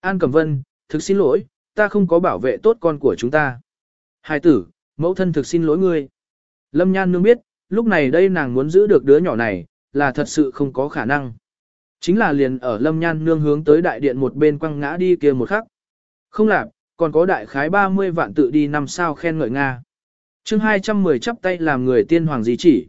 An Cẩm Vân, thực xin lỗi, ta không có bảo vệ tốt con của chúng ta. Hai tử, mẫu thân thực xin lỗi ngươi. Lâm nhan nương biết, lúc này đây nàng muốn giữ được đứa nhỏ này, là thật sự không có khả năng. Chính là liền ở lâm nhan nương hướng tới đại điện một bên quăng ngã đi kia một khắc. Không làm, còn có đại khái 30 vạn tự đi năm sao khen ngợi Nga. chương 210 chắp tay làm người tiên hoàng gì chỉ.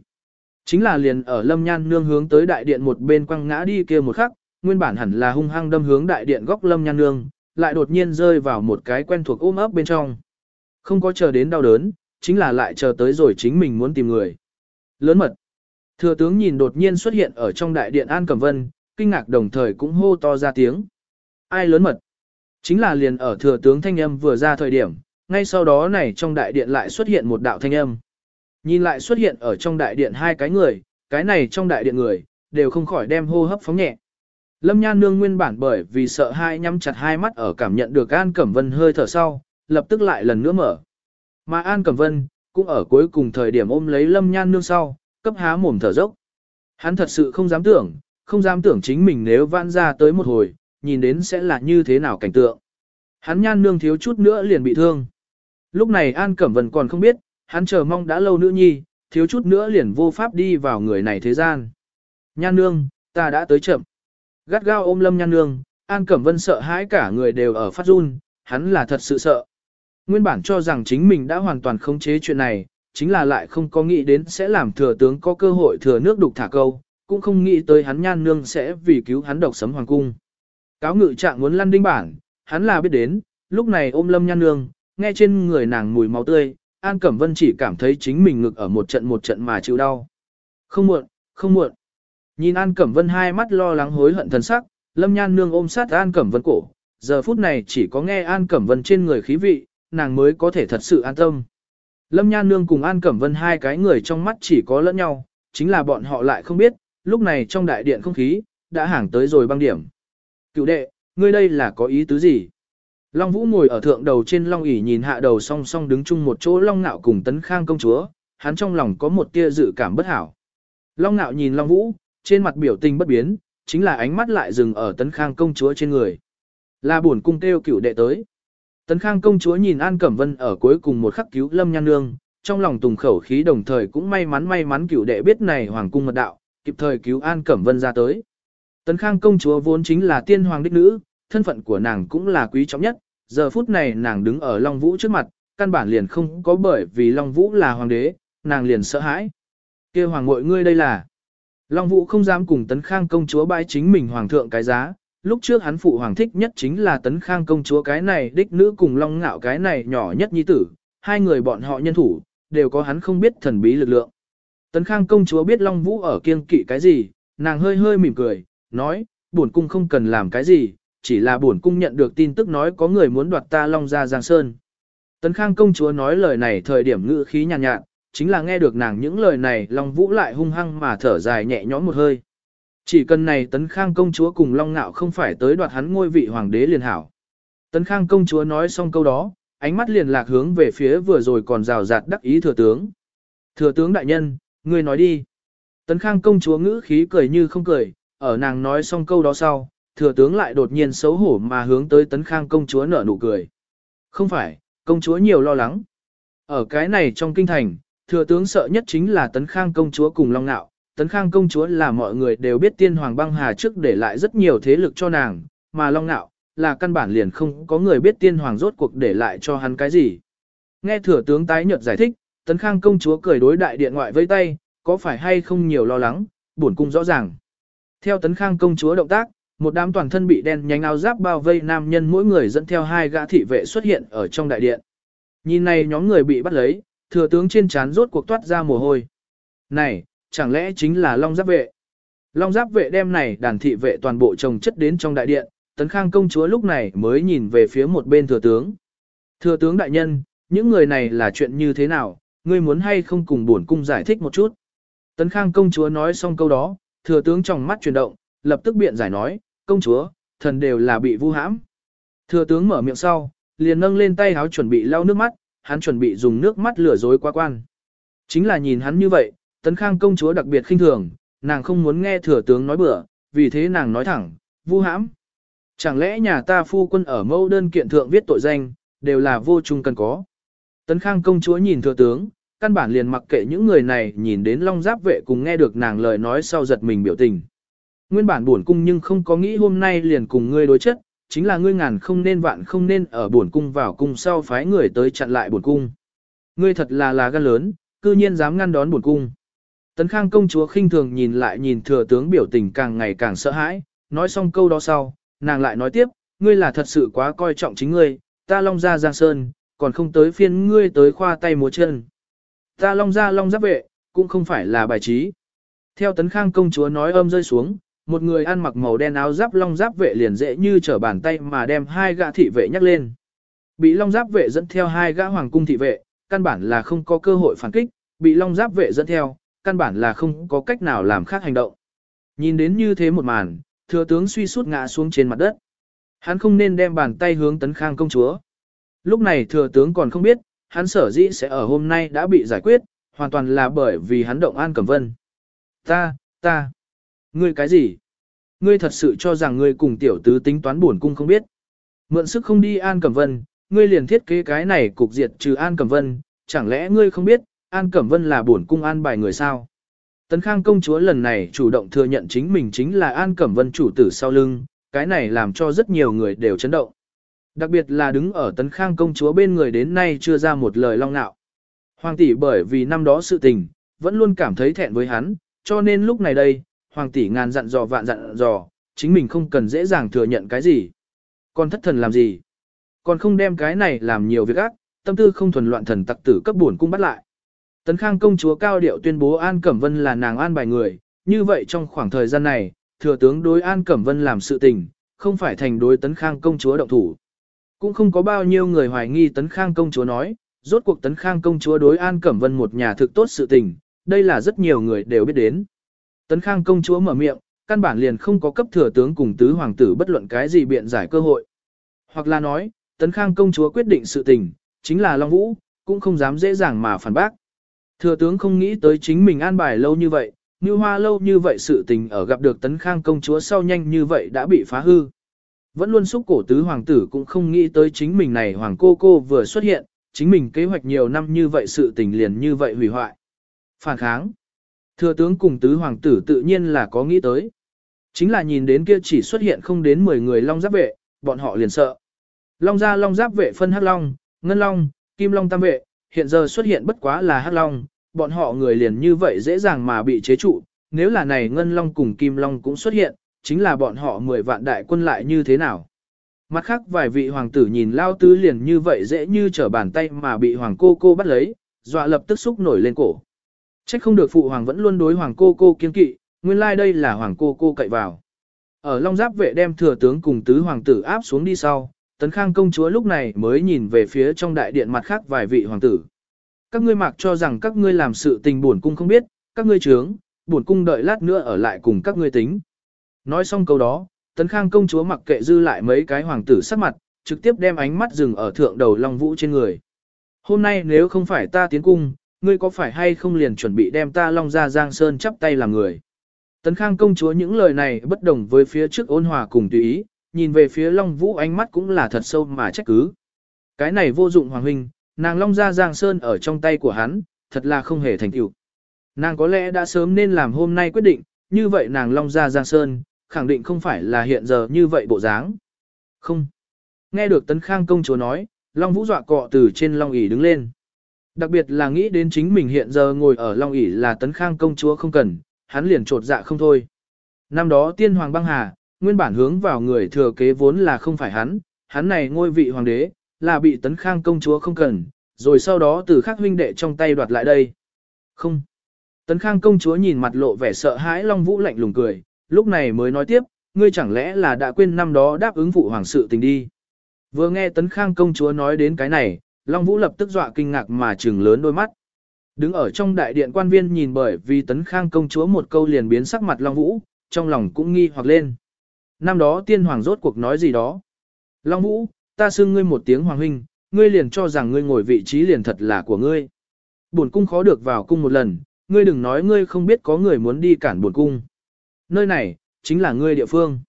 Chính là liền ở lâm nhan nương hướng tới đại điện một bên quăng ngã đi kia một khắc, nguyên bản hẳn là hung hăng đâm hướng đại điện góc lâm nhan nương, lại đột nhiên rơi vào một cái quen thuộc ôm ấp bên trong. Không có chờ đến đau đớn, chính là lại chờ tới rồi chính mình muốn tìm người. Lớn mật. Thừa tướng nhìn đột nhiên xuất hiện ở trong đại điện An Cẩm Vân, kinh ngạc đồng thời cũng hô to ra tiếng. Ai lớn mật? Chính là liền ở thừa tướng thanh âm vừa ra thời điểm, ngay sau đó này trong đại điện lại xuất hiện một đạo thanh âm. Nhìn lại xuất hiện ở trong đại điện hai cái người, cái này trong đại điện người, đều không khỏi đem hô hấp phóng nhẹ. Lâm Nhan Nương nguyên bản bởi vì sợ hai nhắm chặt hai mắt ở cảm nhận được An Cẩm Vân hơi thở sau, lập tức lại lần nữa mở. Mà An Cẩm Vân, cũng ở cuối cùng thời điểm ôm lấy Lâm Nhan Nương sau, cấp há mồm thở dốc. Hắn thật sự không dám tưởng, không dám tưởng chính mình nếu vãn ra tới một hồi, nhìn đến sẽ là như thế nào cảnh tượng. Hắn nhan nương thiếu chút nữa liền bị thương. Lúc này An Cẩm Vân còn không biết, hắn chờ mong đã lâu nữ nhi, thiếu chút nữa liền vô pháp đi vào người này thế gian. Nhan nương, ta đã tới chậm. Gắt gao ôm lâm nhan nương, An Cẩm Vân sợ hãi cả người đều ở phát run, hắn là thật sự sợ. Nguyên bản cho rằng chính mình đã hoàn toàn khống chế chuyện này, chính là lại không có nghĩ đến sẽ làm thừa tướng có cơ hội thừa nước đục thả câu, cũng không nghĩ tới hắn nhan nương sẽ vì cứu hắn độc sấm hoàng cung. Cáo ngự trạng muốn lăn đinh bản, hắn là biết đến, lúc này ôm lâm nhan nương, nghe trên người nàng mùi máu tươi, An Cẩm Vân chỉ cảm thấy chính mình ngực ở một trận một trận mà chịu đau. Không muộn, không muộn. Nhìn An Cẩm Vân hai mắt lo lắng hối hận thần sắc, lâm nhan nương ôm sát An Cẩm Vân cổ, giờ phút này chỉ có nghe An Cẩm Vân trên người khí vị, nàng mới có thể thật sự an tâm. Lâm Nhan Nương cùng An Cẩm Vân hai cái người trong mắt chỉ có lẫn nhau, chính là bọn họ lại không biết, lúc này trong đại điện không khí, đã hàng tới rồi băng điểm. Cựu đệ, ngươi đây là có ý tứ gì? Long Vũ ngồi ở thượng đầu trên Long ỷ nhìn hạ đầu song song đứng chung một chỗ Long Nạo cùng Tấn Khang công chúa, hắn trong lòng có một tia dự cảm bất hảo. Long Nạo nhìn Long Vũ, trên mặt biểu tình bất biến, chính là ánh mắt lại dừng ở Tấn Khang công chúa trên người. Là buồn cung kêu cựu đệ tới. Tấn Khang công chúa nhìn An Cẩm Vân ở cuối cùng một khắc cứu Lâm Nhan Nương, trong lòng tùng khẩu khí đồng thời cũng may mắn may mắn cửu đệ biết này hoàng cung mật đạo, kịp thời cứu An Cẩm Vân ra tới. Tấn Khang công chúa vốn chính là tiên hoàng đích nữ, thân phận của nàng cũng là quý trọng nhất, giờ phút này nàng đứng ở Long Vũ trước mặt, căn bản liền không có bởi vì Long Vũ là hoàng đế, nàng liền sợ hãi. kia hoàng muội ngươi đây là. Long Vũ không dám cùng Tấn Khang công chúa bãi chính mình hoàng thượng cái giá, lúc trước hắn phụ hoàng thích nhất chính là Tấn Khang công chúa cái này đích nữ cùng Long Ngạo cái này nhỏ nhất nhi tử, hai người bọn họ nhân thủ, đều có hắn không biết thần bí lực lượng. Tấn Khang công chúa biết Long Vũ ở kiên kỵ cái gì, nàng hơi hơi mỉm cười, nói, bổn cung không cần làm cái gì, chỉ là bổn cung nhận được tin tức nói có người muốn đoạt ta Long ra Giang Sơn. Tấn Khang công chúa nói lời này thời điểm ngữ khí nhàn nhạt, nhạt, chính là nghe được nàng những lời này Long Vũ lại hung hăng mà thở dài nhẹ nhõm một hơi. Chỉ cần này Tấn Khang công chúa cùng Long Nạo không phải tới đoạt hắn ngôi vị hoàng đế liền hảo. Tấn Khang công chúa nói xong câu đó, ánh mắt liền lạc hướng về phía vừa rồi còn rào rạt đắc ý thừa tướng. Thừa tướng đại nhân, ngươi nói đi. Tấn Khang công chúa ngữ khí cười như không cười, ở nàng nói xong câu đó sau, thừa tướng lại đột nhiên xấu hổ mà hướng tới Tấn Khang công chúa nở nụ cười. Không phải, công chúa nhiều lo lắng. Ở cái này trong kinh thành, thừa tướng sợ nhất chính là Tấn Khang công chúa cùng Long Nạo. Tấn Khang công chúa là mọi người đều biết tiên hoàng băng hà trước để lại rất nhiều thế lực cho nàng, mà Long Nạo, là căn bản liền không có người biết tiên hoàng rốt cuộc để lại cho hắn cái gì. Nghe thừa tướng tái nhợt giải thích, Tấn Khang công chúa cười đối đại điện ngoại vây tay, có phải hay không nhiều lo lắng, buồn cung rõ ràng. Theo Tấn Khang công chúa động tác, một đám toàn thân bị đen nhánh áo giáp bao vây nam nhân mỗi người dẫn theo hai gã thị vệ xuất hiện ở trong đại điện. Nhìn này nhóm người bị bắt lấy, thừa tướng trên trán rốt cuộc toát ra mồ hôi. Này, chẳng lẽ chính là Long Giáp vệ? Long Giáp vệ đem này đàn thị vệ toàn bộ trồng chất đến trong đại điện, Tấn Khang công chúa lúc này mới nhìn về phía một bên thừa tướng. Thừa tướng đại nhân, những người này là chuyện như thế nào, ngươi muốn hay không cùng bổn cung giải thích một chút. Tấn Khang công chúa nói xong câu đó, thừa tướng trong mắt chuyển động, lập tức biện giải nói, công chúa, thần đều là bị vu hãm. Thừa tướng mở miệng sau, liền nâng lên tay háo chuẩn bị lau nước mắt, hắn chuẩn bị dùng nước mắt lửa dối qua quan. Chính là nhìn hắn như vậy, Tấn Khang công chúa đặc biệt khinh thường, nàng không muốn nghe thừa tướng nói bừa, vì thế nàng nói thẳng, vu hãm. Chẳng lẽ nhà ta phu quân ở mẫu đơn kiện thượng viết tội danh, đều là vô trung cần có. Tấn Khang công chúa nhìn thừa tướng, căn bản liền mặc kệ những người này nhìn đến long giáp vệ cùng nghe được nàng lời nói sau giật mình biểu tình. Nguyên bản buồn cung nhưng không có nghĩ hôm nay liền cùng ngươi đối chất, chính là ngươi ngàn không nên vạn không nên ở buồn cung vào cung sau phái người tới chặn lại buồn cung. Ngươi thật là là gan lớn, cư nhiên dám ngăn đón buồn cung. Tấn Khang công chúa khinh thường nhìn lại nhìn thừa tướng biểu tình càng ngày càng sợ hãi, nói xong câu đó sau, nàng lại nói tiếp, ngươi là thật sự quá coi trọng chính ngươi, ta long ra giang sơn, còn không tới phiên ngươi tới khoa tay múa chân. Ta long ra long giáp vệ, cũng không phải là bài trí. Theo tấn khang công chúa nói âm rơi xuống, một người ăn mặc màu đen áo giáp long giáp vệ liền dễ như trở bàn tay mà đem hai gã thị vệ nhắc lên. Bị long giáp vệ dẫn theo hai gã hoàng cung thị vệ, căn bản là không có cơ hội phản kích, bị long giáp vệ dẫn theo, căn bản là không có cách nào làm khác hành động. Nhìn đến như thế một màn, thừa tướng suy sút ngã xuống trên mặt đất. Hắn không nên đem bàn tay hướng tấn khang công chúa. Lúc này thừa tướng còn không biết, hắn sở dĩ sẽ ở hôm nay đã bị giải quyết, hoàn toàn là bởi vì hắn động An Cẩm Vân. Ta, ta, ngươi cái gì? Ngươi thật sự cho rằng ngươi cùng tiểu tứ tính toán buồn cung không biết. Mượn sức không đi An Cẩm Vân, ngươi liền thiết kế cái này cục diệt trừ An Cẩm Vân, chẳng lẽ ngươi không biết, An Cẩm Vân là bổn cung an bài người sao? Tấn Khang công chúa lần này chủ động thừa nhận chính mình chính là An Cẩm Vân chủ tử sau lưng, cái này làm cho rất nhiều người đều chấn động. Đặc biệt là đứng ở Tấn Khang công chúa bên người đến nay chưa ra một lời long nạo. Hoàng tỷ bởi vì năm đó sự tình, vẫn luôn cảm thấy thẹn với hắn, cho nên lúc này đây, Hoàng tỷ ngàn dặn dò vạn dặn dò, chính mình không cần dễ dàng thừa nhận cái gì. Còn thất thần làm gì? Còn không đem cái này làm nhiều việc ác, tâm tư không thuần loạn thần tặc tử cấp buồn cung bắt lại. Tấn Khang công chúa cao điệu tuyên bố An Cẩm Vân là nàng an bài người, như vậy trong khoảng thời gian này, thừa tướng đối An Cẩm Vân làm sự tình, không phải thành đối Tấn Khang công chúa động thủ. Cũng không có bao nhiêu người hoài nghi Tấn Khang công chúa nói, rốt cuộc Tấn Khang công chúa đối An Cẩm Vân một nhà thực tốt sự tình, đây là rất nhiều người đều biết đến. Tấn Khang công chúa mở miệng, căn bản liền không có cấp thừa tướng cùng tứ hoàng tử bất luận cái gì biện giải cơ hội. Hoặc là nói, Tấn Khang công chúa quyết định sự tình, chính là Long Vũ, cũng không dám dễ dàng mà phản bác. Thừa tướng không nghĩ tới chính mình an bài lâu như vậy, như hoa lâu như vậy sự tình ở gặp được tấn khang công chúa sau nhanh như vậy đã bị phá hư. Vẫn luôn xúc cổ tứ hoàng tử cũng không nghĩ tới chính mình này hoàng cô cô vừa xuất hiện, chính mình kế hoạch nhiều năm như vậy sự tình liền như vậy hủy hoại. Phản kháng. Thừa tướng cùng tứ hoàng tử tự nhiên là có nghĩ tới. Chính là nhìn đến kia chỉ xuất hiện không đến 10 người long giáp vệ, bọn họ liền sợ. Long gia long giáp vệ phân hắc long, ngân long, kim long tam vệ, hiện giờ xuất hiện bất quá là hắc long, bọn họ người liền như vậy dễ dàng mà bị chế trụ, nếu là này ngân long cùng kim long cũng xuất hiện, chính là bọn họ 10 vạn đại quân lại như thế nào. Mặt khác vài vị hoàng tử nhìn lao tứ liền như vậy dễ như trở bàn tay mà bị hoàng cô cô bắt lấy, dọa lập tức xúc nổi lên cổ. Trách không được phụ hoàng vẫn luôn đối hoàng cô cô kiên kỵ, nguyên lai like đây là hoàng cô cô cậy vào. Ở Long Giáp vệ đem thừa tướng cùng tứ hoàng tử áp xuống đi sau, Tấn Khang công chúa lúc này mới nhìn về phía trong đại điện mặt khác vài vị hoàng tử. Các ngươi mặc cho rằng các ngươi làm sự tình buồn cung không biết, các ngươi trướng, buồn cung đợi lát nữa ở lại cùng các ngươi tính. Nói xong câu đó, Tấn Khang công chúa mặc kệ dư lại mấy cái hoàng tử sắc mặt, trực tiếp đem ánh mắt dừng ở thượng đầu Long Vũ trên người. Hôm nay nếu không phải ta tiến cung, ngươi có phải hay không liền chuẩn bị đem ta Long ra Giang Sơn chắp tay làm người. Tấn Khang công chúa những lời này bất đồng với phía trước ôn hòa cùng tùy ý, nhìn về phía Long Vũ ánh mắt cũng là thật sâu mà trách cứ. Cái này vô dụng hoàng huynh, nàng Long ra Giang Sơn ở trong tay của hắn, thật là không hề thành tựu. Nàng có lẽ đã sớm nên làm hôm nay quyết định, như vậy nàng Long ra Giang Sơn, khẳng định không phải là hiện giờ như vậy bộ dáng. Không. Nghe được Tấn Khang công chúa nói, Long Vũ dọa cọ từ trên Long ỷ đứng lên. Đặc biệt là nghĩ đến chính mình hiện giờ ngồi ở Long ỷ là Tấn Khang công chúa không cần, hắn liền trột dạ không thôi. Năm đó tiên hoàng băng hà, nguyên bản hướng vào người thừa kế vốn là không phải hắn, hắn này ngôi vị hoàng đế, là bị Tấn Khang công chúa không cần, rồi sau đó từ khắc huynh đệ trong tay đoạt lại đây. Không. Tấn Khang công chúa nhìn mặt lộ vẻ sợ hãi Long Vũ lạnh lùng cười, lúc này mới nói tiếp, ngươi chẳng lẽ là đã quên năm đó đáp ứng phụ hoàng sự tình đi. Vừa nghe Tấn Khang công chúa nói đến cái này, Long Vũ lập tức dọa kinh ngạc mà trừng lớn đôi mắt. Đứng ở trong đại điện quan viên nhìn bởi vì Tấn Khang công chúa một câu liền biến sắc mặt Long Vũ, trong lòng cũng nghi hoặc lên. Năm đó tiên hoàng rốt cuộc nói gì đó. Long Vũ, ta xưng ngươi một tiếng hoàng huynh, ngươi liền cho rằng ngươi ngồi vị trí liền thật là của ngươi. Bổn cung khó được vào cung một lần, ngươi đừng nói ngươi không biết có người muốn đi cản bổn cung nơi này, chính là ngươi địa phương.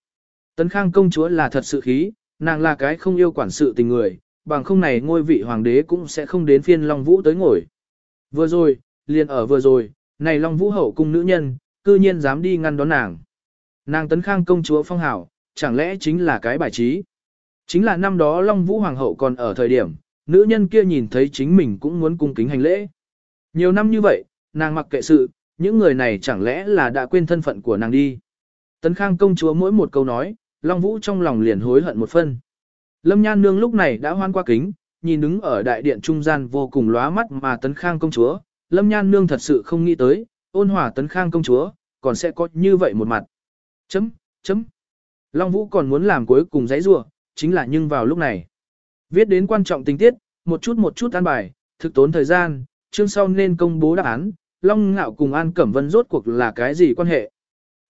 Tấn Khang công chúa là thật sự khí, nàng là cái không yêu quản sự tình người, bằng không này ngôi vị hoàng đế cũng sẽ không đến phiên Long Vũ tới ngồi. Vừa rồi, liền ở vừa rồi, này Long Vũ hậu cung nữ nhân, cư nhiên dám đi ngăn đón nàng. Nàng Tấn Khang công chúa phong hảo, chẳng lẽ chính là cái bài trí. Chính là năm đó Long Vũ hoàng hậu còn ở thời điểm, nữ nhân kia nhìn thấy chính mình cũng muốn cung kính hành lễ. Nhiều năm như vậy, nàng mặc kệ sự, những người này chẳng lẽ là đã quên thân phận của nàng đi. Tấn Khang công chúa mỗi một câu nói, Long Vũ trong lòng liền hối hận một phân. Lâm Nhan Nương lúc này đã hoan qua kính, nhìn đứng ở đại điện trung gian vô cùng lóa mắt mà Tấn Khang công chúa, Lâm Nhan Nương thật sự không nghĩ tới, ôn hòa Tấn Khang công chúa, còn sẽ có như vậy một mặt. Chấm, chấm. Long Vũ còn muốn làm cuối cùng giấy rua, chính là nhưng vào lúc này. Viết đến quan trọng tình tiết, một chút một chút an bài, thực tốn thời gian, chương sau nên công bố đáp án, Long Ngạo cùng An Cẩm Vân rốt cuộc là cái gì quan hệ?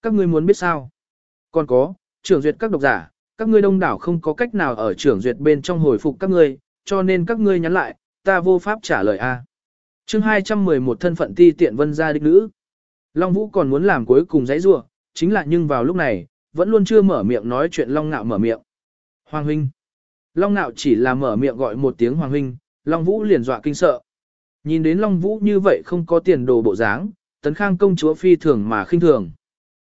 Các ngươi muốn biết sao? Còn có, trưởng duyệt các độc giả, các ngươi đông đảo không có cách nào ở trưởng duyệt bên trong hồi phục các ngươi, cho nên các ngươi nhắn lại, ta vô pháp trả lời a. Chương 211 thân phận ti tiện vân gia đích nữ. Long Vũ còn muốn làm cuối cùng giấy rua, chính là nhưng vào lúc này, vẫn luôn chưa mở miệng nói chuyện Long Ngạo mở miệng. Hoàng huynh. Long Nạo chỉ là mở miệng gọi một tiếng Hoàng huynh, Long Vũ liền dọa kinh sợ. Nhìn đến Long Vũ như vậy không có tiền đồ bộ dáng, tấn khang công chúa phi thường mà khinh thường.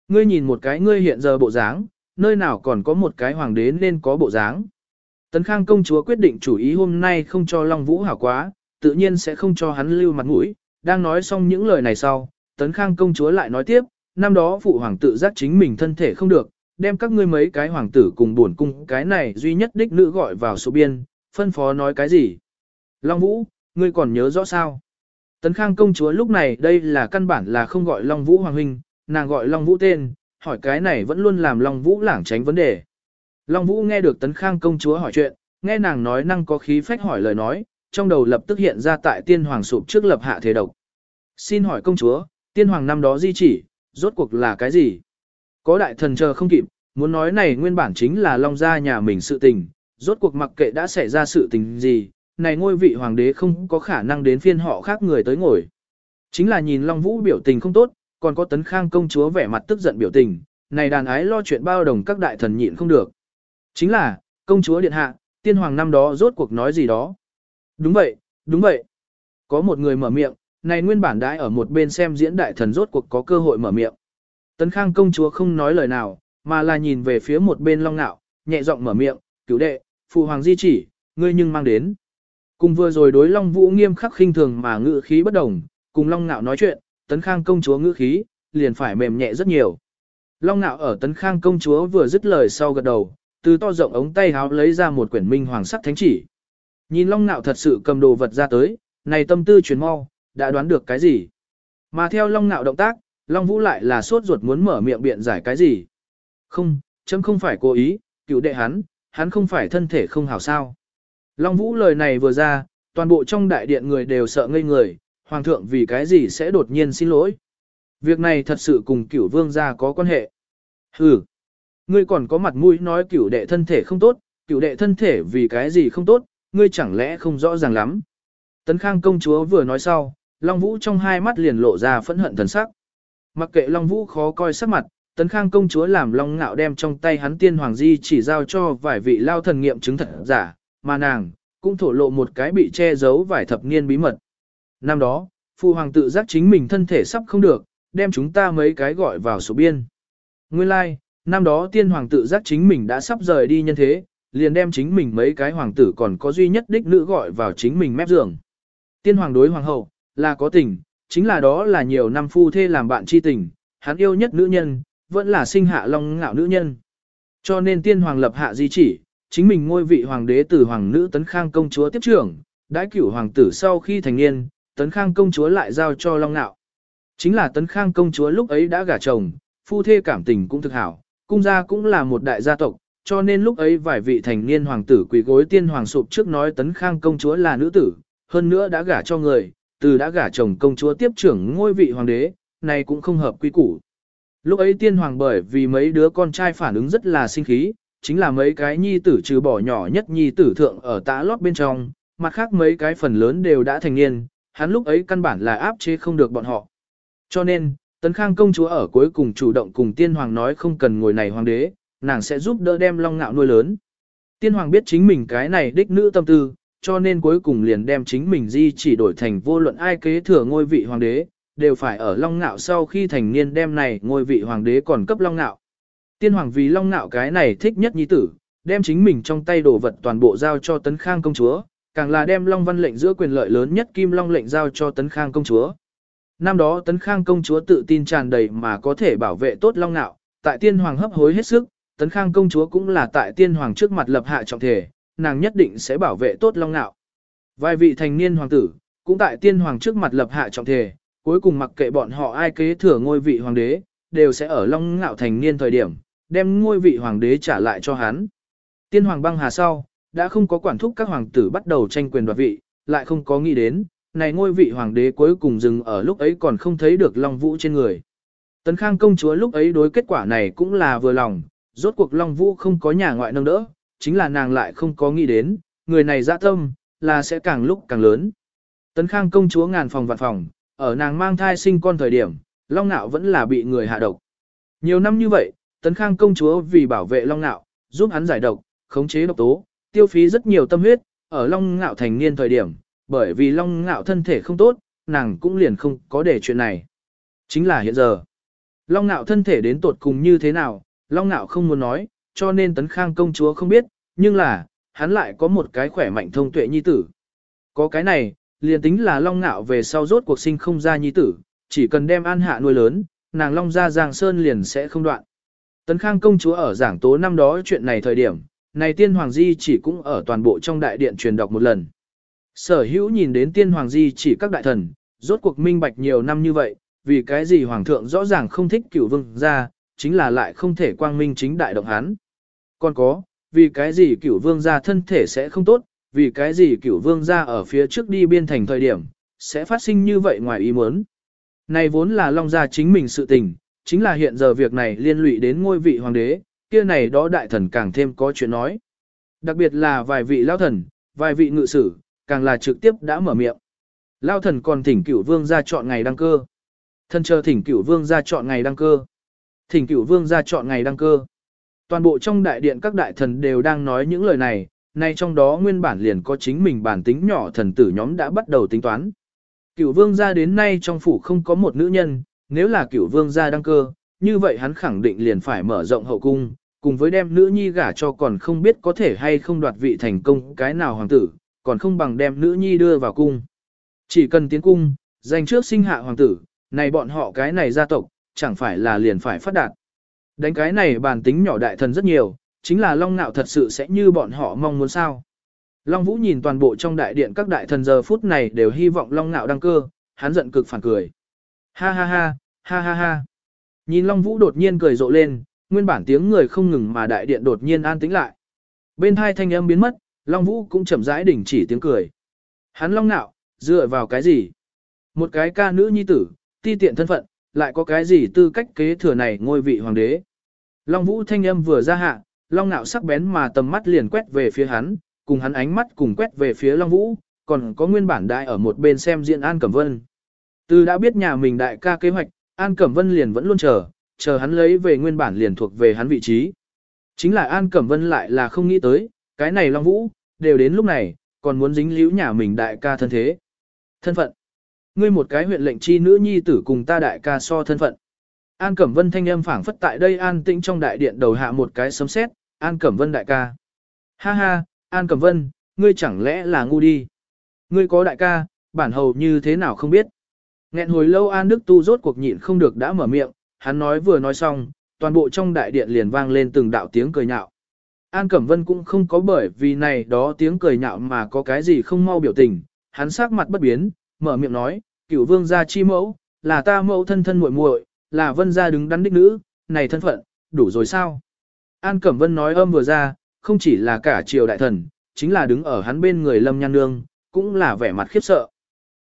Ngươi nhìn một cái ngươi hiện giờ bộ dáng, nơi nào còn có một cái hoàng đế nên có bộ dáng. Tấn khang công chúa quyết định chủ ý hôm nay không cho Long Vũ hảo quá, tự nhiên sẽ không cho hắn lưu mặt mũi. Đang nói xong những lời này sau, tấn khang công chúa lại nói tiếp, năm đó phụ hoàng tự giác chính mình thân thể không được, đem các ngươi mấy cái hoàng tử cùng buồn cung cái này duy nhất đích nữ gọi vào số biên, phân phó nói cái gì. Long Vũ, ngươi còn nhớ rõ sao? Tấn Khang công chúa lúc này đây là căn bản là không gọi Long Vũ Hoàng Huynh, nàng gọi Long Vũ tên, hỏi cái này vẫn luôn làm Long Vũ lảng tránh vấn đề. Long Vũ nghe được Tấn Khang công chúa hỏi chuyện, nghe nàng nói năng có khí phách hỏi lời nói, trong đầu lập tức hiện ra tại tiên hoàng sụp trước lập hạ thế độc. Xin hỏi công chúa, tiên hoàng năm đó di chỉ, rốt cuộc là cái gì? Có đại thần chờ không kịp, muốn nói này nguyên bản chính là Long gia nhà mình sự tình, rốt cuộc mặc kệ đã xảy ra sự tình gì, này ngôi vị hoàng đế không có khả năng đến phiên họ khác người tới ngồi. Chính là nhìn Long Vũ biểu tình không tốt, còn có tấn khang công chúa vẻ mặt tức giận biểu tình, này đàn ái lo chuyện bao đồng các đại thần nhịn không được. Chính là, công chúa điện hạ, tiên hoàng năm đó rốt cuộc nói gì đó. Đúng vậy, đúng vậy. Có một người mở miệng, này nguyên bản đãi ở một bên xem diễn đại thần rốt cuộc có cơ hội mở miệng. Tấn Khang công chúa không nói lời nào, mà là nhìn về phía một bên long nạo, nhẹ giọng mở miệng, cứu đệ, phụ hoàng di chỉ, ngươi nhưng mang đến. Cùng vừa rồi đối long vũ nghiêm khắc khinh thường mà ngữ khí bất đồng, cùng long nạo nói chuyện, Tấn Khang công chúa ngữ khí, liền phải mềm nhẹ rất nhiều. Long nạo ở Tấn Khang công chúa vừa dứt lời sau gật đầu, từ to rộng ống tay háo lấy ra một quyển minh hoàng sắc thánh chỉ. Nhìn Long nạo thật sự cầm đồ vật ra tới, này tâm tư chuyển mau, đã đoán được cái gì. Mà theo Long nạo động tác, Long Vũ lại là sốt ruột muốn mở miệng biện giải cái gì. Không, chấm không phải cố ý, cựu đệ hắn, hắn không phải thân thể không hảo sao. Long Vũ lời này vừa ra, toàn bộ trong đại điện người đều sợ ngây người, hoàng thượng vì cái gì sẽ đột nhiên xin lỗi. Việc này thật sự cùng cửu vương gia có quan hệ. Hừ, ngươi còn có mặt mũi nói cửu đệ thân thể không tốt, cửu đệ thân thể vì cái gì không tốt, ngươi chẳng lẽ không rõ ràng lắm. Tấn Khang công chúa vừa nói sau, Long Vũ trong hai mắt liền lộ ra phẫn hận thần sắc. Mặc kệ Long Vũ khó coi sắc mặt, Tấn Khang công chúa làm Long Ngạo đem trong tay hắn tiên hoàng di chỉ giao cho vài vị lao thần nghiệm chứng thật giả, mà nàng cũng thổ lộ một cái bị che giấu vài thập niên bí mật. Năm đó, phụ hoàng tự giác chính mình thân thể sắp không được, đem chúng ta mấy cái gọi vào số biên. Nguyên lai, like, năm đó tiên hoàng tự giác chính mình đã sắp rời đi nhân thế, liền đem chính mình mấy cái hoàng tử còn có duy nhất đích nữ gọi vào chính mình mép giường. Tiên hoàng đối hoàng hậu, là có tình, chính là đó là nhiều năm phu thê làm bạn chi tình, hắn yêu nhất nữ nhân, vẫn là sinh hạ long ngạo nữ nhân. Cho nên tiên hoàng lập hạ di chỉ, chính mình ngôi vị hoàng đế từ hoàng nữ tấn khang công chúa tiếp trưởng, đãi cửu hoàng tử sau khi thành niên, tấn khang công chúa lại giao cho long ngạo. Chính là tấn khang công chúa lúc ấy đã gả chồng, phu thê cảm tình cũng thực hảo, cung gia cũng là một đại gia tộc, cho nên lúc ấy vài vị thành niên hoàng tử quỳ gối tiên hoàng sụp trước nói tấn khang công chúa là nữ tử, hơn nữa đã gả cho người, từ đã gả chồng công chúa tiếp trưởng ngôi vị hoàng đế, này cũng không hợp quy củ. Lúc ấy tiên hoàng bởi vì mấy đứa con trai phản ứng rất là sinh khí, chính là mấy cái nhi tử trừ bỏ nhỏ nhất nhi tử thượng ở tã lót bên trong, mặt khác mấy cái phần lớn đều đã thành niên, hắn lúc ấy căn bản là áp chế không được bọn họ. Cho nên, Tấn Khang công chúa ở cuối cùng chủ động cùng tiên hoàng nói không cần ngồi này hoàng đế, nàng sẽ giúp đỡ đem long ngạo nuôi lớn. Tiên hoàng biết chính mình cái này đích nữ tâm tư, cho nên cuối cùng liền đem chính mình di chỉ đổi thành vô luận ai kế thừa ngôi vị hoàng đế, đều phải ở long ngạo sau khi thành niên đem này ngôi vị hoàng đế còn cấp long ngạo. Tiên hoàng vì long ngạo cái này thích nhất nhi tử, đem chính mình trong tay đồ vật toàn bộ giao cho tấn khang công chúa, càng là đem long văn lệnh giữa quyền lợi lớn nhất kim long lệnh giao cho tấn khang công chúa. Năm đó tấn khang công chúa tự tin tràn đầy mà có thể bảo vệ tốt long ngạo, tại tiên hoàng hấp hối hết sức, tấn khang công chúa cũng là tại tiên hoàng trước mặt lập hạ trọng thể, nàng nhất định sẽ bảo vệ tốt long Nạo, Vài vị thành niên hoàng tử, cũng tại tiên hoàng trước mặt lập hạ trọng thể, cuối cùng mặc kệ bọn họ ai kế thừa ngôi vị hoàng đế, đều sẽ ở long ngạo thành niên thời điểm, đem ngôi vị hoàng đế trả lại cho hắn. Tiên hoàng băng hà sau, đã không có quản thúc các hoàng tử bắt đầu tranh quyền đoạt vị, lại không có nghĩ đến, này ngôi vị hoàng đế cuối cùng dừng ở lúc ấy còn không thấy được Long Vũ trên người. Tấn Khang công chúa lúc ấy đối kết quả này cũng là vừa lòng, rốt cuộc Long Vũ không có nhà ngoại nâng đỡ, chính là nàng lại không có nghĩ đến, người này dạ tâm, là sẽ càng lúc càng lớn. Tấn Khang công chúa ngàn phòng vạn phòng, ở nàng mang thai sinh con thời điểm, Long Nạo vẫn là bị người hạ độc. Nhiều năm như vậy, Tấn Khang công chúa vì bảo vệ Long Nạo, giúp hắn giải độc, khống chế độc tố, tiêu phí rất nhiều tâm huyết, ở Long Nạo thành niên thời điểm, bởi vì Long Nạo thân thể không tốt, nàng cũng liền không có để chuyện này. Chính là hiện giờ. Long Nạo thân thể đến tột cùng như thế nào, Long Nạo không muốn nói, cho nên Tấn Khang công chúa không biết, nhưng là, hắn lại có một cái khỏe mạnh thông tuệ nhi tử. Có cái này, liền tính là Long ngạo về sau rốt cuộc sinh không ra nhi tử, chỉ cần đem an hạ nuôi lớn, nàng Long ra Giang Sơn liền sẽ không đoạn. Tấn Khang công chúa ở giảng tố năm đó chuyện này thời điểm, này tiên hoàng di chỉ cũng ở toàn bộ trong đại điện truyền đọc một lần. Sở hữu nhìn đến tiên hoàng di chỉ các đại thần, rốt cuộc minh bạch nhiều năm như vậy, vì cái gì hoàng thượng rõ ràng không thích cửu vương ra, chính là lại không thể quang minh chính đại động hắn. Còn có, vì cái gì cửu vương gia thân thể sẽ không tốt, vì cái gì cửu vương gia ở phía trước đi biên thành thời điểm, sẽ phát sinh như vậy ngoài ý muốn. Này vốn là long gia chính mình sự tình, chính là hiện giờ việc này liên lụy đến ngôi vị hoàng đế, kia này đó đại thần càng thêm có chuyện nói. Đặc biệt là vài vị lao thần, vài vị ngự sử, càng là trực tiếp đã mở miệng. Lao thần còn thỉnh cửu vương ra chọn ngày đăng cơ. Thân chờ thỉnh cửu vương ra chọn ngày đăng cơ. Thỉnh cửu vương ra chọn ngày đăng cơ. Toàn bộ trong đại điện các đại thần đều đang nói những lời này, nay trong đó nguyên bản liền có chính mình bản tính nhỏ thần tử nhóm đã bắt đầu tính toán. Cửu vương gia đến nay trong phủ không có một nữ nhân, nếu là cửu vương gia đăng cơ, như vậy hắn khẳng định liền phải mở rộng hậu cung, cùng với đem nữ nhi gả cho còn không biết có thể hay không đoạt vị thành công cái nào hoàng tử, còn không bằng đem nữ nhi đưa vào cung. Chỉ cần tiến cung, dành trước sinh hạ hoàng tử, này bọn họ cái này gia tộc, chẳng phải là liền phải phát đạt. Đánh cái này bản tính nhỏ đại thần rất nhiều, chính là Long Nạo thật sự sẽ như bọn họ mong muốn sao. Long Vũ nhìn toàn bộ trong đại điện các đại thần giờ phút này đều hy vọng Long Nạo đăng cơ, hắn giận cực phản cười. Ha ha ha, ha ha ha. Nhìn Long Vũ đột nhiên cười rộ lên, nguyên bản tiếng người không ngừng mà đại điện đột nhiên an tĩnh lại. Bên hai thanh âm biến mất, Long Vũ cũng chậm rãi đỉnh chỉ tiếng cười. Hắn Long Nạo, dựa vào cái gì? Một cái ca nữ nhi tử, ti tiện thân phận, lại có cái gì tư cách kế thừa này ngôi vị hoàng đế? Long Vũ thanh âm vừa ra hạ, Long Nạo sắc bén mà tầm mắt liền quét về phía hắn, cùng hắn ánh mắt cùng quét về phía Long Vũ, còn có nguyên bản đại ở một bên xem diện An Cẩm Vân. Từ đã biết nhà mình đại ca kế hoạch, An Cẩm Vân liền vẫn luôn chờ, chờ hắn lấy về nguyên bản liền thuộc về hắn vị trí. Chính là An Cẩm Vân lại là không nghĩ tới, cái này Long Vũ, đều đến lúc này, còn muốn dính líu nhà mình đại ca thân thế. Thân phận. Ngươi một cái huyện lệnh chi nữ nhi tử cùng ta đại ca so thân phận. An Cẩm Vân thanh âm phảng phất tại đây an tĩnh trong đại điện đầu hạ một cái sấm sét, An Cẩm Vân đại ca. Ha ha, An Cẩm Vân, ngươi chẳng lẽ là ngu đi. Ngươi có đại ca, bản hầu như thế nào không biết. Nghẹn hồi lâu An Đức Tu rốt cuộc nhịn không được đã mở miệng, hắn nói vừa nói xong, toàn bộ trong đại điện liền vang lên từng đạo tiếng cười nhạo. An Cẩm Vân cũng không có bởi vì này đó tiếng cười nhạo mà có cái gì không mau biểu tình, hắn sắc mặt bất biến, mở miệng nói, cửu vương gia chi mẫu, là ta mẫu thân thân muội muội, là vân gia đứng đắn đích nữ, này thân phận, đủ rồi sao? An Cẩm Vân nói âm vừa ra, không chỉ là cả triều đại thần, chính là đứng ở hắn bên người Lâm Nhan Nương, cũng là vẻ mặt khiếp sợ.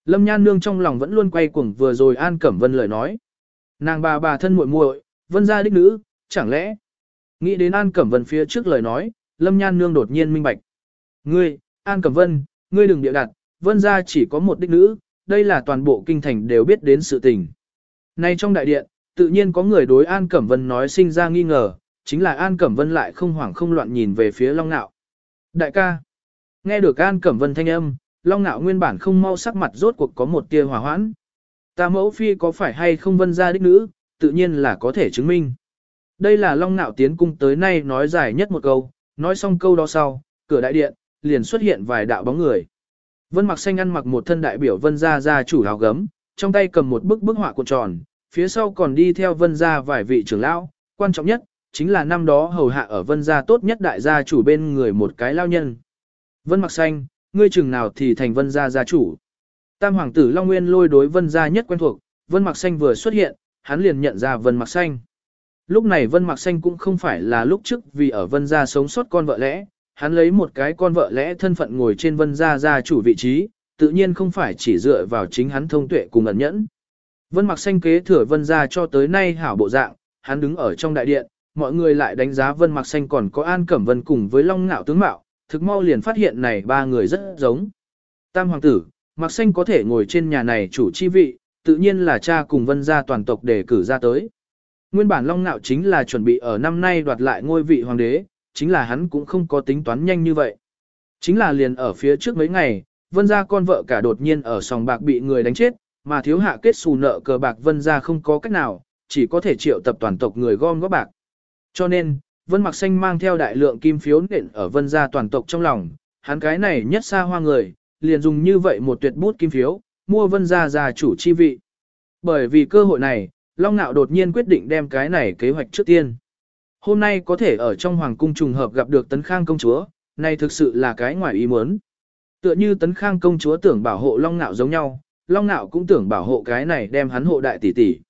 Lâm Nhan Nương trong lòng vẫn luôn quay cuồng vừa rồi An Cẩm Vân lời nói. Nàng bà bà thân muội muội, vân gia đích nữ, chẳng lẽ? Nghĩ đến An Cẩm Vân phía trước lời nói, Lâm Nhan Nương đột nhiên minh bạch. Ngươi, An Cẩm Vân, ngươi đừng điệu đặt, vân gia chỉ có một đích nữ, đây là toàn bộ kinh thành đều biết đến sự tình. Nay trong đại điện, tự nhiên có người đối An Cẩm Vân nói sinh ra nghi ngờ, chính là An Cẩm Vân lại không hoảng không loạn nhìn về phía Long Nạo. Đại ca, nghe được An Cẩm Vân thanh âm, Long Nạo nguyên bản không mau sắc mặt rốt cuộc có một tia hòa hoãn. Ta mẫu phi có phải hay không vân gia đích nữ, tự nhiên là có thể chứng minh. Đây là Long Nạo tiến cung tới nay nói dài nhất một câu, nói xong câu đó sau, cửa đại điện, liền xuất hiện vài đạo bóng người. Vân mặc xanh ăn mặc một thân đại biểu vân gia gia chủ áo gấm, trong tay cầm một bức bức họa cuộn tròn, phía sau còn đi theo vân gia vài vị trưởng lão, quan trọng nhất, chính là năm đó hầu hạ ở vân gia tốt nhất đại gia chủ bên người một cái lao nhân. Vân mặc xanh, ngươi chừng nào thì thành vân gia gia chủ. Tam hoàng tử Long Nguyên lôi đối vân gia nhất quen thuộc, vân mặc xanh vừa xuất hiện, hắn liền nhận ra vân mặc xanh. Lúc này vân mặc xanh cũng không phải là lúc trước vì ở vân gia sống sót con vợ lẽ, hắn lấy một cái con vợ lẽ thân phận ngồi trên vân gia gia chủ vị trí, tự nhiên không phải chỉ dựa vào chính hắn thông tuệ cùng ẩn nhẫn. Vân mặc xanh kế thừa vân gia cho tới nay hảo bộ dạng, hắn đứng ở trong đại điện, mọi người lại đánh giá vân mặc xanh còn có an cẩm vân cùng với long ngạo tướng mạo, thực mau liền phát hiện này ba người rất giống. Tam hoàng tử, mặc xanh có thể ngồi trên nhà này chủ chi vị, tự nhiên là cha cùng vân gia toàn tộc để cử ra tới. Nguyên bản long ngạo chính là chuẩn bị ở năm nay đoạt lại ngôi vị hoàng đế, chính là hắn cũng không có tính toán nhanh như vậy. Chính là liền ở phía trước mấy ngày, vân gia con vợ cả đột nhiên ở sòng bạc bị người đánh chết, mà thiếu hạ kết xù nợ cờ bạc vân gia không có cách nào, chỉ có thể triệu tập toàn tộc người gom góp bạc. Cho nên, vân mặc xanh mang theo đại lượng kim phiếu nện ở vân gia toàn tộc trong lòng, hắn cái này nhất xa hoa người, liền dùng như vậy một tuyệt bút kim phiếu, mua vân gia gia chủ chi vị. Bởi vì cơ hội này, Long Nạo đột nhiên quyết định đem cái này kế hoạch trước tiên. Hôm nay có thể ở trong hoàng cung trùng hợp gặp được Tấn Khang công chúa, này thực sự là cái ngoài ý muốn. Tựa như Tấn Khang công chúa tưởng bảo hộ Long Nạo giống nhau, Long Nạo cũng tưởng bảo hộ cái này đem hắn hộ đại tỷ tỷ.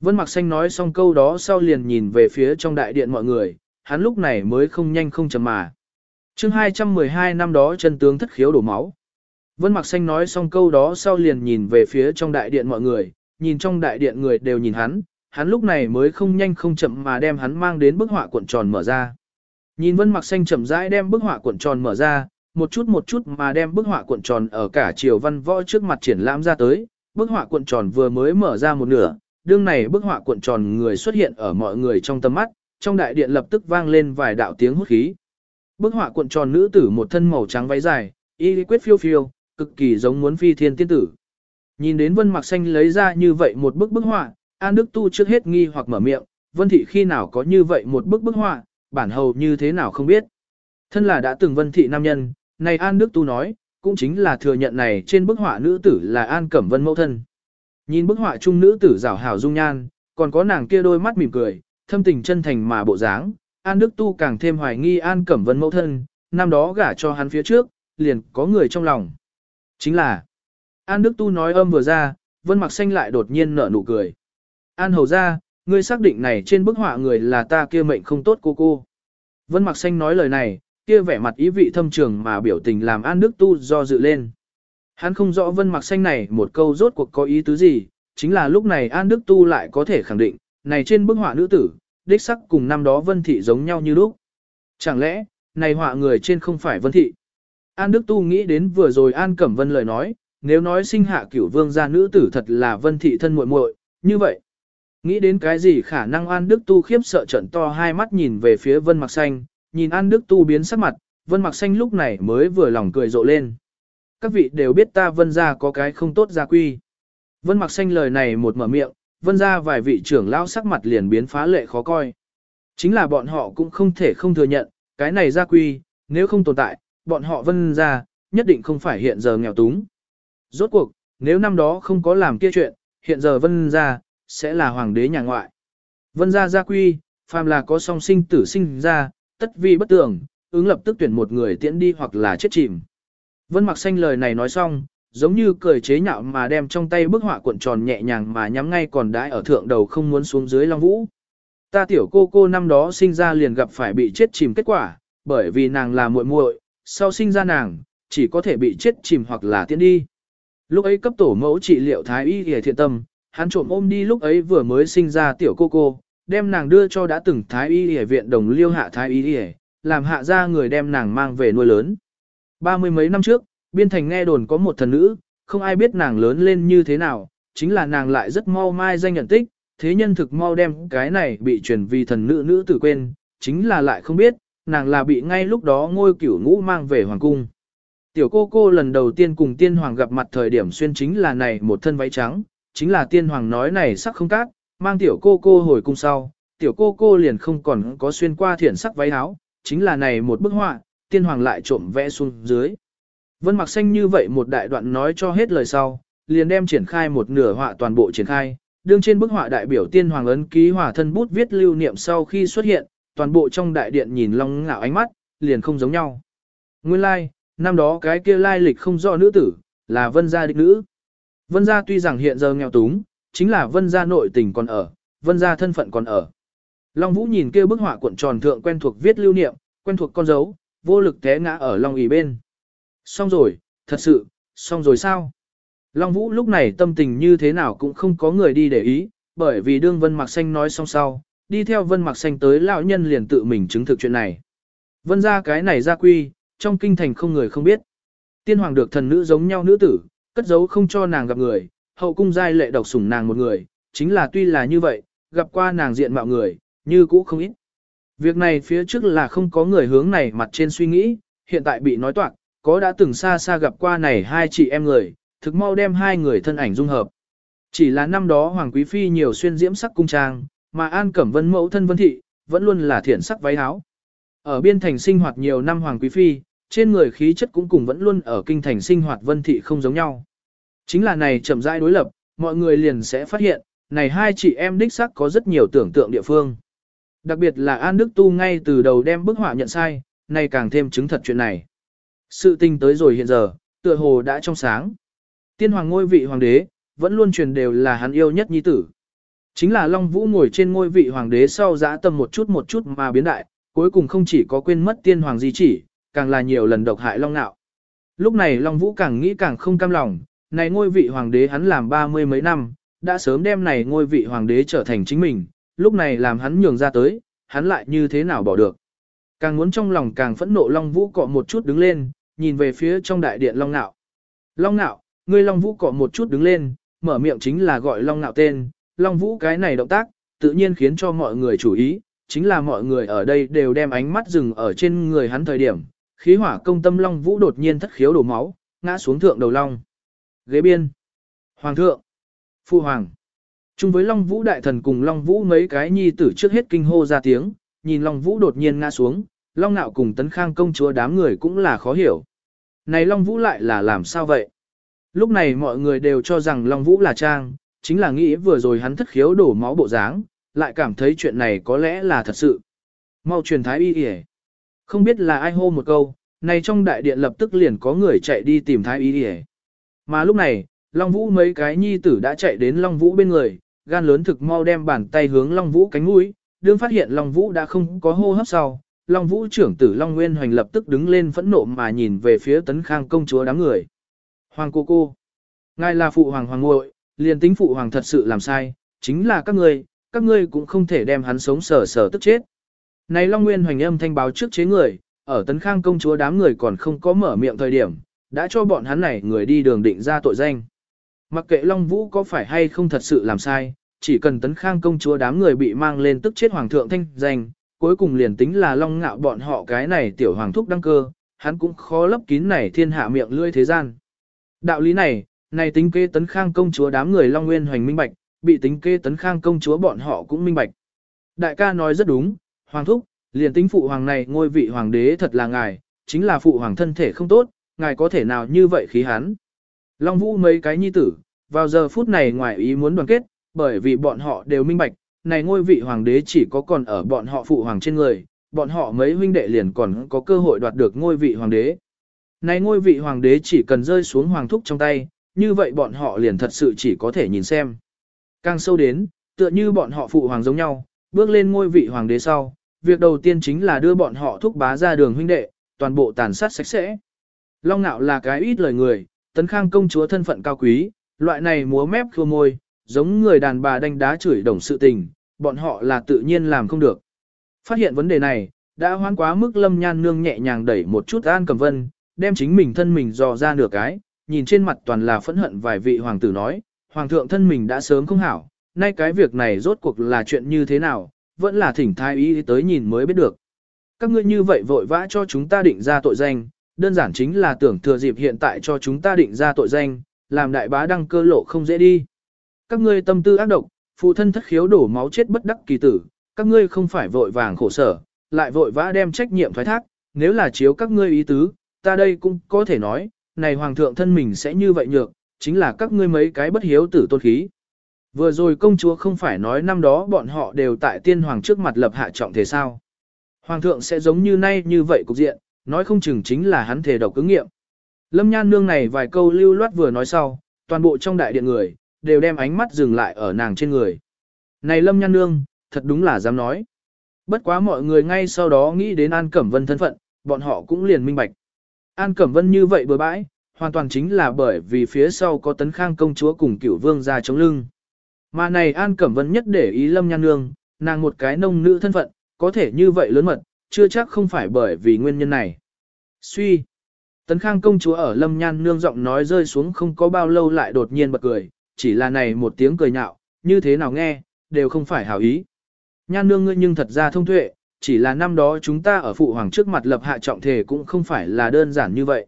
Vân Mặc Xanh nói xong câu đó sau liền nhìn về phía trong đại điện mọi người, hắn lúc này mới không nhanh không chậm mà. chương 212 năm đó chân tướng thất khiếu đổ máu. Vân Mặc Xanh nói xong câu đó sau liền nhìn về phía trong đại điện mọi người, nhìn trong đại điện người đều nhìn hắn, hắn lúc này mới không nhanh không chậm mà đem hắn mang đến bức họa cuộn tròn mở ra. Nhìn Vân Mặc Xanh chậm rãi đem bức họa cuộn tròn mở ra, một chút một chút mà đem bức họa cuộn tròn ở cả chiều văn võ trước mặt triển lãm ra tới, bức họa cuộn tròn vừa mới mở ra một nửa, đương này bức họa cuộn tròn người xuất hiện ở mọi người trong tầm mắt, trong đại điện lập tức vang lên vài đạo tiếng hút khí. Bức họa cuộn tròn nữ tử một thân màu trắng váy dài, y quyết phiêu phiêu, cực kỳ giống muốn phi thiên tiên tử. Nhìn đến Vân Mặc Xanh lấy ra như vậy một bức bức họa, An Đức Tu trước hết nghi hoặc mở miệng, Vân Thị khi nào có như vậy một bức bức họa, bản hầu như thế nào không biết. Thân là đã từng Vân Thị nam nhân, này An Đức Tu nói, cũng chính là thừa nhận này trên bức họa nữ tử là An Cẩm Vân mẫu thân. Nhìn bức họa trung nữ tử rảo hảo dung nhan, còn có nàng kia đôi mắt mỉm cười, thâm tình chân thành mà bộ dáng, An Đức Tu càng thêm hoài nghi An Cẩm Vân mẫu thân, năm đó gả cho hắn phía trước, liền có người trong lòng. Chính là, An Đức Tu nói âm vừa ra, Vân Mặc Xanh lại đột nhiên nở nụ cười. An Hầu ra, ngươi xác định này trên bức họa người là ta kia mệnh không tốt cô cô. Vân Mặc Xanh nói lời này, kia vẻ mặt ý vị thâm trường mà biểu tình làm An Đức Tu do dự lên. Hắn không rõ Vân Mặc Xanh này một câu rốt cuộc có ý tứ gì, chính là lúc này An Đức Tu lại có thể khẳng định, này trên bức họa nữ tử, đích sắc cùng năm đó Vân Thị giống nhau như lúc. Chẳng lẽ, này họa người trên không phải Vân Thị? An Đức Tu nghĩ đến vừa rồi An Cẩm Vân lời nói, nếu nói sinh hạ cửu vương gia nữ tử thật là Vân Thị thân muội muội, như vậy. Nghĩ đến cái gì khả năng An Đức Tu khiếp sợ trận to hai mắt nhìn về phía Vân Mặc Xanh, nhìn An Đức Tu biến sắc mặt, Vân Mặc Xanh lúc này mới vừa lòng cười rộ lên. Các vị đều biết ta Vân gia có cái không tốt gia quy. Vân Mặc Xanh lời này một mở miệng, Vân gia vài vị trưởng lão sắc mặt liền biến phá lệ khó coi. Chính là bọn họ cũng không thể không thừa nhận, cái này gia quy, nếu không tồn tại, bọn họ Vân gia nhất định không phải hiện giờ nghèo túng. Rốt cuộc, nếu năm đó không có làm kia chuyện, hiện giờ Vân gia sẽ là hoàng đế nhà ngoại. Vân gia gia quy, phàm là có song sinh tử sinh ra, tất vi bất tưởng, ứng lập tức tuyển một người tiễn đi hoặc là chết chìm. Vân mặc xanh lời này nói xong, giống như cười chế nhạo mà đem trong tay bức họa cuộn tròn nhẹ nhàng mà nhắm ngay còn đãi ở thượng đầu không muốn xuống dưới long vũ. Ta tiểu cô cô năm đó sinh ra liền gặp phải bị chết chìm kết quả, bởi vì nàng là muội muội, sau sinh ra nàng, chỉ có thể bị chết chìm hoặc là tiễn đi. Lúc ấy cấp tổ mẫu trị liệu thái y hề thiện tâm, hắn trộm ôm đi lúc ấy vừa mới sinh ra tiểu cô cô, đem nàng đưa cho đã từng thái y y viện đồng liêu hạ thái y y, làm hạ ra người đem nàng mang về nuôi lớn. Ba mươi mấy năm trước, biên thành nghe đồn có một thần nữ, không ai biết nàng lớn lên như thế nào, chính là nàng lại rất mau mai danh nhận tích, thế nhân thực mau đem cái này bị truyền vì thần nữ nữ tử quên, chính là lại không biết, nàng là bị ngay lúc đó ngôi cửu ngũ mang về hoàng cung. Tiểu cô cô lần đầu tiên cùng tiên hoàng gặp mặt thời điểm xuyên chính là này một thân váy trắng, chính là tiên hoàng nói này sắc không cát, mang tiểu cô cô hồi cung sau, tiểu cô cô liền không còn có xuyên qua thiển sắc váy áo, chính là này một bức họa, tiên hoàng lại trộm vẽ xuống dưới. Vân mặc xanh như vậy một đại đoạn nói cho hết lời sau, liền đem triển khai một nửa họa toàn bộ triển khai, đương trên bức họa đại biểu tiên hoàng ấn ký hỏa thân bút viết lưu niệm sau khi xuất hiện, toàn bộ trong đại điện nhìn long ngạo ánh mắt, liền không giống nhau. Nguyên lai, like, năm đó cái kia lai lịch không rõ nữ tử, là vân gia đích nữ. Vân gia tuy rằng hiện giờ nghèo túng, chính là vân gia nội tình còn ở, vân gia thân phận còn ở. Long Vũ nhìn kia bức họa cuộn tròn thượng quen thuộc viết lưu niệm, quen thuộc con dấu, vô lực té ngã ở Long ỉ bên. Xong rồi, thật sự, xong rồi sao? Long Vũ lúc này tâm tình như thế nào cũng không có người đi để ý, bởi vì đương Vân Mặc Xanh nói xong sau, đi theo Vân Mặc Xanh tới lão nhân liền tự mình chứng thực chuyện này. Vân gia cái này ra quy, trong kinh thành không người không biết. Tiên hoàng được thần nữ giống nhau nữ tử, cất giấu không cho nàng gặp người, hậu cung giai lệ độc sủng nàng một người, chính là tuy là như vậy, gặp qua nàng diện mạo người, như cũ không ít. Việc này phía trước là không có người hướng này mặt trên suy nghĩ, hiện tại bị nói toạc, có đã từng xa xa gặp qua này hai chị em người, thực mau đem hai người thân ảnh dung hợp. Chỉ là năm đó Hoàng Quý Phi nhiều xuyên diễm sắc cung trang, mà An Cẩm Vân mẫu thân Vân Thị, vẫn luôn là thiện sắc váy áo. Ở biên thành sinh hoạt nhiều năm Hoàng Quý Phi, trên người khí chất cũng cùng vẫn luôn ở kinh thành sinh hoạt Vân Thị không giống nhau. Chính là này chậm rãi đối lập, mọi người liền sẽ phát hiện, này hai chị em đích sắc có rất nhiều tưởng tượng địa phương. Đặc biệt là An Đức Tu ngay từ đầu đem bức họa nhận sai, này càng thêm chứng thật chuyện này. Sự tình tới rồi hiện giờ, tựa hồ đã trong sáng. Tiên hoàng ngôi vị hoàng đế, vẫn luôn truyền đều là hắn yêu nhất nhi tử. Chính là Long Vũ ngồi trên ngôi vị hoàng đế sau dã tâm một chút một chút mà biến đại, cuối cùng không chỉ có quên mất tiên hoàng di chỉ, càng là nhiều lần độc hại Long Nạo. Lúc này Long Vũ càng nghĩ càng không cam lòng, này ngôi vị hoàng đế hắn làm ba mươi mấy năm, đã sớm đem này ngôi vị hoàng đế trở thành chính mình, lúc này làm hắn nhường ra tới, hắn lại như thế nào bỏ được. Càng muốn trong lòng càng phẫn nộ Long Vũ cọ một chút đứng lên, nhìn về phía trong đại điện Long Nạo. Long Nạo, ngươi Long Vũ cọ một chút đứng lên, mở miệng chính là gọi Long Nạo tên, Long Vũ cái này động tác, tự nhiên khiến cho mọi người chú ý, chính là mọi người ở đây đều đem ánh mắt dừng ở trên người hắn thời điểm, khí hỏa công tâm long vũ đột nhiên thất khiếu đổ máu, ngã xuống thượng đầu long. Ghế biên. Hoàng thượng. Phu hoàng. Chung với long vũ đại thần cùng long vũ mấy cái nhi tử trước hết kinh hô ra tiếng, nhìn long vũ đột nhiên ngã xuống, long nạo cùng tấn khang công chúa đám người cũng là khó hiểu. Này long vũ lại là làm sao vậy? Lúc này mọi người đều cho rằng long vũ là trang, chính là nghĩ vừa rồi hắn thất khiếu đổ máu bộ dáng, lại cảm thấy chuyện này có lẽ là thật sự. Mau truyền thái y y không biết là ai hô một câu, này trong đại điện lập tức liền có người chạy đi tìm thái y đi Mà lúc này, Long Vũ mấy cái nhi tử đã chạy đến Long Vũ bên người, gan lớn thực mau đem bàn tay hướng Long Vũ cánh mũi, đương phát hiện Long Vũ đã không có hô hấp sau. Long Vũ trưởng tử Long Nguyên Hoành lập tức đứng lên phẫn nộ mà nhìn về phía tấn khang công chúa đám người. Hoàng cô cô. Ngài là phụ hoàng hoàng ngội, liền tính phụ hoàng thật sự làm sai, chính là các ngươi, các ngươi cũng không thể đem hắn sống sờ sờ tức chết. Này Long Nguyên hoành âm thanh báo trước chế người, ở tấn khang công chúa đám người còn không có mở miệng thời điểm, đã cho bọn hắn này người đi đường định ra tội danh. Mặc kệ Long Vũ có phải hay không thật sự làm sai, chỉ cần tấn khang công chúa đám người bị mang lên tức chết hoàng thượng thanh danh, cuối cùng liền tính là Long ngạo bọn họ cái này tiểu hoàng thúc đăng cơ, hắn cũng khó lấp kín này thiên hạ miệng lưỡi thế gian. Đạo lý này, này tính kế tấn khang công chúa đám người Long Nguyên hoành minh bạch, bị tính kế tấn khang công chúa bọn họ cũng minh bạch. Đại ca nói rất đúng, hoàng thúc, liền tính phụ hoàng này ngôi vị hoàng đế thật là ngài, chính là phụ hoàng thân thể không tốt, ngài có thể nào như vậy khí hắn. Long Vũ mấy cái nhi tử, vào giờ phút này ngoài ý muốn đoàn kết, bởi vì bọn họ đều minh bạch, này ngôi vị hoàng đế chỉ có còn ở bọn họ phụ hoàng trên người, bọn họ mấy huynh đệ liền còn có cơ hội đoạt được ngôi vị hoàng đế. Này ngôi vị hoàng đế chỉ cần rơi xuống hoàng thúc trong tay, như vậy bọn họ liền thật sự chỉ có thể nhìn xem. Càng sâu đến, tựa như bọn họ phụ hoàng giống nhau, bước lên ngôi vị hoàng đế sau, việc đầu tiên chính là đưa bọn họ thúc bá ra đường huynh đệ, toàn bộ tàn sát sạch sẽ. Long Nạo là cái ít lời người, tấn khang công chúa thân phận cao quý, loại này múa mép khô môi, giống người đàn bà đánh đá chửi đồng sự tình, bọn họ là tự nhiên làm không được. Phát hiện vấn đề này, đã hoán quá mức lâm nhan nương nhẹ nhàng đẩy một chút an cầm vân, đem chính mình thân mình dò ra nửa cái, nhìn trên mặt toàn là phẫn hận vài vị hoàng tử nói, hoàng thượng thân mình đã sớm không hảo, nay cái việc này rốt cuộc là chuyện như thế nào, vẫn là thỉnh thái y tới nhìn mới biết được. Các ngươi như vậy vội vã cho chúng ta định ra tội danh, đơn giản chính là tưởng thừa dịp hiện tại cho chúng ta định ra tội danh, làm đại bá đăng cơ lộ không dễ đi. Các ngươi tâm tư ác độc, phụ thân thất khiếu đổ máu chết bất đắc kỳ tử, các ngươi không phải vội vàng khổ sở, lại vội vã đem trách nhiệm thoái thác, nếu là chiếu các ngươi ý tứ, ta đây cũng có thể nói, này hoàng thượng thân mình sẽ như vậy nhược, chính là các ngươi mấy cái bất hiếu tử tôn khí. Vừa rồi công chúa không phải nói năm đó bọn họ đều tại tiên hoàng trước mặt lập hạ trọng thế sao. Hoàng thượng sẽ giống như nay như vậy cục diện, nói không chừng chính là hắn thể độc ứng nghiệm. Lâm nhan nương này vài câu lưu loát vừa nói sau, toàn bộ trong đại điện người, đều đem ánh mắt dừng lại ở nàng trên người. Này Lâm nhan nương, thật đúng là dám nói. Bất quá mọi người ngay sau đó nghĩ đến An Cẩm Vân thân phận, bọn họ cũng liền minh bạch. An Cẩm Vân như vậy bừa bãi, hoàn toàn chính là bởi vì phía sau có tấn khang công chúa cùng cửu vương ra chống lưng. Mà này An Cẩm Vân nhất để ý Lâm Nhan Nương, nàng một cái nông nữ thân phận, có thể như vậy lớn mật, chưa chắc không phải bởi vì nguyên nhân này. Suy. Tấn Khang công chúa ở Lâm Nhan Nương giọng nói rơi xuống không có bao lâu lại đột nhiên bật cười, chỉ là này một tiếng cười nhạo, như thế nào nghe, đều không phải hảo ý. Nhan Nương ngươi nhưng thật ra thông tuệ, chỉ là năm đó chúng ta ở phụ hoàng trước mặt lập hạ trọng thể cũng không phải là đơn giản như vậy.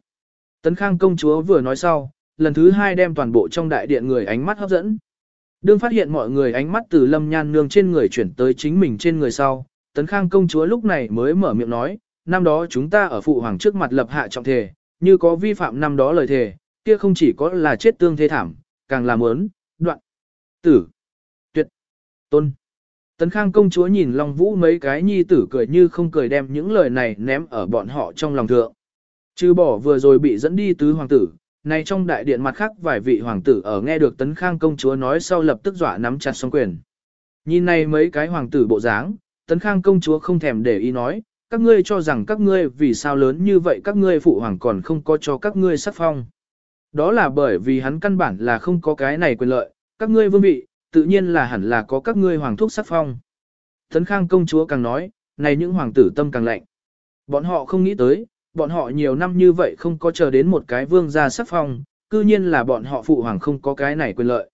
Tấn Khang công chúa vừa nói sau, lần thứ hai đem toàn bộ trong đại điện người ánh mắt hấp dẫn. Đương phát hiện mọi người ánh mắt từ lâm nhan nương trên người chuyển tới chính mình trên người sau, Tấn Khang công chúa lúc này mới mở miệng nói, năm đó chúng ta ở phụ hoàng trước mặt lập hạ trọng thể, như có vi phạm năm đó lời thề, kia không chỉ có là chết tương thế thảm, càng là ớn, đoạn, tử, tuyệt, tôn. Tấn Khang công chúa nhìn Long Vũ mấy cái nhi tử cười như không cười đem những lời này ném ở bọn họ trong lòng thượng. Trừ bỏ vừa rồi bị dẫn đi tứ hoàng tử, này trong đại điện mặt khác vài vị hoàng tử ở nghe được Tấn Khang công chúa nói sau lập tức dọa nắm chặt song quyền. Nhìn này mấy cái hoàng tử bộ dáng, Tấn Khang công chúa không thèm để ý nói, các ngươi cho rằng các ngươi vì sao lớn như vậy các ngươi phụ hoàng còn không có cho các ngươi sắc phong. Đó là bởi vì hắn căn bản là không có cái này quyền lợi, các ngươi vương vị, tự nhiên là hẳn là có các ngươi hoàng thúc sắc phong. Tấn Khang công chúa càng nói, này những hoàng tử tâm càng lạnh. Bọn họ không nghĩ tới, bọn họ nhiều năm như vậy không có chờ đến một cái vương gia sắc phong, cư nhiên là bọn họ phụ hoàng không có cái này quyền lợi.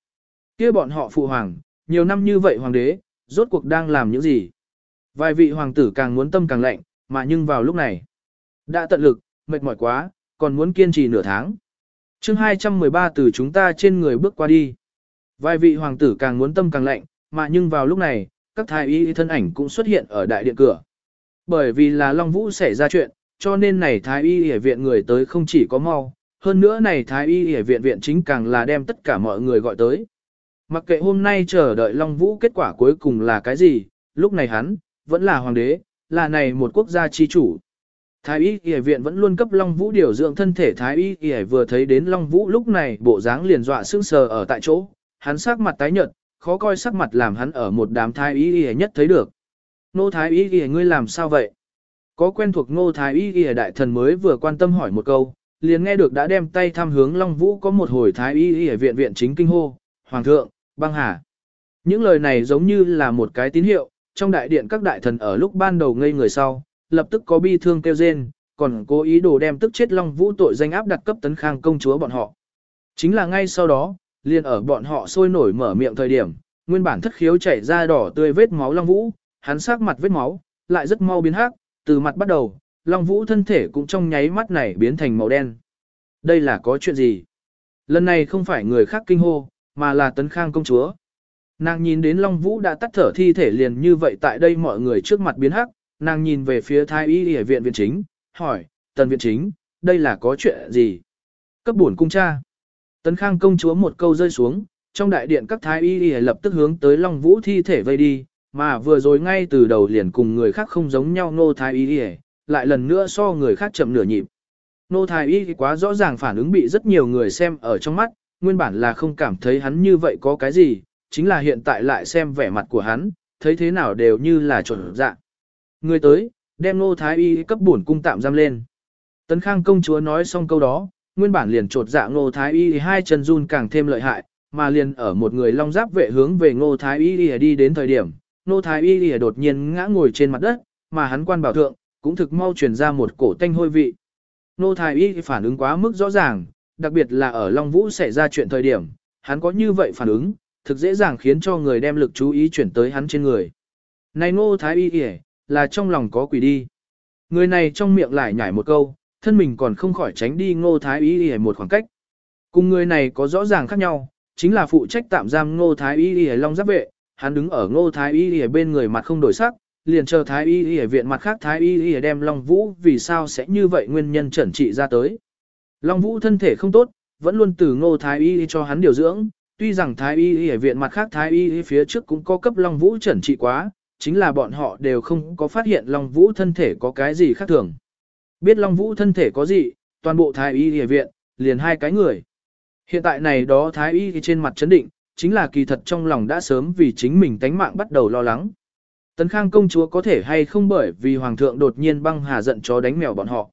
kia bọn họ phụ hoàng, nhiều năm như vậy hoàng đế, rốt cuộc đang làm những gì? Vài vị hoàng tử càng muốn tâm càng lạnh, mà nhưng vào lúc này, đã tận lực, mệt mỏi quá, còn muốn kiên trì nửa tháng. chương 213 từ chúng ta trên người bước qua đi. Vài vị hoàng tử càng muốn tâm càng lạnh, mà nhưng vào lúc này, các thái y thân ảnh cũng xuất hiện ở đại điện cửa. Bởi vì là Long Vũ xảy ra chuyện, cho nên này thái y y viện người tới không chỉ có mau, hơn nữa này thái y y viện viện chính càng là đem tất cả mọi người gọi tới. Mặc kệ hôm nay chờ đợi Long Vũ kết quả cuối cùng là cái gì, lúc này hắn, vẫn là hoàng đế, là này một quốc gia chi chủ. Thái y y viện vẫn luôn cấp Long Vũ điều dưỡng thân thể Thái y y vừa thấy đến Long Vũ lúc này bộ dáng liền dọa sững sờ ở tại chỗ, hắn sắc mặt tái nhợt, khó coi sắc mặt làm hắn ở một đám Thái y y nhất thấy được. Nô Thái y y ngươi làm sao vậy? Có quen thuộc Ngô Thái y y đại thần mới vừa quan tâm hỏi một câu, liền nghe được đã đem tay thăm hướng Long Vũ có một hồi Thái y y viện viện chính kinh hô, Hoàng thượng, băng hà. Những lời này giống như là một cái tín hiệu, trong đại điện các đại thần ở lúc ban đầu ngây người sau, lập tức có bi thương kêu rên, còn cố ý đồ đem tức chết Long Vũ tội danh áp đặt cấp tấn khang công chúa bọn họ. Chính là ngay sau đó, liền ở bọn họ sôi nổi mở miệng thời điểm, nguyên bản thất khiếu chảy ra đỏ tươi vết máu Long Vũ, hắn sắc mặt vết máu, lại rất mau biến hắc, từ mặt bắt đầu, Long Vũ thân thể cũng trong nháy mắt này biến thành màu đen. Đây là có chuyện gì? Lần này không phải người khác kinh hô, mà là tấn khang công chúa. Nàng nhìn đến Long Vũ đã tắt thở thi thể liền như vậy tại đây mọi người trước mặt biến hắc, nàng nhìn về phía thái y y viện viện chính, hỏi, tần viện chính, đây là có chuyện gì? Cấp buồn cung cha. Tấn khang công chúa một câu rơi xuống, trong đại điện các thái y y lập tức hướng tới Long Vũ thi thể vây đi, mà vừa rồi ngay từ đầu liền cùng người khác không giống nhau nô thái y y, lại lần nữa so người khác chậm nửa nhịp. Nô thái y quá rõ ràng phản ứng bị rất nhiều người xem ở trong mắt, nguyên bản là không cảm thấy hắn như vậy có cái gì, chính là hiện tại lại xem vẻ mặt của hắn, thấy thế nào đều như là trộn dạ. Người tới, đem nô thái y cấp bổn cung tạm giam lên. Tấn Khang công chúa nói xong câu đó, nguyên bản liền trột dạ nô thái y hai chân run càng thêm lợi hại, mà liền ở một người long giáp vệ hướng về ngô thái y đi đến thời điểm, nô thái y lìa đột nhiên ngã ngồi trên mặt đất, mà hắn quan bảo thượng, cũng thực mau truyền ra một cổ tanh hôi vị. Nô thái y phản ứng quá mức rõ ràng, đặc biệt là ở Long Vũ xảy ra chuyện thời điểm, hắn có như vậy phản ứng, thực dễ dàng khiến cho người đem lực chú ý chuyển tới hắn trên người. Này nô thái y lìa, là trong lòng có quỷ đi. Người này trong miệng lại nhảy một câu, thân mình còn không khỏi tránh đi ngô thái y lìa một khoảng cách. Cùng người này có rõ ràng khác nhau, chính là phụ trách tạm giam ngô thái y lìa long giáp vệ, hắn đứng ở ngô thái y ở bên người mặt không đổi sắc, liền chờ thái y ở viện mặt khác thái y ở đem Long Vũ vì sao sẽ như vậy nguyên nhân chẩn trị ra tới. Long Vũ thân thể không tốt, vẫn luôn từ ngô thái y cho hắn điều dưỡng, tuy rằng thái y ở viện mặt khác thái y phía trước cũng có cấp Long Vũ chẩn trị quá, chính là bọn họ đều không có phát hiện Long Vũ thân thể có cái gì khác thường. Biết Long Vũ thân thể có gì, toàn bộ thái y ở viện, liền hai cái người. Hiện tại này đó thái y trên mặt chấn định, chính là kỳ thật trong lòng đã sớm vì chính mình tánh mạng bắt đầu lo lắng. Tấn Khang công chúa có thể hay không bởi vì hoàng thượng đột nhiên băng hà giận chó đánh mèo bọn họ.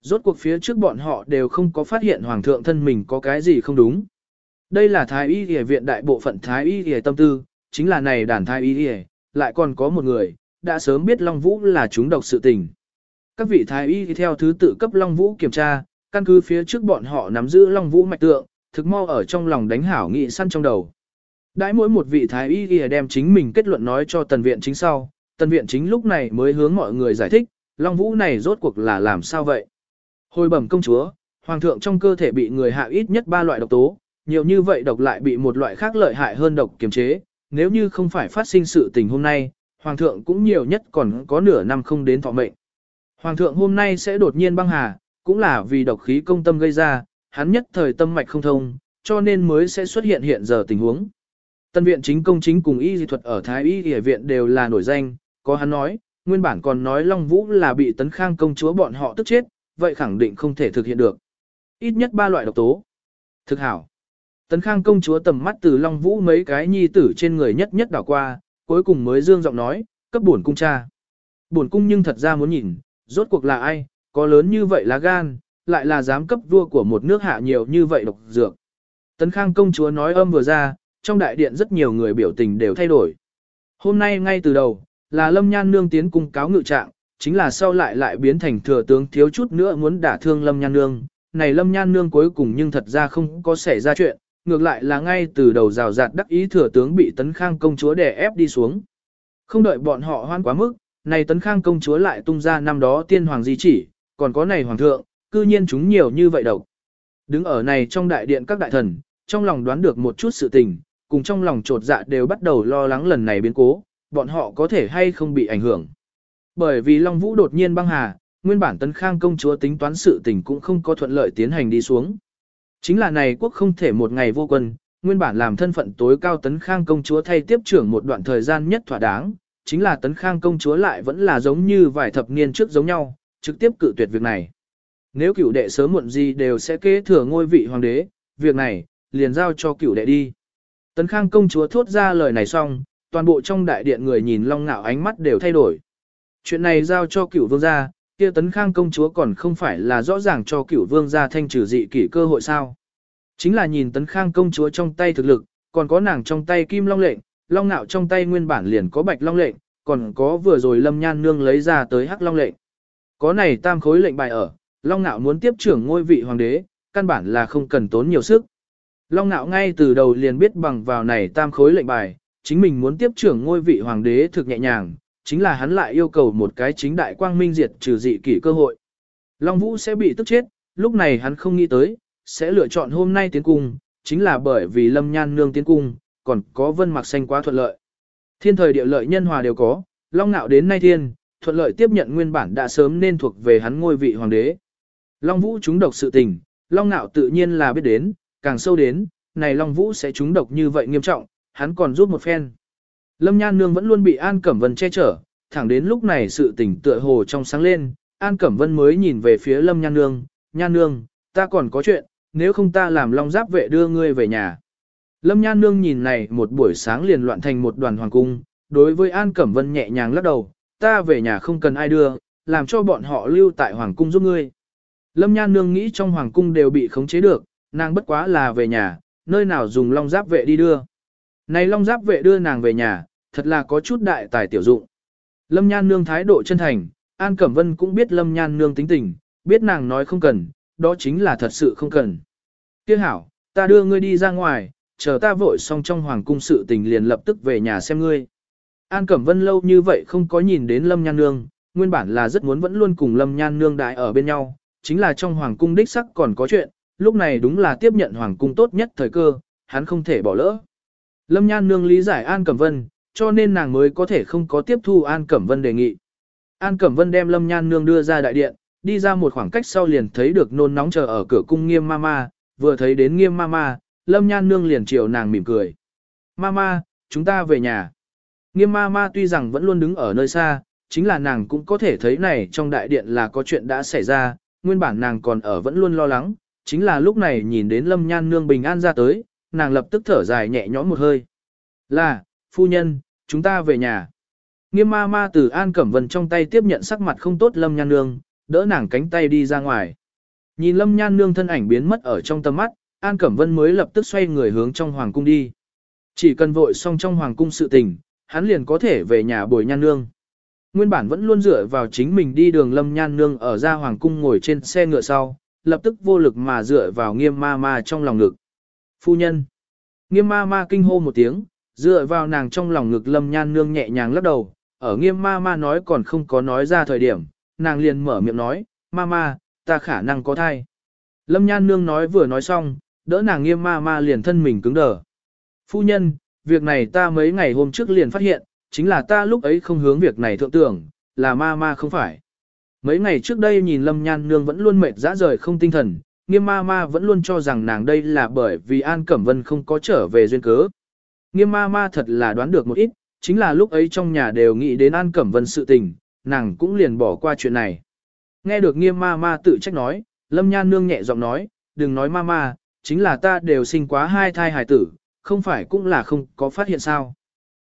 Rốt cuộc phía trước bọn họ đều không có phát hiện hoàng thượng thân mình có cái gì không đúng. Đây là thái y y viện đại bộ phận thái y y tâm tư, chính là này đàn thái y y, lại còn có một người, đã sớm biết Long Vũ là chúng độc sự tình. Các vị thái y theo thứ tự cấp Long Vũ kiểm tra, căn cứ phía trước bọn họ nắm giữ Long Vũ mạch tượng, thực mau ở trong lòng đánh hảo nghị săn trong đầu. Đãi mỗi một vị thái y ghi đem chính mình kết luận nói cho tần viện chính sau, tần viện chính lúc này mới hướng mọi người giải thích, Long Vũ này rốt cuộc là làm sao vậy? Hồi bẩm công chúa, hoàng thượng trong cơ thể bị người hạ ít nhất 3 loại độc tố, nhiều như vậy độc lại bị một loại khác lợi hại hơn độc kiềm chế, nếu như không phải phát sinh sự tình hôm nay, hoàng thượng cũng nhiều nhất còn có nửa năm không đến thọ mệnh. Hoàng thượng hôm nay sẽ đột nhiên băng hà, cũng là vì độc khí công tâm gây ra, hắn nhất thời tâm mạch không thông, cho nên mới sẽ xuất hiện hiện giờ tình huống. Tân viện chính công chính cùng y dị thuật ở Thái y y viện đều là nổi danh, có hắn nói, nguyên bản còn nói Long Vũ là bị tấn khang công chúa bọn họ tức chết, vậy khẳng định không thể thực hiện được. Ít nhất ba loại độc tố. Thực hảo. Tấn khang công chúa tầm mắt từ Long Vũ mấy cái nhi tử trên người nhất nhất đảo qua, cuối cùng mới dương giọng nói, cấp bổn cung cha. Bổn cung nhưng thật ra muốn nhìn, rốt cuộc là ai, có lớn như vậy là gan, lại là dám cấp vua của một nước hạ nhiều như vậy độc dược. Tấn khang công chúa nói âm vừa ra, trong đại điện rất nhiều người biểu tình đều thay đổi. Hôm nay ngay từ đầu, là Lâm Nhan Nương tiến cung cáo ngự trạng, chính là sau lại lại biến thành thừa tướng thiếu chút nữa muốn đả thương Lâm Nhan Nương. Này Lâm Nhan Nương cuối cùng nhưng thật ra không có xảy ra chuyện, ngược lại là ngay từ đầu rào rạt đắc ý thừa tướng bị tấn khang công chúa đè ép đi xuống. Không đợi bọn họ hoan quá mức, này tấn khang công chúa lại tung ra năm đó tiên hoàng di chỉ, còn có này hoàng thượng, cư nhiên chúng nhiều như vậy độc. Đứng ở này trong đại điện các đại thần, trong lòng đoán được một chút sự tình, cùng trong lòng trột dạ đều bắt đầu lo lắng lần này biến cố, bọn họ có thể hay không bị ảnh hưởng. Bởi vì Long Vũ đột nhiên băng hà, nguyên bản tấn khang công chúa tính toán sự tình cũng không có thuận lợi tiến hành đi xuống. Chính là này quốc không thể một ngày vô quân, nguyên bản làm thân phận tối cao tấn khang công chúa thay tiếp trưởng một đoạn thời gian nhất thỏa đáng, chính là tấn khang công chúa lại vẫn là giống như vài thập niên trước giống nhau, trực tiếp cự tuyệt việc này. Nếu cửu đệ sớm muộn gì đều sẽ kế thừa ngôi vị hoàng đế, việc này, liền giao cho cửu đệ đi. Tấn khang công chúa thốt ra lời này xong, toàn bộ trong đại điện người nhìn long ngạo ánh mắt đều thay đổi. Chuyện này giao cho cửu vương gia, kia tấn khang công chúa còn không phải là rõ ràng cho cửu vương gia thanh trừ dị kỷ cơ hội sao. Chính là nhìn tấn khang công chúa trong tay thực lực, còn có nàng trong tay kim long lệnh, long nạo trong tay nguyên bản liền có bạch long lệnh, còn có vừa rồi lâm nhan nương lấy ra tới hắc long lệnh. Có này tam khối lệnh bài ở, long nạo muốn tiếp trưởng ngôi vị hoàng đế, căn bản là không cần tốn nhiều sức. Long nạo ngay từ đầu liền biết bằng vào này tam khối lệnh bài, chính mình muốn tiếp trưởng ngôi vị hoàng đế thực nhẹ nhàng, chính là hắn lại yêu cầu một cái chính đại quang minh diệt trừ dị kỷ cơ hội. Long Vũ sẽ bị tức chết, lúc này hắn không nghĩ tới, sẽ lựa chọn hôm nay tiến cung, chính là bởi vì Lâm Nhan nương tiến cung, còn có vân mặc xanh quá thuận lợi. Thiên thời địa lợi nhân hòa đều có, Long Nạo đến nay thiên, thuận lợi tiếp nhận nguyên bản đã sớm nên thuộc về hắn ngôi vị hoàng đế. Long Vũ chúng độc sự tình, Long Nạo tự nhiên là biết đến, càng sâu đến, này Long Vũ sẽ trúng độc như vậy nghiêm trọng, hắn còn giúp một phen. Lâm Nhan Nương vẫn luôn bị An Cẩm Vân che chở, thẳng đến lúc này sự tỉnh tựa hồ trong sáng lên, An Cẩm Vân mới nhìn về phía Lâm Nhan Nương, Nhan Nương, ta còn có chuyện, nếu không ta làm long giáp vệ đưa ngươi về nhà. Lâm Nhan Nương nhìn này một buổi sáng liền loạn thành một đoàn hoàng cung, đối với An Cẩm Vân nhẹ nhàng lắc đầu, ta về nhà không cần ai đưa, làm cho bọn họ lưu tại hoàng cung giúp ngươi. Lâm Nhan Nương nghĩ trong hoàng cung đều bị khống chế được, nàng bất quá là về nhà, nơi nào dùng long giáp vệ đi đưa. Này long giáp vệ đưa nàng về nhà, thật là có chút đại tài tiểu dụng. Lâm Nhan Nương thái độ chân thành, An Cẩm Vân cũng biết Lâm Nhan Nương tính tình, biết nàng nói không cần, đó chính là thật sự không cần. Tiếc hảo, ta đưa ngươi đi ra ngoài, chờ ta vội xong trong hoàng cung sự tình liền lập tức về nhà xem ngươi. An Cẩm Vân lâu như vậy không có nhìn đến Lâm Nhan Nương, nguyên bản là rất muốn vẫn luôn cùng Lâm Nhan Nương đại ở bên nhau, chính là trong hoàng cung đích sắc còn có chuyện, lúc này đúng là tiếp nhận hoàng cung tốt nhất thời cơ, hắn không thể bỏ lỡ. Lâm Nhan Nương lý giải An Cẩm Vân, cho nên nàng mới có thể không có tiếp thu An Cẩm Vân đề nghị. An Cẩm Vân đem Lâm Nhan Nương đưa ra đại điện, đi ra một khoảng cách sau liền thấy được nôn nóng chờ ở cửa cung nghiêm mama, vừa thấy đến nghiêm mama, Lâm Nhan Nương liền chiều nàng mỉm cười. Mama, chúng ta về nhà. Nghiêm mama tuy rằng vẫn luôn đứng ở nơi xa, chính là nàng cũng có thể thấy này trong đại điện là có chuyện đã xảy ra, nguyên bản nàng còn ở vẫn luôn lo lắng, chính là lúc này nhìn đến Lâm Nhan Nương bình an ra tới, nàng lập tức thở dài nhẹ nhõm một hơi. Là, phu nhân, chúng ta về nhà. Nghiêm ma ma từ An Cẩm Vân trong tay tiếp nhận sắc mặt không tốt Lâm Nhan Nương, đỡ nàng cánh tay đi ra ngoài. Nhìn Lâm Nhan Nương thân ảnh biến mất ở trong tầm mắt, An Cẩm Vân mới lập tức xoay người hướng trong Hoàng Cung đi. Chỉ cần vội xong trong Hoàng Cung sự tình, hắn liền có thể về nhà bồi Nhan Nương. Nguyên bản vẫn luôn dựa vào chính mình đi đường Lâm Nhan Nương ở ra Hoàng Cung ngồi trên xe ngựa sau, lập tức vô lực mà dựa vào nghiêm ma ma trong lòng ngực. Phu nhân. Nghiêm ma ma kinh hô một tiếng, dựa vào nàng trong lòng ngực lâm nhan nương nhẹ nhàng lắc đầu, ở nghiêm ma ma nói còn không có nói ra thời điểm, nàng liền mở miệng nói, ma ma, ta khả năng có thai. Lâm nhan nương nói vừa nói xong, đỡ nàng nghiêm ma ma liền thân mình cứng đờ. Phu nhân, việc này ta mấy ngày hôm trước liền phát hiện, chính là ta lúc ấy không hướng việc này thượng tưởng, là ma ma không phải. Mấy ngày trước đây nhìn Lâm Nhan Nương vẫn luôn mệt dã rời không tinh thần, nghiêm ma ma vẫn luôn cho rằng nàng đây là bởi vì An Cẩm Vân không có trở về duyên cớ. Nghiêm ma ma thật là đoán được một ít, chính là lúc ấy trong nhà đều nghĩ đến An Cẩm Vân sự tình, nàng cũng liền bỏ qua chuyện này. Nghe được nghiêm ma ma tự trách nói, Lâm Nhan Nương nhẹ giọng nói, đừng nói ma ma, chính là ta đều sinh quá hai thai hài tử, không phải cũng là không có phát hiện sao.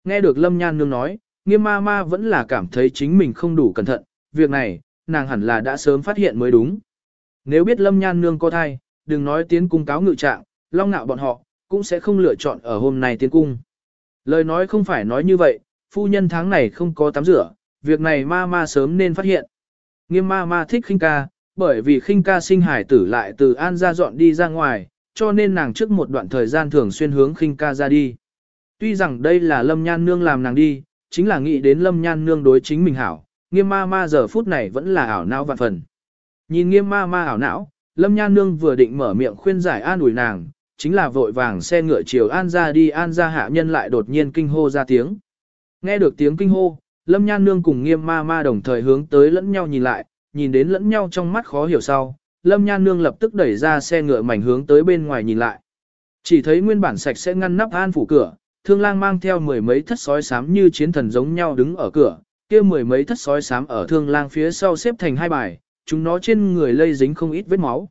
Nghe được Lâm Nhan Nương nói, nghiêm ma ma vẫn là cảm thấy chính mình không đủ cẩn thận, việc này, nàng hẳn là đã sớm phát hiện mới đúng. Nếu biết Lâm Nhan Nương có thai, đừng nói tiến cung cáo ngự trạng, long ngạo bọn họ, cũng sẽ không lựa chọn ở hôm nay tiến cung. Lời nói không phải nói như vậy, phu nhân tháng này không có tắm rửa, việc này ma ma sớm nên phát hiện. Nghiêm ma ma thích khinh ca, bởi vì khinh ca sinh hải tử lại từ An ra dọn đi ra ngoài, cho nên nàng trước một đoạn thời gian thường xuyên hướng khinh ca ra đi. Tuy rằng đây là lâm nhan nương làm nàng đi, chính là nghĩ đến lâm nhan nương đối chính mình hảo, nghiêm ma ma giờ phút này vẫn là ảo não vạn phần. Nhìn nghiêm ma ma ảo não, lâm nhan nương vừa định mở miệng khuyên giải an ủi nàng, chính là vội vàng xe ngựa chiều an ra đi an ra hạ nhân lại đột nhiên kinh hô ra tiếng. Nghe được tiếng kinh hô, lâm nhan nương cùng nghiêm ma ma đồng thời hướng tới lẫn nhau nhìn lại, nhìn đến lẫn nhau trong mắt khó hiểu sau, lâm nhan nương lập tức đẩy ra xe ngựa mảnh hướng tới bên ngoài nhìn lại. Chỉ thấy nguyên bản sạch sẽ ngăn nắp an phủ cửa, thương lang mang theo mười mấy thất sói xám như chiến thần giống nhau đứng ở cửa, kia mười mấy thất sói xám ở thương lang phía sau xếp thành hai bài, chúng nó trên người lây dính không ít vết máu.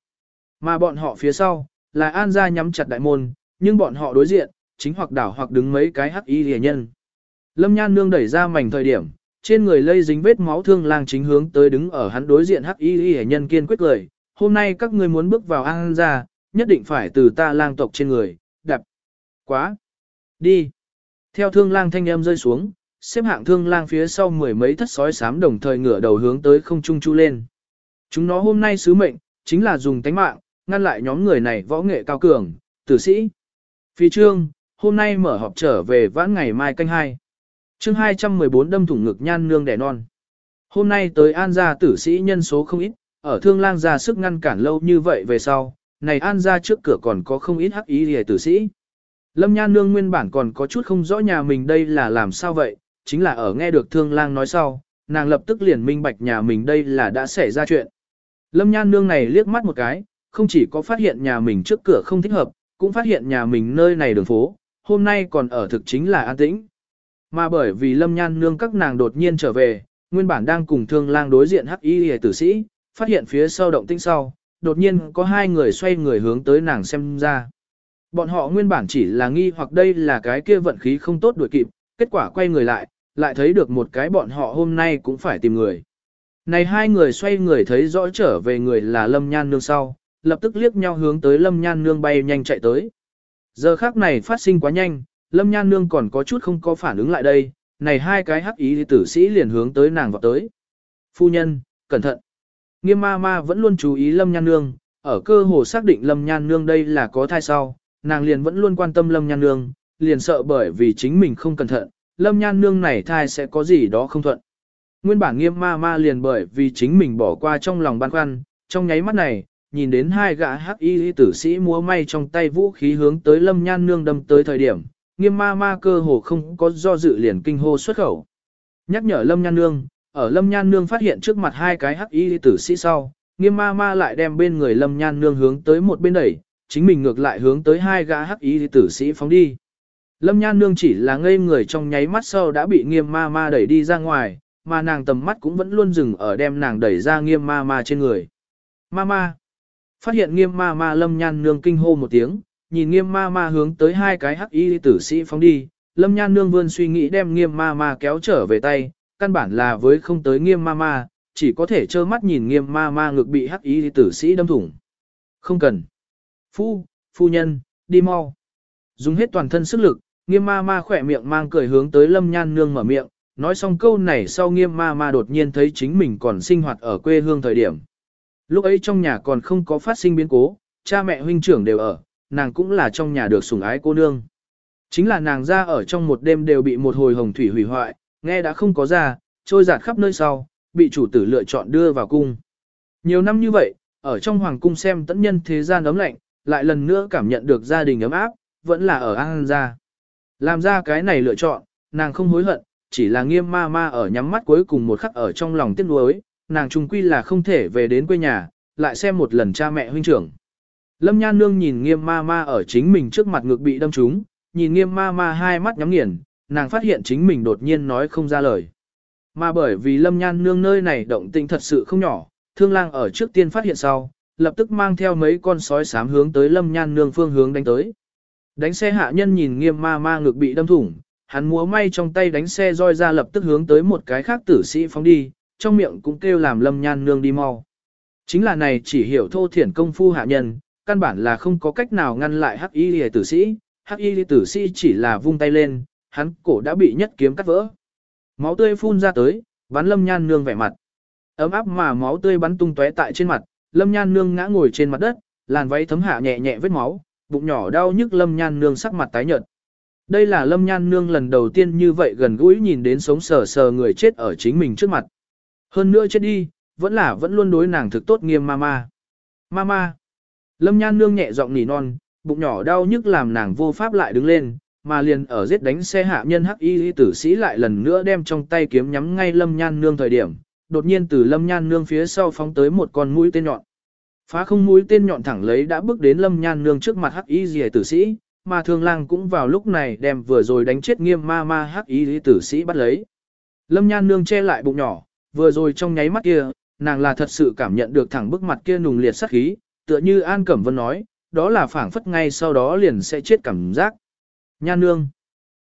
Mà bọn họ phía sau, là an gia nhắm chặt đại môn, nhưng bọn họ đối diện, chính hoặc đảo hoặc đứng mấy cái hắc y rìa nhân. Lâm Nhan Nương đẩy ra mảnh thời điểm, trên người lây dính vết máu thương lang chính hướng tới đứng ở hắn đối diện hắc y rìa nhân kiên quyết lời, hôm nay các ngươi muốn bước vào an gia, nhất định phải từ ta lang tộc trên người, đập. Quá. Đi. Theo thương lang thanh em rơi xuống, xếp hạng thương lang phía sau mười mấy thất sói xám đồng thời ngửa đầu hướng tới không trung chu lên. Chúng nó hôm nay sứ mệnh, chính là dùng tánh mạng, ngăn lại nhóm người này võ nghệ cao cường, tử sĩ. Phi trương, hôm nay mở họp trở về vãn ngày mai canh hai. chương 214 đâm thủng ngực nhan nương đẻ non. Hôm nay tới an gia tử sĩ nhân số không ít, ở thương lang ra sức ngăn cản lâu như vậy về sau, này an gia trước cửa còn có không ít hắc ý hề tử sĩ. Lâm Nhan Nương nguyên bản còn có chút không rõ nhà mình đây là làm sao vậy, chính là ở nghe được thương lang nói sau, nàng lập tức liền minh bạch nhà mình đây là đã xảy ra chuyện. Lâm Nhan Nương này liếc mắt một cái, không chỉ có phát hiện nhà mình trước cửa không thích hợp, cũng phát hiện nhà mình nơi này đường phố, hôm nay còn ở thực chính là an tĩnh. Mà bởi vì Lâm Nhan Nương các nàng đột nhiên trở về, nguyên bản đang cùng thương lang đối diện hắc y hề tử sĩ, phát hiện phía sau động tĩnh sau, đột nhiên có hai người xoay người hướng tới nàng xem ra. Bọn họ nguyên bản chỉ là nghi hoặc đây là cái kia vận khí không tốt đuổi kịp, kết quả quay người lại, lại thấy được một cái bọn họ hôm nay cũng phải tìm người. Này hai người xoay người thấy rõ trở về người là Lâm Nhan Nương sau, lập tức liếc nhau hướng tới Lâm Nhan Nương bay nhanh chạy tới. Giờ khác này phát sinh quá nhanh, Lâm Nhan Nương còn có chút không có phản ứng lại đây, này hai cái hắc ý tử sĩ liền hướng tới nàng vào tới. Phu nhân, cẩn thận. Nghiêm ma ma vẫn luôn chú ý Lâm Nhan Nương, ở cơ hồ xác định Lâm Nhan Nương đây là có thai sau, nàng liền vẫn luôn quan tâm Lâm Nhan Nương, liền sợ bởi vì chính mình không cẩn thận, Lâm Nhan Nương này thai sẽ có gì đó không thuận. Nguyên bản nghiêm ma ma liền bởi vì chính mình bỏ qua trong lòng băn khoăn, trong nháy mắt này, nhìn đến hai gã hắc y tử sĩ múa may trong tay vũ khí hướng tới Lâm Nhan Nương đâm tới thời điểm, nghiêm ma ma cơ hồ không có do dự liền kinh hô xuất khẩu. Nhắc nhở Lâm Nhan Nương, ở Lâm Nhan Nương phát hiện trước mặt hai cái hắc y tử sĩ sau, nghiêm ma ma lại đem bên người Lâm Nhan Nương hướng tới một bên đẩy, chính mình ngược lại hướng tới hai gã hắc y tử sĩ phóng đi. Lâm Nhan Nương chỉ là ngây người trong nháy mắt sau đã bị nghiêm ma ma đẩy đi ra ngoài, mà nàng tầm mắt cũng vẫn luôn dừng ở đem nàng đẩy ra nghiêm ma ma trên người. Ma ma. Phát hiện nghiêm ma ma Lâm Nhan Nương kinh hô một tiếng, nhìn nghiêm ma ma hướng tới hai cái hắc y tử sĩ phóng đi, Lâm Nhan Nương vươn suy nghĩ đem nghiêm ma ma kéo trở về tay, căn bản là với không tới nghiêm ma ma, chỉ có thể trơ mắt nhìn nghiêm ma ma ngực bị hắc y tử sĩ đâm thủng. Không cần. Phu, phu nhân, đi mau. Dùng hết toàn thân sức lực, nghiêm ma ma khỏe miệng mang cười hướng tới lâm nhan nương mở miệng, nói xong câu này sau nghiêm ma ma đột nhiên thấy chính mình còn sinh hoạt ở quê hương thời điểm. Lúc ấy trong nhà còn không có phát sinh biến cố, cha mẹ huynh trưởng đều ở, nàng cũng là trong nhà được sủng ái cô nương. Chính là nàng ra ở trong một đêm đều bị một hồi hồng thủy hủy hoại, nghe đã không có ra, trôi giạt khắp nơi sau, bị chủ tử lựa chọn đưa vào cung. Nhiều năm như vậy, ở trong hoàng cung xem tẫn nhân thế gian ấm lạnh, lại lần nữa cảm nhận được gia đình ấm áp, vẫn là ở An gia. Làm ra cái này lựa chọn, nàng không hối hận, chỉ là nghiêm ma ma ở nhắm mắt cuối cùng một khắc ở trong lòng tiếc nuối, nàng trung quy là không thể về đến quê nhà, lại xem một lần cha mẹ huynh trưởng. Lâm Nhan Nương nhìn nghiêm ma ma ở chính mình trước mặt ngực bị đâm trúng, nhìn nghiêm ma ma hai mắt nhắm nghiền, nàng phát hiện chính mình đột nhiên nói không ra lời. Mà bởi vì Lâm Nhan Nương nơi này động tĩnh thật sự không nhỏ, thương lang ở trước tiên phát hiện sau, lập tức mang theo mấy con sói sám hướng tới Lâm Nhan Nương phương hướng đánh tới. Đánh xe hạ nhân nhìn nghiêm ma ma ngực bị đâm thủng, hắn múa may trong tay đánh xe roi ra lập tức hướng tới một cái khác tử sĩ phóng đi, trong miệng cũng kêu làm Lâm Nhan Nương đi mau. Chính là này chỉ hiểu thô thiển công phu hạ nhân, căn bản là không có cách nào ngăn lại hắc y lìa tử sĩ, hắc y lìa tử sĩ chỉ là vung tay lên, hắn cổ đã bị nhất kiếm cắt vỡ. Máu tươi phun ra tới, bắn Lâm Nhan Nương vẻ mặt. Ấm áp mà máu tươi bắn tung tóe tại trên mặt, Lâm Nhan Nương ngã ngồi trên mặt đất, làn váy thấm hạ nhẹ nhẹ vết máu, bụng nhỏ đau nhức Lâm Nhan Nương sắc mặt tái nhợt. Đây là Lâm Nhan Nương lần đầu tiên như vậy gần gũi nhìn đến sống sờ sờ người chết ở chính mình trước mặt. Hơn nữa chết đi, vẫn là vẫn luôn đối nàng thực tốt nghiêm mama. Mama. Lâm Nhan Nương nhẹ giọng nỉ non, bụng nhỏ đau nhức làm nàng vô pháp lại đứng lên, mà liền ở giết đánh xe hạ nhân hắc y tử sĩ lại lần nữa đem trong tay kiếm nhắm ngay Lâm Nhan Nương thời điểm, đột nhiên từ Lâm Nhan Nương phía sau phóng tới một con mũi tên nhọn. Phá không mũi tên nhọn thẳng lấy đã bước đến Lâm Nhan Nương trước mặt hắc y rìa tử sĩ, mà Thương Lang cũng vào lúc này đem vừa rồi đánh chết nghiêm ma ma hắc y tử sĩ bắt lấy. Lâm Nhan Nương che lại bụng nhỏ, vừa rồi trong nháy mắt kia, nàng là thật sự cảm nhận được thẳng bức mặt kia nùng liệt sát khí, tựa như An Cẩm Vân nói, đó là phảng phất ngay sau đó liền sẽ chết cảm giác. Nhan Nương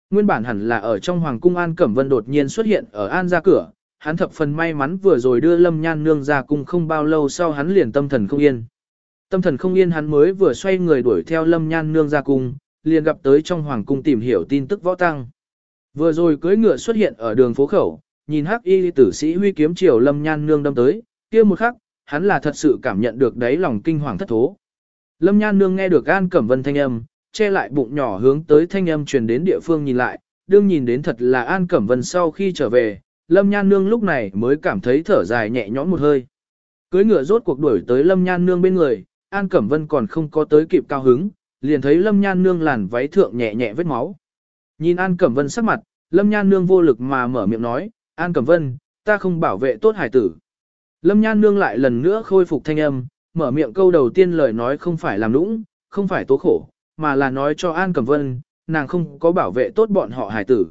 Nguyên bản hẳn là ở trong Hoàng cung An Cẩm Vân đột nhiên xuất hiện ở An ra cửa, hắn thập phần may mắn vừa rồi đưa Lâm Nhan Nương ra cung không bao lâu sau hắn liền tâm thần không yên. Tâm thần không yên hắn mới vừa xoay người đuổi theo Lâm Nhan Nương ra cung, liền gặp tới trong Hoàng cung tìm hiểu tin tức võ tăng. Vừa rồi cưỡi ngựa xuất hiện ở đường phố khẩu, nhìn hắc y tử sĩ huy kiếm chiều Lâm Nhan Nương đâm tới, kia một khắc, hắn là thật sự cảm nhận được đáy lòng kinh hoàng thất thố. Lâm Nhan Nương nghe được An Cẩm Vân thanh âm, che lại bụng nhỏ hướng tới thanh âm truyền đến địa phương nhìn lại, đương nhìn đến thật là An Cẩm Vân sau khi trở về, Lâm Nhan Nương lúc này mới cảm thấy thở dài nhẹ nhõm một hơi. Cưới ngựa rốt cuộc đuổi tới Lâm Nhan Nương bên người, An Cẩm Vân còn không có tới kịp cao hứng, liền thấy Lâm Nhan Nương làn váy thượng nhẹ nhẹ vết máu. Nhìn An Cẩm Vân sắc mặt, Lâm Nhan Nương vô lực mà mở miệng nói, An Cẩm Vân, ta không bảo vệ tốt hải tử. Lâm Nhan Nương lại lần nữa khôi phục thanh âm, mở miệng câu đầu tiên lời nói không phải làm nũng, không phải tố khổ, mà là nói cho An Cẩm Vân, nàng không có bảo vệ tốt bọn họ hải tử.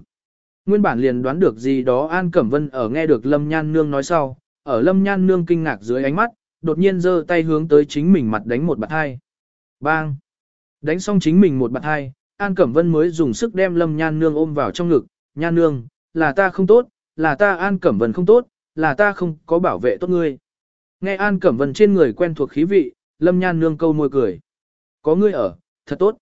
Nguyên bản liền đoán được gì đó An Cẩm Vân ở nghe được Lâm Nhan Nương nói sau, ở Lâm Nhan Nương kinh ngạc dưới ánh mắt, đột nhiên giơ tay hướng tới chính mình mặt đánh một bạt hai. Bang! Đánh xong chính mình một bạt hai, An Cẩm Vân mới dùng sức đem Lâm Nhan Nương ôm vào trong ngực, Nhan Nương, là ta không tốt, là ta An Cẩm Vân không tốt, là ta không có bảo vệ tốt ngươi. Nghe An Cẩm Vân trên người quen thuộc khí vị, Lâm Nhan Nương câu môi cười. Có ngươi ở, thật tốt.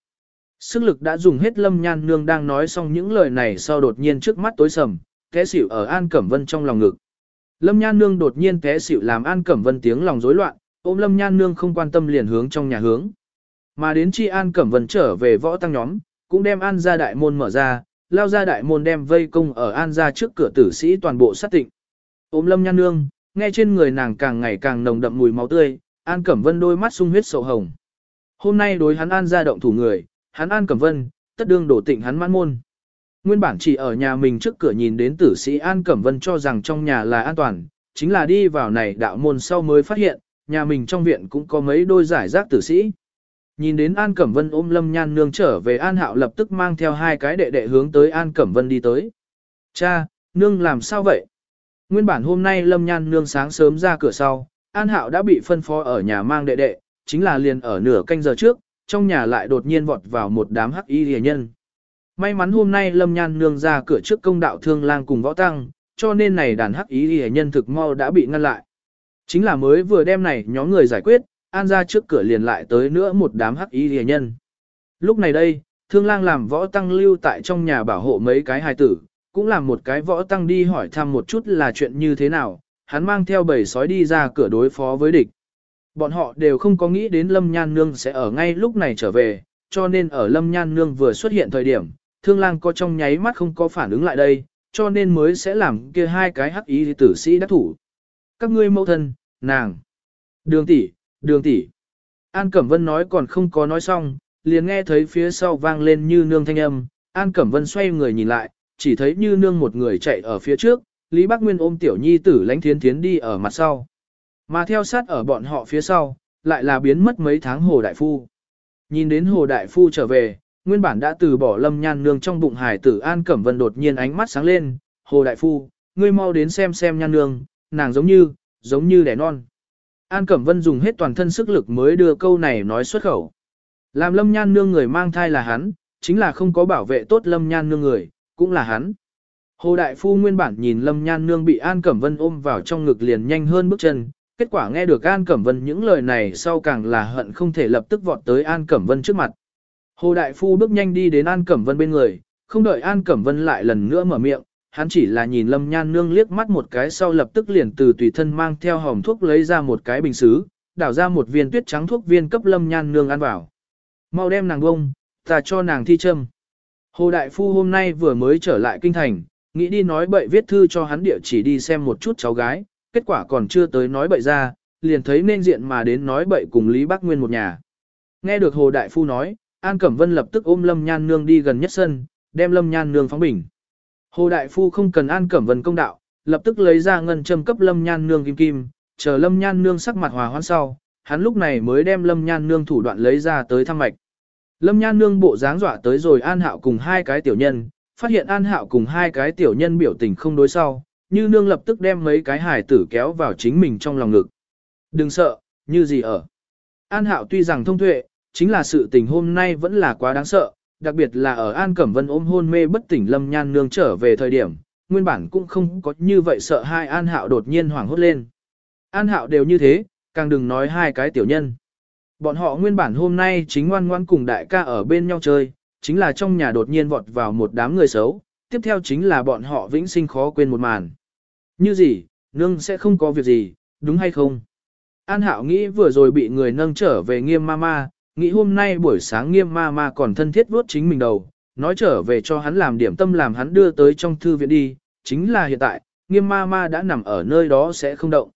Sức lực đã dùng hết Lâm Nhan Nương đang nói xong những lời này sau đột nhiên trước mắt tối sầm, té xỉu ở An Cẩm Vân trong lòng ngực. Lâm Nhan Nương đột nhiên té xỉu làm An Cẩm Vân tiếng lòng rối loạn, ôm Lâm Nhan Nương không quan tâm liền hướng trong nhà hướng. Mà đến chi An Cẩm Vân trở về võ tăng nhóm, cũng đem An ra đại môn mở ra, lao ra đại môn đem vây công ở An ra trước cửa tử sĩ toàn bộ sát tịnh. Ôm Lâm Nhan Nương, nghe trên người nàng càng ngày càng nồng đậm mùi máu tươi, An Cẩm Vân đôi mắt sung huyết sầu hồng. Hôm nay đối hắn An ra động thủ người, hắn An Cẩm Vân, tất đương đổ tịnh hắn mãn môn. Nguyên bản chỉ ở nhà mình trước cửa nhìn đến tử sĩ An Cẩm Vân cho rằng trong nhà là an toàn, chính là đi vào này đạo môn sau mới phát hiện, nhà mình trong viện cũng có mấy đôi giải rác tử sĩ. Nhìn đến An Cẩm Vân ôm Lâm Nhan Nương trở về An Hạo lập tức mang theo hai cái đệ đệ hướng tới An Cẩm Vân đi tới. Cha, Nương làm sao vậy? Nguyên bản hôm nay Lâm Nhan Nương sáng sớm ra cửa sau, An Hạo đã bị phân phó ở nhà mang đệ đệ, chính là liền ở nửa canh giờ trước, trong nhà lại đột nhiên vọt vào một đám hắc y rìa nhân. May mắn hôm nay Lâm Nhan Nương ra cửa trước công đạo thương lang cùng võ tăng, cho nên này đàn hắc y rìa nhân thực mau đã bị ngăn lại. Chính là mới vừa đem này nhóm người giải quyết, An ra trước cửa liền lại tới nữa một đám hắc y rìa nhân. Lúc này đây, thương lang làm võ tăng lưu tại trong nhà bảo hộ mấy cái hài tử, cũng làm một cái võ tăng đi hỏi thăm một chút là chuyện như thế nào, hắn mang theo bầy sói đi ra cửa đối phó với địch. Bọn họ đều không có nghĩ đến Lâm Nhan Nương sẽ ở ngay lúc này trở về, cho nên ở Lâm Nhan Nương vừa xuất hiện thời điểm, thương lang có trong nháy mắt không có phản ứng lại đây, cho nên mới sẽ làm kia hai cái hắc ý tử sĩ đắc thủ. Các ngươi mẫu thân, nàng, đường tỷ, đường tỷ. An Cẩm Vân nói còn không có nói xong, liền nghe thấy phía sau vang lên như nương thanh âm, An Cẩm Vân xoay người nhìn lại, chỉ thấy như nương một người chạy ở phía trước, Lý Bác Nguyên ôm tiểu nhi tử lánh thiến thiến đi ở mặt sau. Mà theo sát ở bọn họ phía sau, lại là biến mất mấy tháng Hồ Đại Phu. Nhìn đến Hồ Đại Phu trở về, nguyên bản đã từ bỏ lâm nhan nương trong bụng hải tử An Cẩm Vân đột nhiên ánh mắt sáng lên, Hồ Đại Phu, ngươi mau đến xem xem nhan nương, nàng giống như, giống như đẻ non. An Cẩm Vân dùng hết toàn thân sức lực mới đưa câu này nói xuất khẩu. Làm lâm nhan nương người mang thai là hắn, chính là không có bảo vệ tốt lâm nhan nương người, cũng là hắn. Hồ Đại Phu nguyên bản nhìn lâm nhan nương bị An Cẩm Vân ôm vào trong ngực liền nhanh hơn bước chân, Kết quả nghe được An Cẩm Vân những lời này sau càng là hận không thể lập tức vọt tới An Cẩm Vân trước mặt. Hồ Đại Phu bước nhanh đi đến An Cẩm Vân bên người, không đợi An Cẩm Vân lại lần nữa mở miệng, hắn chỉ là nhìn Lâm Nhan Nương liếc mắt một cái sau lập tức liền từ tùy thân mang theo hòm thuốc lấy ra một cái bình xứ, đảo ra một viên tuyết trắng thuốc viên cấp Lâm Nhan Nương ăn vào. Mau đem nàng bông, ta cho nàng thi châm. Hồ Đại Phu hôm nay vừa mới trở lại kinh thành, nghĩ đi nói bậy viết thư cho hắn địa chỉ đi xem một chút cháu gái, kết quả còn chưa tới nói bậy ra, liền thấy nên diện mà đến nói bậy cùng Lý Bắc Nguyên một nhà. Nghe được Hồ Đại Phu nói, An Cẩm Vân lập tức ôm Lâm Nhan Nương đi gần nhất sân, đem Lâm Nhan Nương phóng bình. Hồ Đại Phu không cần An Cẩm Vân công đạo, lập tức lấy ra ngân châm cấp Lâm Nhan Nương kim kim, chờ Lâm Nhan Nương sắc mặt hòa hoãn sau, hắn lúc này mới đem Lâm Nhan Nương thủ đoạn lấy ra tới thăm mạch. Lâm Nhan Nương bộ dáng dọa tới rồi An Hạo cùng hai cái tiểu nhân, phát hiện An Hạo cùng hai cái tiểu nhân biểu tình không đối sau, như nương lập tức đem mấy cái hài tử kéo vào chính mình trong lòng ngực. Đừng sợ, như gì ở. An Hạo tuy rằng thông tuệ, chính là sự tình hôm nay vẫn là quá đáng sợ, đặc biệt là ở An Cẩm Vân ôm hôn mê bất tỉnh Lâm Nhan Nương trở về thời điểm, nguyên bản cũng không có như vậy sợ hai An Hạo đột nhiên hoảng hốt lên. An Hạo đều như thế, càng đừng nói hai cái tiểu nhân. Bọn họ nguyên bản hôm nay chính ngoan ngoan cùng đại ca ở bên nhau chơi, chính là trong nhà đột nhiên vọt vào một đám người xấu, tiếp theo chính là bọn họ vĩnh sinh khó quên một màn. Như gì, nương sẽ không có việc gì, đúng hay không? An Hạo nghĩ vừa rồi bị người nâng trở về nghiêm ma ma, nghĩ hôm nay buổi sáng nghiêm ma ma còn thân thiết vuốt chính mình đầu, nói trở về cho hắn làm điểm tâm làm hắn đưa tới trong thư viện đi, chính là hiện tại, nghiêm ma ma đã nằm ở nơi đó sẽ không động.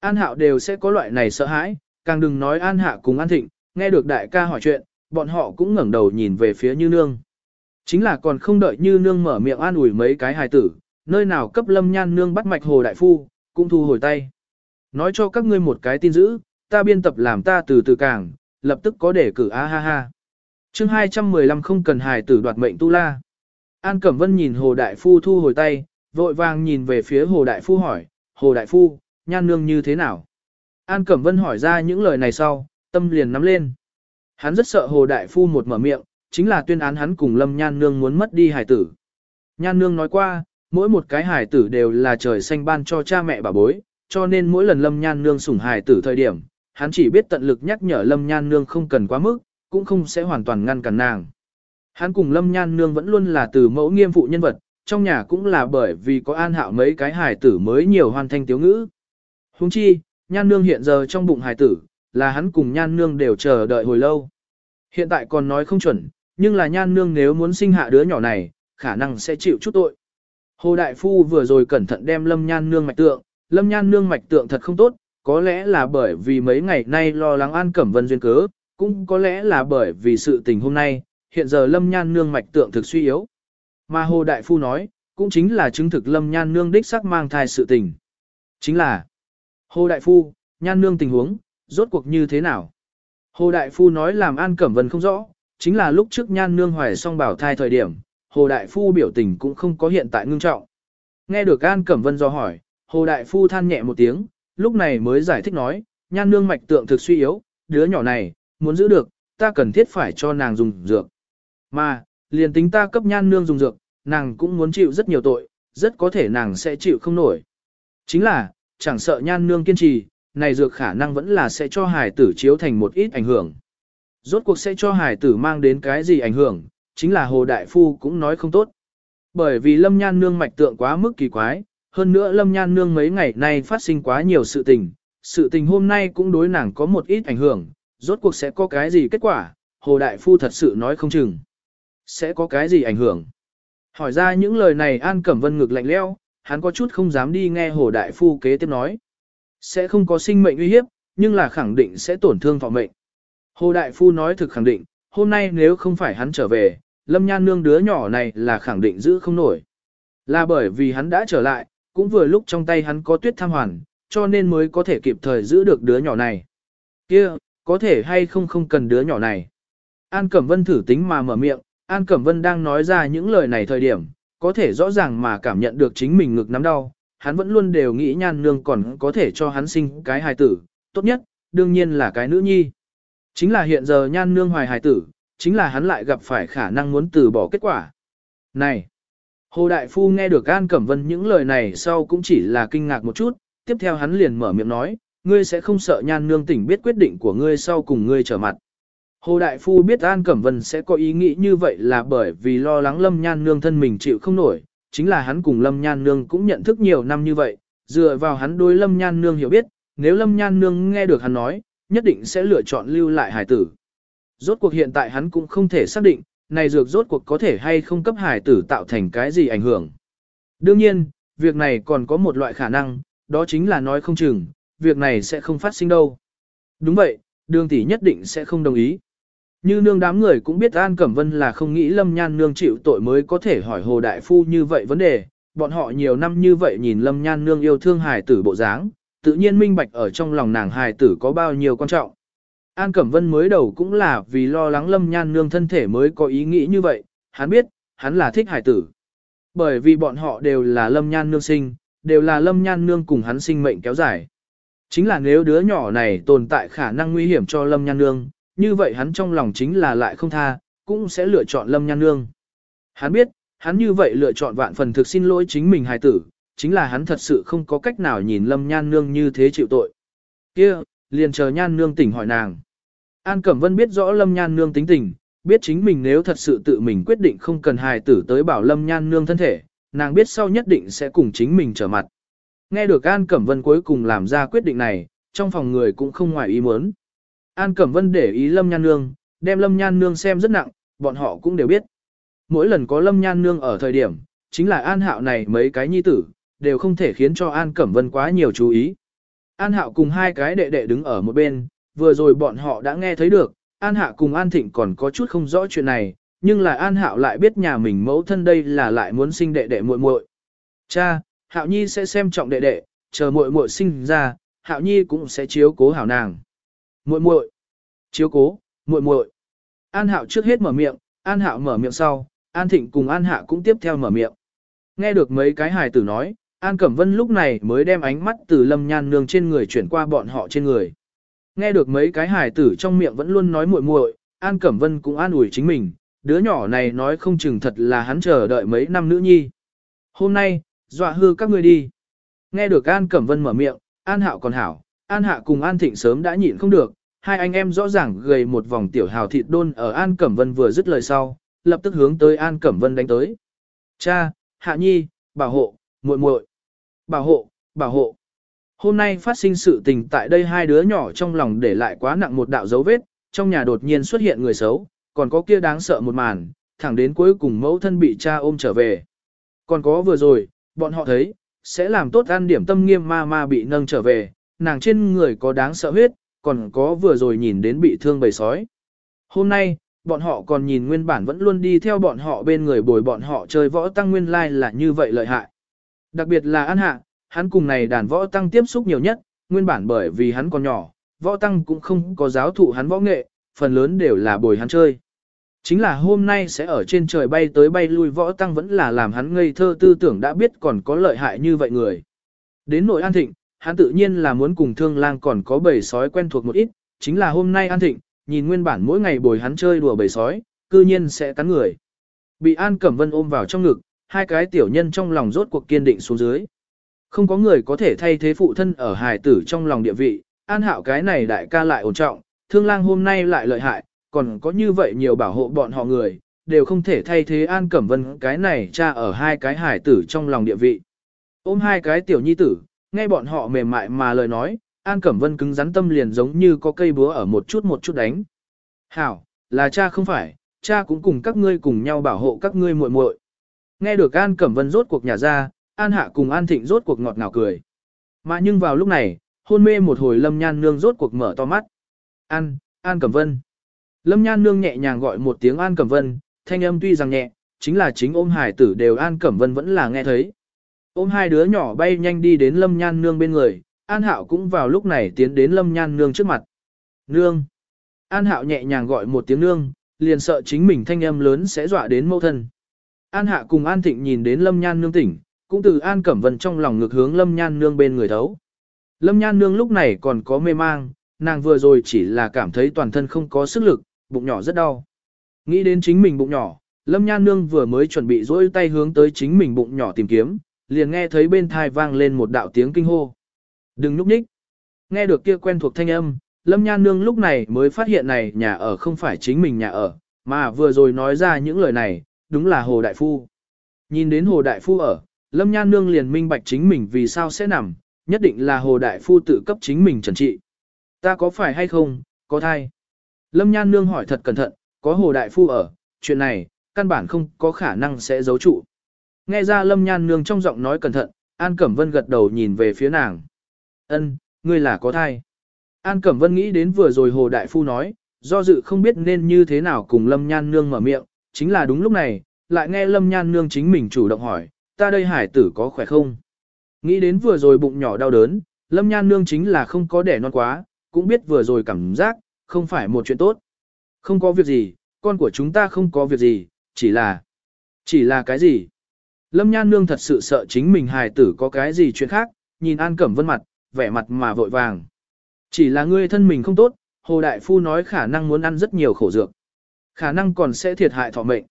An Hạo đều sẽ có loại này sợ hãi, càng đừng nói An Hạ cùng An Thịnh, nghe được đại ca hỏi chuyện, bọn họ cũng ngẩng đầu nhìn về phía Như Nương. Chính là còn không đợi Như Nương mở miệng an ủi mấy cái hài tử, nơi nào cấp lâm nhan nương bắt mạch hồ đại phu, cũng thu hồi tay. Nói cho các ngươi một cái tin dữ, ta biên tập làm ta từ từ càng, lập tức có để cử a ha ha. chương 215 không cần hài tử đoạt mệnh tu la. An Cẩm Vân nhìn hồ đại phu thu hồi tay, vội vàng nhìn về phía hồ đại phu hỏi, hồ đại phu, nhan nương như thế nào? An Cẩm Vân hỏi ra những lời này sau, tâm liền nắm lên. Hắn rất sợ hồ đại phu một mở miệng, chính là tuyên án hắn cùng lâm nhan nương muốn mất đi hài tử. Nhan nương nói qua, mỗi một cái hài tử đều là trời xanh ban cho cha mẹ bà bối, cho nên mỗi lần lâm nhan nương sủng hài tử thời điểm, hắn chỉ biết tận lực nhắc nhở lâm nhan nương không cần quá mức, cũng không sẽ hoàn toàn ngăn cản nàng. Hắn cùng lâm nhan nương vẫn luôn là từ mẫu nghiêm phụ nhân vật, trong nhà cũng là bởi vì có an hạo mấy cái hài tử mới nhiều hoàn thanh tiếu ngữ. Huống chi, nhan nương hiện giờ trong bụng hài tử, là hắn cùng nhan nương đều chờ đợi hồi lâu. Hiện tại còn nói không chuẩn, nhưng là nhan nương nếu muốn sinh hạ đứa nhỏ này, khả năng sẽ chịu chút tội. Hồ Đại Phu vừa rồi cẩn thận đem lâm nhan nương mạch tượng, lâm nhan nương mạch tượng thật không tốt, có lẽ là bởi vì mấy ngày nay lo lắng an cẩm vân duyên cớ, cũng có lẽ là bởi vì sự tình hôm nay, hiện giờ lâm nhan nương mạch tượng thực suy yếu. Mà Hồ Đại Phu nói, cũng chính là chứng thực lâm nhan nương đích sắc mang thai sự tình. Chính là, Hồ Đại Phu, nhan nương tình huống, rốt cuộc như thế nào? Hồ Đại Phu nói làm An Cẩm Vân không rõ, chính là lúc trước nhan nương hoài xong bảo thai thời điểm, Hồ Đại Phu biểu tình cũng không có hiện tại ngưng trọng. Nghe được An Cẩm Vân do hỏi, Hồ Đại Phu than nhẹ một tiếng, lúc này mới giải thích nói, nhan nương mạch tượng thực suy yếu, đứa nhỏ này, muốn giữ được, ta cần thiết phải cho nàng dùng dược. Mà, liền tính ta cấp nhan nương dùng dược, nàng cũng muốn chịu rất nhiều tội, rất có thể nàng sẽ chịu không nổi. Chính là, chẳng sợ nhan nương kiên trì, này dược khả năng vẫn là sẽ cho hài tử chiếu thành một ít ảnh hưởng. Rốt cuộc sẽ cho hài tử mang đến cái gì ảnh hưởng, chính là Hồ Đại Phu cũng nói không tốt. Bởi vì Lâm Nhan Nương mạch tượng quá mức kỳ quái, hơn nữa Lâm Nhan Nương mấy ngày nay phát sinh quá nhiều sự tình, sự tình hôm nay cũng đối nàng có một ít ảnh hưởng, rốt cuộc sẽ có cái gì kết quả, Hồ Đại Phu thật sự nói không chừng. Sẽ có cái gì ảnh hưởng? Hỏi ra những lời này An Cẩm Vân ngực lạnh leo, hắn có chút không dám đi nghe Hồ Đại Phu kế tiếp nói. Sẽ không có sinh mệnh uy hiếp, nhưng là khẳng định sẽ tổn thương vào mệnh. Hồ Đại Phu nói thực khẳng định, hôm nay nếu không phải hắn trở về, Lâm Nhan Nương đứa nhỏ này là khẳng định giữ không nổi. Là bởi vì hắn đã trở lại, cũng vừa lúc trong tay hắn có tuyết tham hoàn, cho nên mới có thể kịp thời giữ được đứa nhỏ này. Kia, có thể hay không không cần đứa nhỏ này. An Cẩm Vân thử tính mà mở miệng, An Cẩm Vân đang nói ra những lời này thời điểm, có thể rõ ràng mà cảm nhận được chính mình ngực nắm đau, hắn vẫn luôn đều nghĩ nhan nương còn có thể cho hắn sinh cái hài tử, tốt nhất, đương nhiên là cái nữ nhi. Chính là hiện giờ nhan nương hoài hài tử, chính là hắn lại gặp phải khả năng muốn từ bỏ kết quả. Này! Hồ Đại Phu nghe được An Cẩm Vân những lời này sau cũng chỉ là kinh ngạc một chút, tiếp theo hắn liền mở miệng nói, ngươi sẽ không sợ nhan nương tỉnh biết quyết định của ngươi sau cùng ngươi trở mặt. Hồ Đại Phu biết An Cẩm Vân sẽ có ý nghĩ như vậy là bởi vì lo lắng Lâm Nhan Nương thân mình chịu không nổi, chính là hắn cùng Lâm Nhan Nương cũng nhận thức nhiều năm như vậy, dựa vào hắn đối Lâm Nhan Nương hiểu biết, nếu Lâm Nhan Nương nghe được hắn nói, nhất định sẽ lựa chọn lưu lại hải tử. Rốt cuộc hiện tại hắn cũng không thể xác định, này dược rốt cuộc có thể hay không cấp hải tử tạo thành cái gì ảnh hưởng. Đương nhiên, việc này còn có một loại khả năng, đó chính là nói không chừng, việc này sẽ không phát sinh đâu. Đúng vậy, đường tỷ nhất định sẽ không đồng ý. Như nương đám người cũng biết An Cẩm Vân là không nghĩ Lâm Nhan nương chịu tội mới có thể hỏi Hồ Đại Phu như vậy vấn đề, bọn họ nhiều năm như vậy nhìn Lâm Nhan nương yêu thương hài tử bộ dáng, tự nhiên minh bạch ở trong lòng nàng hài tử có bao nhiêu quan trọng. An Cẩm Vân mới đầu cũng là vì lo lắng Lâm Nhan nương thân thể mới có ý nghĩ như vậy, hắn biết, hắn là thích Hải tử. Bởi vì bọn họ đều là Lâm Nhan nương sinh, đều là Lâm Nhan nương cùng hắn sinh mệnh kéo dài. Chính là nếu đứa nhỏ này tồn tại khả năng nguy hiểm cho Lâm Nhan nương, như vậy hắn trong lòng chính là lại không tha, cũng sẽ lựa chọn Lâm Nhan nương. Hắn biết, hắn như vậy lựa chọn vạn phần thực xin lỗi chính mình hài tử, chính là hắn thật sự không có cách nào nhìn Lâm Nhan nương như thế chịu tội. kia liền chờ Nhan nương tỉnh hỏi nàng. An Cẩm Vân biết rõ Lâm Nhan nương tính tình, biết chính mình nếu thật sự tự mình quyết định không cần hài tử tới bảo Lâm Nhan nương thân thể, nàng biết sau nhất định sẽ cùng chính mình trở mặt. Nghe được An Cẩm Vân cuối cùng làm ra quyết định này, trong phòng người cũng không ngoài ý muốn. An Cẩm Vân để ý Lâm Nhan Nương, đem Lâm Nhan Nương xem rất nặng, bọn họ cũng đều biết. Mỗi lần có Lâm Nhan Nương ở thời điểm, chính là An Hạo này mấy cái nhi tử, đều không thể khiến cho An Cẩm Vân quá nhiều chú ý. An Hạo cùng hai cái đệ đệ đứng ở một bên, vừa rồi bọn họ đã nghe thấy được, An Hạ cùng An Thịnh còn có chút không rõ chuyện này, nhưng là An Hạo lại biết nhà mình mẫu thân đây là lại muốn sinh đệ đệ muội muội. Cha, Hạo Nhi sẽ xem trọng đệ đệ, chờ muội muội sinh ra, Hạo Nhi cũng sẽ chiếu cố hảo nàng. Muội muội, chiếu cố, muội muội. An Hạo trước hết mở miệng, An Hạo mở miệng sau, An Thịnh cùng An Hạ cũng tiếp theo mở miệng. Nghe được mấy cái hài tử nói, An Cẩm Vân lúc này mới đem ánh mắt từ Lâm Nhan Nương trên người chuyển qua bọn họ trên người. Nghe được mấy cái hài tử trong miệng vẫn luôn nói muội muội, An Cẩm Vân cũng an ủi chính mình, đứa nhỏ này nói không chừng thật là hắn chờ đợi mấy năm nữ nhi. Hôm nay, dọa hư các ngươi đi. Nghe được An Cẩm Vân mở miệng, An Hạo còn hảo, An Hạ cùng An Thịnh sớm đã nhịn không được, hai anh em rõ ràng gầy một vòng tiểu hào thịt đôn ở An Cẩm Vân vừa dứt lời sau, lập tức hướng tới An Cẩm Vân đánh tới. Cha, Hạ Nhi, bảo hộ, muội muội, bảo hộ, bảo hộ. Hôm nay phát sinh sự tình tại đây hai đứa nhỏ trong lòng để lại quá nặng một đạo dấu vết, trong nhà đột nhiên xuất hiện người xấu, còn có kia đáng sợ một màn, thẳng đến cuối cùng mẫu thân bị cha ôm trở về. Còn có vừa rồi, bọn họ thấy, sẽ làm tốt ăn điểm tâm nghiêm ma ma bị nâng trở về, nàng trên người có đáng sợ huyết, còn có vừa rồi nhìn đến bị thương bầy sói. Hôm nay, bọn họ còn nhìn nguyên bản vẫn luôn đi theo bọn họ bên người bồi bọn họ chơi võ tăng nguyên lai là như vậy lợi hại. Đặc biệt là An Hạ, hắn cùng này đàn võ tăng tiếp xúc nhiều nhất, nguyên bản bởi vì hắn còn nhỏ, võ tăng cũng không có giáo thụ hắn võ nghệ, phần lớn đều là bồi hắn chơi. Chính là hôm nay sẽ ở trên trời bay tới bay lui võ tăng vẫn là làm hắn ngây thơ tư tưởng đã biết còn có lợi hại như vậy người. Đến nội an thịnh, hắn tự nhiên là muốn cùng thương lang còn có bầy sói quen thuộc một ít, chính là hôm nay an thịnh, nhìn nguyên bản mỗi ngày bồi hắn chơi đùa bầy sói, cư nhiên sẽ cắn người. Bị An Cẩm Vân ôm vào trong ngực, hai cái tiểu nhân trong lòng rốt cuộc kiên định xuống dưới. Không có người có thể thay thế phụ thân ở hài tử trong lòng địa vị, An Hạo cái này đại ca lại ổn trọng, thương lang hôm nay lại lợi hại, còn có như vậy nhiều bảo hộ bọn họ người, đều không thể thay thế An Cẩm Vân cái này cha ở hai cái hải tử trong lòng địa vị. Ôm hai cái tiểu nhi tử, nghe bọn họ mềm mại mà lời nói, An Cẩm Vân cứng rắn tâm liền giống như có cây búa ở một chút một chút đánh. Hảo, là cha không phải, cha cũng cùng các ngươi cùng nhau bảo hộ các ngươi muội muội. Nghe được An Cẩm Vân rốt cuộc nhà ra, An Hạ cùng An Thịnh rốt cuộc ngọt ngào cười. Mà nhưng vào lúc này, hôn mê một hồi Lâm Nhan Nương rốt cuộc mở to mắt. An, An Cẩm Vân. Lâm Nhan Nương nhẹ nhàng gọi một tiếng An Cẩm Vân, thanh âm tuy rằng nhẹ, chính là chính ôm hải tử đều An Cẩm Vân vẫn là nghe thấy. Ôm hai đứa nhỏ bay nhanh đi đến Lâm Nhan Nương bên người, An Hạo cũng vào lúc này tiến đến Lâm Nhan Nương trước mặt. Nương! An Hạo nhẹ nhàng gọi một tiếng nương, liền sợ chính mình thanh âm lớn sẽ dọa đến mâu thân. An Hạ cùng An Thịnh nhìn đến Lâm Nhan Nương tỉnh, cũng từ An Cẩm Vân trong lòng ngược hướng Lâm Nhan Nương bên người thấu. Lâm Nhan Nương lúc này còn có mê mang, nàng vừa rồi chỉ là cảm thấy toàn thân không có sức lực, bụng nhỏ rất đau. Nghĩ đến chính mình bụng nhỏ, Lâm Nhan Nương vừa mới chuẩn bị dỗi tay hướng tới chính mình bụng nhỏ tìm kiếm, liền nghe thấy bên thai vang lên một đạo tiếng kinh hô. Đừng núp nhích. Nghe được kia quen thuộc thanh âm, Lâm Nhan Nương lúc này mới phát hiện này nhà ở không phải chính mình nhà ở, mà vừa rồi nói ra những lời này, đúng là Hồ Đại Phu. Nhìn đến Hồ Đại Phu ở, Lâm Nhan Nương liền minh bạch chính mình vì sao sẽ nằm, nhất định là Hồ Đại Phu tự cấp chính mình trần trị. Ta có phải hay không, có thai. Lâm Nhan Nương hỏi thật cẩn thận, có Hồ Đại Phu ở, chuyện này, căn bản không có khả năng sẽ giấu trụ. Nghe ra Lâm Nhan Nương trong giọng nói cẩn thận, An Cẩm Vân gật đầu nhìn về phía nàng. Ân, ngươi là có thai. An Cẩm Vân nghĩ đến vừa rồi Hồ Đại Phu nói, do dự không biết nên như thế nào cùng Lâm Nhan Nương mở miệng, chính là đúng lúc này, lại nghe Lâm Nhan Nương chính mình chủ động hỏi, ta đây hải tử có khỏe không? Nghĩ đến vừa rồi bụng nhỏ đau đớn, Lâm Nhan Nương chính là không có đẻ non quá, cũng biết vừa rồi cảm giác, không phải một chuyện tốt. Không có việc gì, con của chúng ta không có việc gì, chỉ là... Chỉ là cái gì? Lâm Nhan Nương thật sự sợ chính mình hài tử có cái gì chuyện khác, nhìn An Cẩm Vân mặt, vẻ mặt mà vội vàng. Chỉ là ngươi thân mình không tốt, Hồ Đại Phu nói khả năng muốn ăn rất nhiều khổ dược. Khả năng còn sẽ thiệt hại thọ mệnh.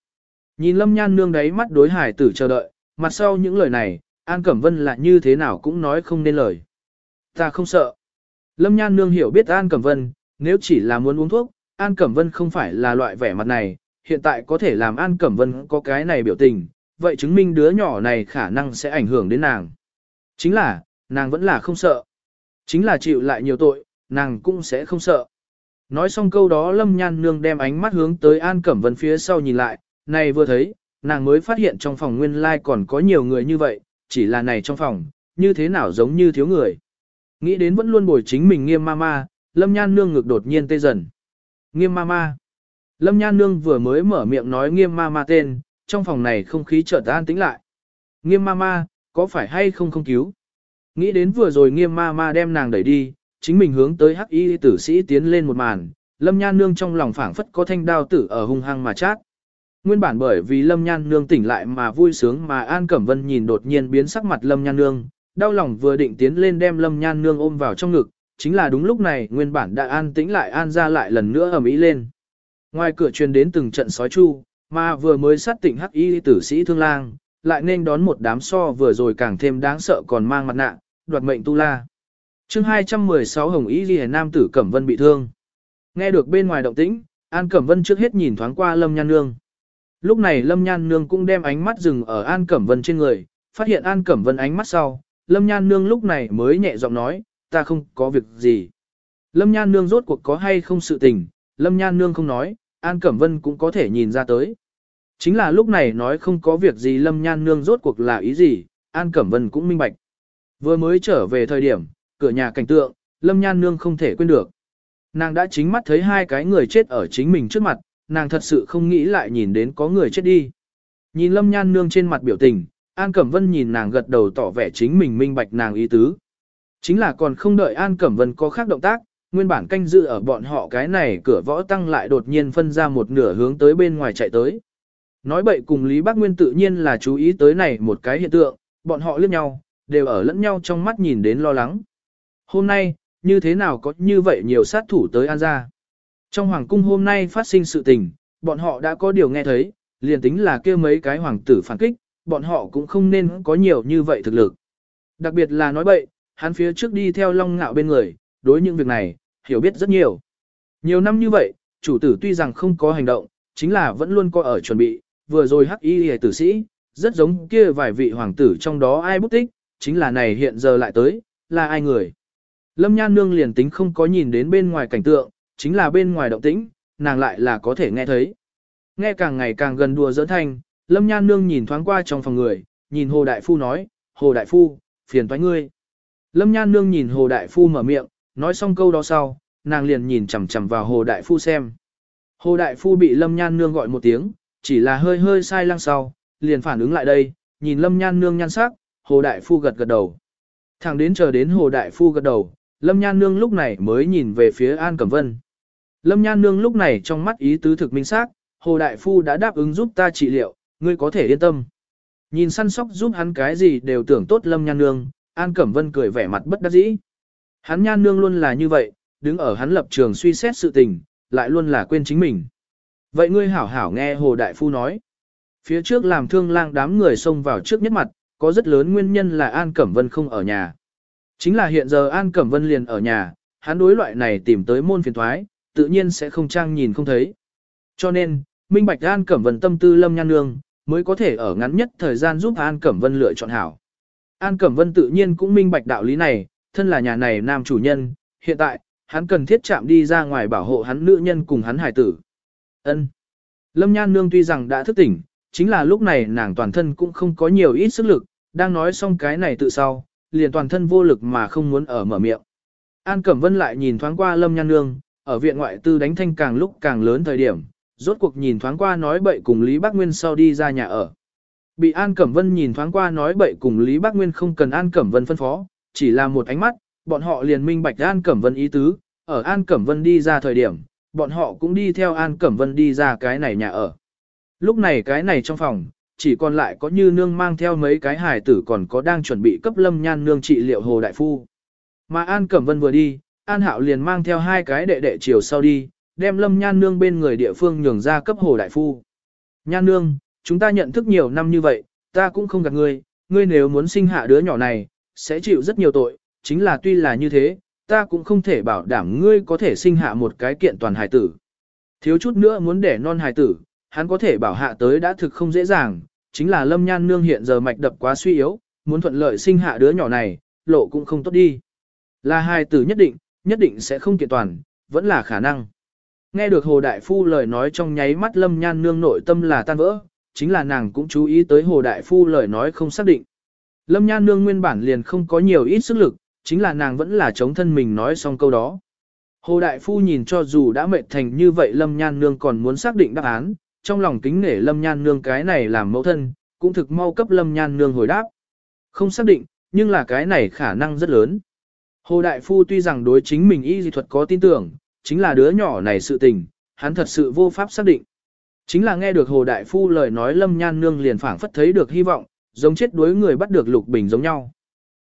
Nhìn Lâm Nhan Nương đấy mắt đối hài tử chờ đợi, mặt sau những lời này, An Cẩm Vân là như thế nào cũng nói không nên lời. Ta không sợ. Lâm Nhan Nương hiểu biết An Cẩm Vân, nếu chỉ là muốn uống thuốc, An Cẩm Vân không phải là loại vẻ mặt này, hiện tại có thể làm An Cẩm Vân có cái này biểu tình, vậy chứng minh đứa nhỏ này khả năng sẽ ảnh hưởng đến nàng. Chính là, nàng vẫn là không sợ. Chính là chịu lại nhiều tội, nàng cũng sẽ không sợ. Nói xong câu đó Lâm Nhan Nương đem ánh mắt hướng tới An Cẩm Vân phía sau nhìn lại, này vừa thấy, nàng mới phát hiện trong phòng nguyên lai còn có nhiều người như vậy, chỉ là này trong phòng, như thế nào giống như thiếu người. Nghĩ đến vẫn luôn bồi chính mình nghiêm ma ma, Lâm Nhan Nương ngực đột nhiên tê dần. Nghiêm ma ma. Lâm Nhan Nương vừa mới mở miệng nói nghiêm ma ma tên, trong phòng này không khí chợt an tĩnh lại. Nghiêm ma ma, có phải hay không không cứu? Nghĩ đến vừa rồi nghiêm ma ma đem nàng đẩy đi, chính mình hướng tới hắc y tử sĩ tiến lên một màn, Lâm Nhan Nương trong lòng phảng phất có thanh đao tử ở hung hăng mà chát. Nguyên bản bởi vì Lâm Nhan Nương tỉnh lại mà vui sướng mà An Cẩm Vân nhìn đột nhiên biến sắc mặt Lâm Nhan Nương, đau lòng vừa định tiến lên đem Lâm Nhan Nương ôm vào trong ngực, chính là đúng lúc này nguyên bản đã an tĩnh lại an ra lại lần nữa ầm ĩ lên. Ngoài cửa truyền đến từng trận sói chu, mà vừa mới sát tỉnh hắc y tử sĩ thương lang, lại nên đón một đám so vừa rồi càng thêm đáng sợ còn mang mặt nạ, đoạt mệnh tu la. chương 216 Hồng Y Ghi Nam tử Cẩm Vân bị thương. Nghe được bên ngoài động tĩnh, An Cẩm Vân trước hết nhìn thoáng qua Lâm Nhan Nương. Lúc này Lâm Nhan Nương cũng đem ánh mắt dừng ở An Cẩm Vân trên người, phát hiện An Cẩm Vân ánh mắt sau, Lâm Nhan Nương lúc này mới nhẹ giọng nói, ta không có việc gì. Lâm Nhan Nương rốt cuộc có hay không sự tình, Lâm Nhan Nương không nói, An Cẩm Vân cũng có thể nhìn ra tới. Chính là lúc này nói không có việc gì Lâm Nhan Nương rốt cuộc là ý gì, An Cẩm Vân cũng minh bạch. Vừa mới trở về thời điểm, cửa nhà cảnh tượng, Lâm Nhan Nương không thể quên được. Nàng đã chính mắt thấy hai cái người chết ở chính mình trước mặt, nàng thật sự không nghĩ lại nhìn đến có người chết đi. Nhìn Lâm Nhan Nương trên mặt biểu tình, An Cẩm Vân nhìn nàng gật đầu tỏ vẻ chính mình minh bạch nàng ý tứ. Chính là còn không đợi An Cẩm Vân có khác động tác, nguyên bản canh dự ở bọn họ cái này cửa võ tăng lại đột nhiên phân ra một nửa hướng tới bên ngoài chạy tới. Nói bậy cùng Lý Bác Nguyên tự nhiên là chú ý tới này một cái hiện tượng, bọn họ liếc nhau, đều ở lẫn nhau trong mắt nhìn đến lo lắng. Hôm nay, như thế nào có như vậy nhiều sát thủ tới An gia? Trong hoàng cung hôm nay phát sinh sự tình, bọn họ đã có điều nghe thấy, liền tính là kia mấy cái hoàng tử phản kích, bọn họ cũng không nên có nhiều như vậy thực lực. Đặc biệt là nói bậy, hắn phía trước đi theo long ngạo bên người, đối những việc này, hiểu biết rất nhiều. Nhiều năm như vậy, chủ tử tuy rằng không có hành động, chính là vẫn luôn có ở chuẩn bị, vừa rồi hắc y hề tử sĩ, rất giống kia vài vị hoàng tử trong đó ai bút tích, chính là này hiện giờ lại tới, là ai người. Lâm Nhan Nương liền tính không có nhìn đến bên ngoài cảnh tượng, chính là bên ngoài động tĩnh, nàng lại là có thể nghe thấy. Nghe càng ngày càng gần đùa giỡn thanh, Lâm Nhan Nương nhìn thoáng qua trong phòng người, nhìn Hồ Đại Phu nói, Hồ Đại Phu, phiền toái ngươi. Lâm Nhan Nương nhìn Hồ Đại Phu mở miệng, nói xong câu đó sau, nàng liền nhìn chằm chằm vào Hồ Đại Phu xem. Hồ Đại Phu bị Lâm Nhan Nương gọi một tiếng, chỉ là hơi hơi sai lăng sau, liền phản ứng lại đây, nhìn Lâm Nhan Nương nhan sắc, Hồ Đại Phu gật gật đầu. Thẳng đến chờ đến Hồ Đại Phu gật đầu, Lâm Nhan Nương lúc này mới nhìn về phía An Cẩm Vân. Lâm Nhan Nương lúc này trong mắt ý tứ thực minh xác Hồ Đại Phu đã đáp ứng giúp ta trị liệu, ngươi có thể yên tâm. Nhìn săn sóc giúp hắn cái gì đều tưởng tốt Lâm Nhan Nương, An Cẩm Vân cười vẻ mặt bất đắc dĩ. Hắn Nhan Nương luôn là như vậy, đứng ở hắn lập trường suy xét sự tình, lại luôn là quên chính mình. Vậy ngươi hảo hảo nghe Hồ Đại Phu nói. Phía trước làm thương lang đám người xông vào trước nhất mặt, có rất lớn nguyên nhân là An Cẩm Vân không ở nhà. Chính là hiện giờ An Cẩm Vân liền ở nhà, hắn đối loại này tìm tới môn phiền thoái, tự nhiên sẽ không trang nhìn không thấy. Cho nên, minh bạch An Cẩm Vân tâm tư lâm nhan nương, mới có thể ở ngắn nhất thời gian giúp An Cẩm Vân lựa chọn hảo. An Cẩm Vân tự nhiên cũng minh bạch đạo lý này, thân là nhà này nam chủ nhân, hiện tại, hắn cần thiết chạm đi ra ngoài bảo hộ hắn nữ nhân cùng hắn hải tử. Ân. Lâm Nhan Nương tuy rằng đã thức tỉnh, chính là lúc này nàng toàn thân cũng không có nhiều ít sức lực, đang nói xong cái này tự sau, liền toàn thân vô lực mà không muốn ở mở miệng. An Cẩm Vân lại nhìn thoáng qua Lâm Nhan Nương, ở viện ngoại tư đánh thanh càng lúc càng lớn thời điểm, rốt cuộc nhìn thoáng qua nói bậy cùng Lý Bác Nguyên sau đi ra nhà ở. Bị An Cẩm Vân nhìn thoáng qua nói bậy cùng Lý Bác Nguyên không cần An Cẩm Vân phân phó, chỉ là một ánh mắt, bọn họ liền minh bạch An Cẩm Vân ý tứ, ở An Cẩm Vân đi ra thời điểm, bọn họ cũng đi theo An Cẩm Vân đi ra cái này nhà ở. Lúc này cái này trong phòng, chỉ còn lại có như nương mang theo mấy cái hài tử còn có đang chuẩn bị cấp lâm nhan nương trị liệu hồ đại phu. Mà An Cẩm Vân vừa đi, An Hạo liền mang theo hai cái đệ đệ chiều sau đi, đem lâm nhan nương bên người địa phương nhường ra cấp hồ đại phu. Nhan nương, chúng ta nhận thức nhiều năm như vậy, ta cũng không gạt ngươi, ngươi nếu muốn sinh hạ đứa nhỏ này, sẽ chịu rất nhiều tội, chính là tuy là như thế, ta cũng không thể bảo đảm ngươi có thể sinh hạ một cái kiện toàn hài tử. Thiếu chút nữa muốn đẻ non hài tử, hắn có thể bảo hạ tới đã thực không dễ dàng, chính là lâm nhan nương hiện giờ mạch đập quá suy yếu, muốn thuận lợi sinh hạ đứa nhỏ này, lộ cũng không tốt đi. Là hài tử nhất định, nhất định sẽ không kiện toàn, vẫn là khả năng. Nghe được Hồ Đại Phu lời nói trong nháy mắt lâm nhan nương nội tâm là tan vỡ, chính là nàng cũng chú ý tới Hồ Đại Phu lời nói không xác định. Lâm nhan nương nguyên bản liền không có nhiều ít sức lực, chính là nàng vẫn là chống thân mình nói xong câu đó. Hồ Đại Phu nhìn cho dù đã mệt thành như vậy Lâm Nhan Nương còn muốn xác định đáp án, trong lòng kính nể Lâm Nhan Nương cái này làm mẫu thân, cũng thực mau cấp Lâm Nhan Nương hồi đáp. Không xác định, nhưng là cái này khả năng rất lớn. Hồ Đại Phu tuy rằng đối chính mình y dị thuật có tin tưởng, chính là đứa nhỏ này sự tình, hắn thật sự vô pháp xác định. Chính là nghe được Hồ Đại Phu lời nói Lâm Nhan Nương liền phảng phất thấy được hy vọng, giống chết đuối người bắt được Lục Bình giống nhau.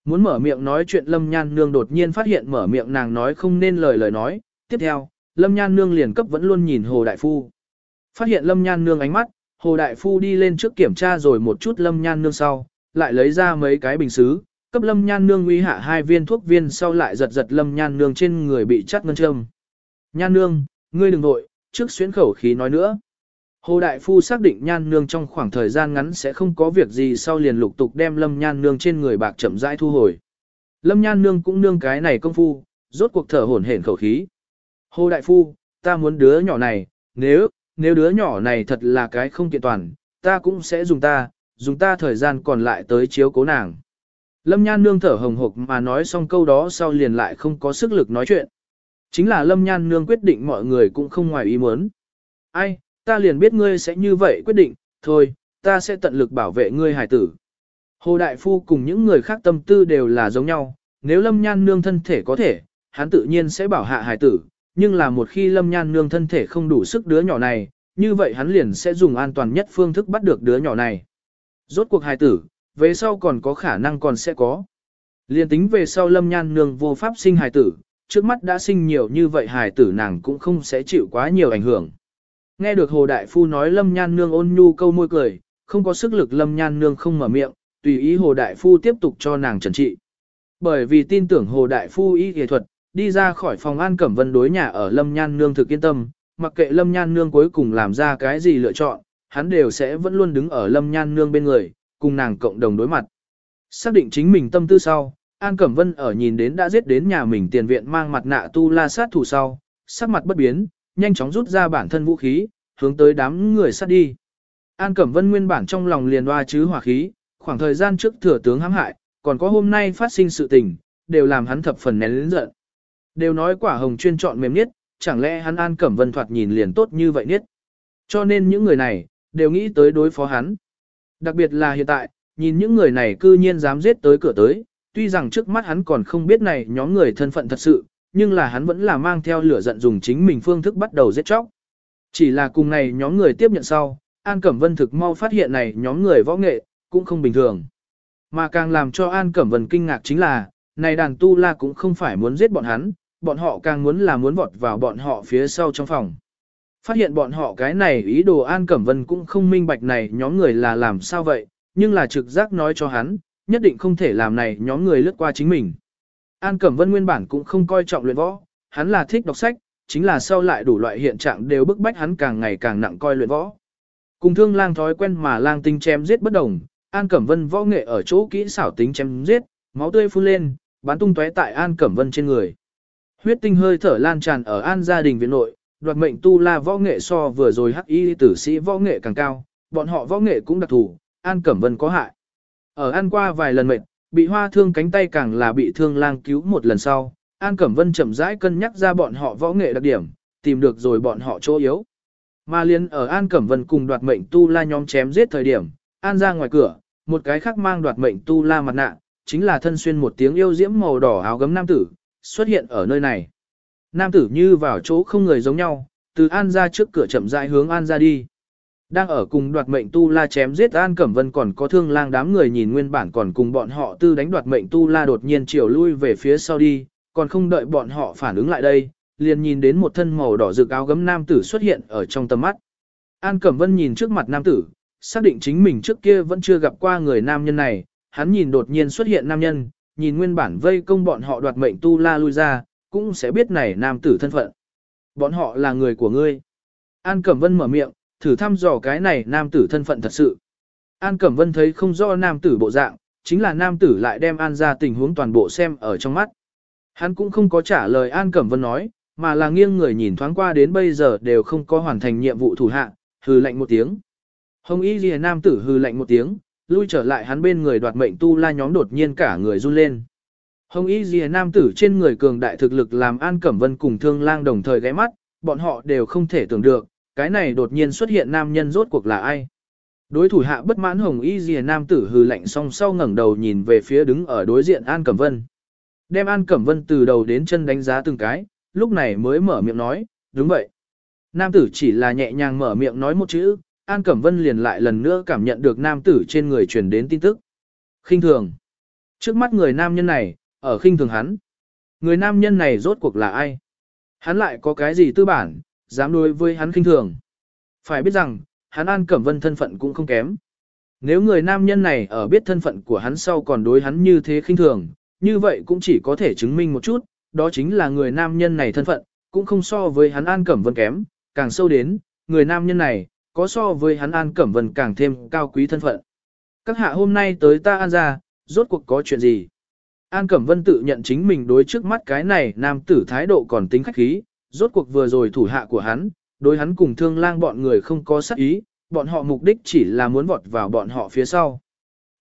Muốn mở miệng nói chuyện Lâm Nhan Nương đột nhiên phát hiện mở miệng nàng nói không nên lời lời nói. Tiếp theo, Lâm Nhan Nương liền cấp vẫn luôn nhìn Hồ Đại Phu. Phát hiện Lâm Nhan Nương ánh mắt, Hồ Đại Phu đi lên trước kiểm tra rồi một chút Lâm Nhan Nương sau, lại lấy ra mấy cái bình xứ, cấp Lâm Nhan Nương uy hạ hai viên thuốc viên sau lại giật giật Lâm Nhan Nương trên người bị chắt ngân châm. Nhan Nương, ngươi đừng vội, trước xuyến khẩu khí nói nữa. Hồ Đại Phu xác định Nhan Nương trong khoảng thời gian ngắn sẽ không có việc gì sau liền lục tục đem Lâm Nhan Nương trên người bạc chậm rãi thu hồi. Lâm Nhan Nương cũng nương cái này công phu, rốt cuộc thở hổn hển khẩu khí. Hồ Đại Phu, ta muốn đứa nhỏ này, nếu, nếu đứa nhỏ này thật là cái không kiện toàn, ta cũng sẽ dùng ta, dùng ta thời gian còn lại tới chiếu cố nàng. Lâm Nhan Nương thở hồng hộc mà nói xong câu đó sau liền lại không có sức lực nói chuyện. Chính là Lâm Nhan Nương quyết định mọi người cũng không ngoài ý muốn. Ai, ta liền biết ngươi sẽ như vậy quyết định, thôi, ta sẽ tận lực bảo vệ ngươi hài tử. Hồ Đại Phu cùng những người khác tâm tư đều là giống nhau, nếu Lâm Nhan Nương thân thể có thể, hắn tự nhiên sẽ bảo hạ hài tử, nhưng là một khi Lâm Nhan Nương thân thể không đủ sức đứa nhỏ này, như vậy hắn liền sẽ dùng an toàn nhất phương thức bắt được đứa nhỏ này. Rốt cuộc hài tử, về sau còn có khả năng còn sẽ có. Liên tính về sau Lâm Nhan Nương vô pháp sinh hài tử, trước mắt đã sinh nhiều như vậy hài tử nàng cũng không sẽ chịu quá nhiều ảnh hưởng. Nghe được Hồ Đại Phu nói Lâm Nhan Nương ôn nhu câu môi cười, không có sức lực Lâm Nhan Nương không mở miệng, tùy ý Hồ Đại Phu tiếp tục cho nàng trần trị. Bởi vì tin tưởng Hồ Đại Phu y nghệ thuật, đi ra khỏi phòng An Cẩm Vân đối nhà ở Lâm Nhan Nương thực yên tâm, mặc kệ Lâm Nhan Nương cuối cùng làm ra cái gì lựa chọn, hắn đều sẽ vẫn luôn đứng ở Lâm Nhan Nương bên người, cùng nàng cộng đồng đối mặt. Xác định chính mình tâm tư sau, An Cẩm Vân ở nhìn đến đã giết đến nhà mình tiền viện mang mặt nạ tu la sát thủ sau, sắc mặt bất biến, nhanh chóng rút ra bản thân vũ khí, hướng tới đám người sát đi. An Cẩm Vân nguyên bản trong lòng liền oa chứ hỏa khí, khoảng thời gian trước thừa tướng hãm hại, còn có hôm nay phát sinh sự tình, đều làm hắn thập phần nén lớn giận. Đều nói quả hồng chuyên chọn mềm nhất, chẳng lẽ hắn An Cẩm Vân thoạt nhìn liền tốt như vậy nhất. Cho nên những người này, đều nghĩ tới đối phó hắn. Đặc biệt là hiện tại, nhìn những người này cư nhiên dám giết tới cửa tới, tuy rằng trước mắt hắn còn không biết này nhóm người thân phận thật sự, nhưng là hắn vẫn là mang theo lửa giận dùng chính mình phương thức bắt đầu giết chóc. Chỉ là cùng này nhóm người tiếp nhận sau, An Cẩm Vân thực mau phát hiện này nhóm người võ nghệ, cũng không bình thường. Mà càng làm cho An Cẩm Vân kinh ngạc chính là, này đàn tu la cũng không phải muốn giết bọn hắn, bọn họ càng muốn là muốn vọt vào bọn họ phía sau trong phòng. Phát hiện bọn họ cái này ý đồ An Cẩm Vân cũng không minh bạch này nhóm người là làm sao vậy, nhưng là trực giác nói cho hắn, nhất định không thể làm này nhóm người lướt qua chính mình. An Cẩm Vân nguyên bản cũng không coi trọng luyện võ, hắn là thích đọc sách, chính là sau lại đủ loại hiện trạng đều bức bách hắn càng ngày càng nặng coi luyện võ. Cùng thương lang thói quen mà lang tinh chém giết bất đồng, An Cẩm Vân võ nghệ ở chỗ kỹ xảo tính chém giết, máu tươi phun lên, bắn tung tóe tại An Cẩm Vân trên người. Huyết tinh hơi thở lan tràn ở An gia đình viện nội, đoạt mệnh tu la võ nghệ so vừa rồi hắc y tử sĩ võ nghệ càng cao, bọn họ võ nghệ cũng đặc thù, An Cẩm Vân có hại. Ở ăn qua vài lần mệnh, bị hoa thương cánh tay càng là bị thương lang cứu một lần sau, An Cẩm Vân chậm rãi cân nhắc ra bọn họ võ nghệ đặc điểm, tìm được rồi bọn họ chỗ yếu. Mà liên ở An Cẩm Vân cùng đoạt mệnh tu la nhóm chém giết thời điểm, An ra ngoài cửa, một cái khác mang đoạt mệnh tu la mặt nạ, chính là thân xuyên một tiếng yêu diễm màu đỏ áo gấm nam tử, xuất hiện ở nơi này. Nam tử như vào chỗ không người giống nhau, từ An ra trước cửa chậm rãi hướng An ra đi. Đang ở cùng đoạt mệnh tu la chém giết An Cẩm Vân còn có thương lang đám người nhìn nguyên bản còn cùng bọn họ tư đánh đoạt mệnh tu la đột nhiên chiều lui về phía sau đi, còn không đợi bọn họ phản ứng lại đây, liền nhìn đến một thân màu đỏ rực áo gấm nam tử xuất hiện ở trong tầm mắt. An Cẩm Vân nhìn trước mặt nam tử, xác định chính mình trước kia vẫn chưa gặp qua người nam nhân này, hắn nhìn đột nhiên xuất hiện nam nhân, nhìn nguyên bản vây công bọn họ đoạt mệnh tu la lui ra, cũng sẽ biết này nam tử thân phận. Bọn họ là người của ngươi. An Cẩm Vân mở miệng, thử thăm dò cái này nam tử thân phận thật sự. An Cẩm Vân thấy không rõ nam tử bộ dạng, chính là nam tử lại đem An ra tình huống toàn bộ xem ở trong mắt. Hắn cũng không có trả lời An Cẩm Vân nói, mà là nghiêng người nhìn thoáng qua đến bây giờ đều không có hoàn thành nhiệm vụ thủ hạ, hừ lạnh một tiếng. Hồng Y Liễu nam tử hừ lạnh một tiếng, lui trở lại hắn bên người đoạt mệnh tu la nhóm đột nhiên cả người run lên. Hồng Y Dìa nam tử trên người cường đại thực lực làm An Cẩm Vân cùng Thương Lang đồng thời ghé mắt, bọn họ đều không thể tưởng được, cái này đột nhiên xuất hiện nam nhân rốt cuộc là ai. Đối thủ hạ bất mãn Hồng Y Dìa nam tử hừ lạnh song sau ngẩng đầu nhìn về phía đứng ở đối diện An Cẩm Vân. Đem An Cẩm Vân từ đầu đến chân đánh giá từng cái, lúc này mới mở miệng nói, đúng vậy. Nam tử chỉ là nhẹ nhàng mở miệng nói một chữ, An Cẩm Vân liền lại lần nữa cảm nhận được nam tử trên người truyền đến tin tức. khinh thường. Trước mắt người nam nhân này, ở khinh thường hắn. Người nam nhân này rốt cuộc là ai? Hắn lại có cái gì tư bản, dám đối với hắn khinh thường. Phải biết rằng, hắn An Cẩm Vân thân phận cũng không kém. Nếu người nam nhân này ở biết thân phận của hắn sau còn đối hắn như thế khinh thường, như vậy cũng chỉ có thể chứng minh một chút, đó chính là người nam nhân này thân phận, cũng không so với hắn An Cẩm Vân kém, càng sâu đến, người nam nhân này, có so với hắn An Cẩm Vân càng thêm cao quý thân phận. Các hạ hôm nay tới ta An ra, rốt cuộc có chuyện gì? An Cẩm Vân tự nhận chính mình đối trước mắt cái này nam tử thái độ còn tính khách khí, rốt cuộc vừa rồi thủ hạ của hắn, đối hắn cùng thương lang bọn người không có sắc ý, bọn họ mục đích chỉ là muốn vọt vào bọn họ phía sau.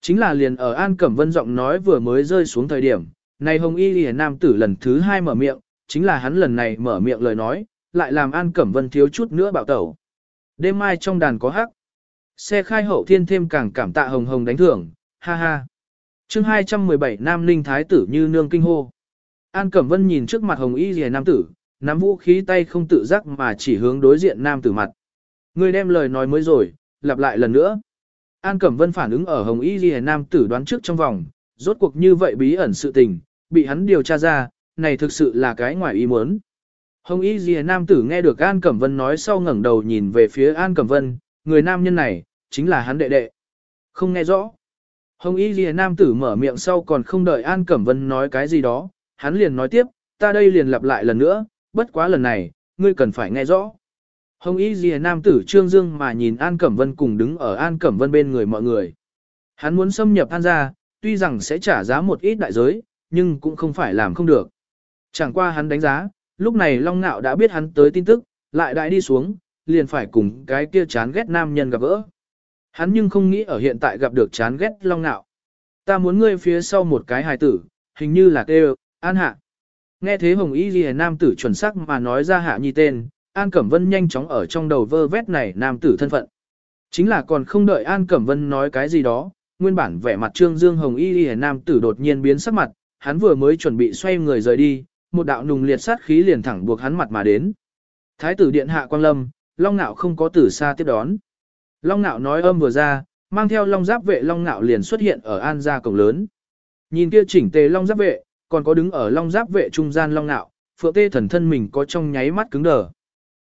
Chính là liền ở An Cẩm Vân giọng nói vừa mới rơi xuống thời điểm, này Hồng Y Lìa Nam tử lần thứ hai mở miệng, chính là hắn lần này mở miệng lời nói, lại làm An Cẩm Vân thiếu chút nữa bạo tẩu. Đêm mai trong đàn có hắc. Xe khai hậu thiên thêm càng cảm tạ hồng hồng đánh thưởng, ha ha chương 217 Nam Ninh Thái tử như nương kinh hô. An Cẩm Vân nhìn trước mặt hồng y rìa nam tử, nắm vũ khí tay không tự giác mà chỉ hướng đối diện nam tử mặt. Người đem lời nói mới rồi, lặp lại lần nữa. An Cẩm Vân phản ứng ở hồng y rìa nam tử đoán trước trong vòng, rốt cuộc như vậy bí ẩn sự tình, bị hắn điều tra ra, này thực sự là cái ngoài ý muốn. Hồng Y Dìa Nam tử nghe được An Cẩm Vân nói sau ngẩng đầu nhìn về phía An Cẩm Vân, người nam nhân này, chính là hắn đệ đệ. Không nghe rõ. Hồng Y Dìa Nam tử mở miệng sau còn không đợi An Cẩm Vân nói cái gì đó, hắn liền nói tiếp, ta đây liền lặp lại lần nữa, bất quá lần này, ngươi cần phải nghe rõ. Hồng Y Dìa Nam tử trương dương mà nhìn An Cẩm Vân cùng đứng ở An Cẩm Vân bên người mọi người. Hắn muốn xâm nhập An gia, tuy rằng sẽ trả giá một ít đại giới, nhưng cũng không phải làm không được. Chẳng qua hắn đánh giá, lúc này Long Nạo đã biết hắn tới tin tức, lại đại đi xuống, liền phải cùng cái kia chán ghét nam nhân gặp gỡ. Hắn nhưng không nghĩ ở hiện tại gặp được chán ghét Long Nạo. Ta muốn ngươi phía sau một cái hài tử, hình như là kêu, An Hạ. Nghe thế Hồng Y Ghi nam tử chuẩn xác mà nói ra Hạ Nhi tên, An Cẩm Vân nhanh chóng ở trong đầu vơ vét này nam tử thân phận. Chính là còn không đợi An Cẩm Vân nói cái gì đó, nguyên bản vẻ mặt Trương Dương Hồng Y Ghi nam tử đột nhiên biến sắc mặt, hắn vừa mới chuẩn bị xoay người rời đi, một đạo nùng liệt sát khí liền thẳng buộc hắn mặt mà đến. Thái tử điện hạ quang lâm, Long Nạo không có tử xa tiếp đón. Long Nạo nói âm vừa ra, mang theo Long Giáp vệ Long Nạo liền xuất hiện ở An gia cổng lớn. Nhìn kia chỉnh tề Long Giáp vệ, còn có đứng ở Long Giáp vệ trung gian Long Nạo, Phượng Tê thần thân mình có trong nháy mắt cứng đờ.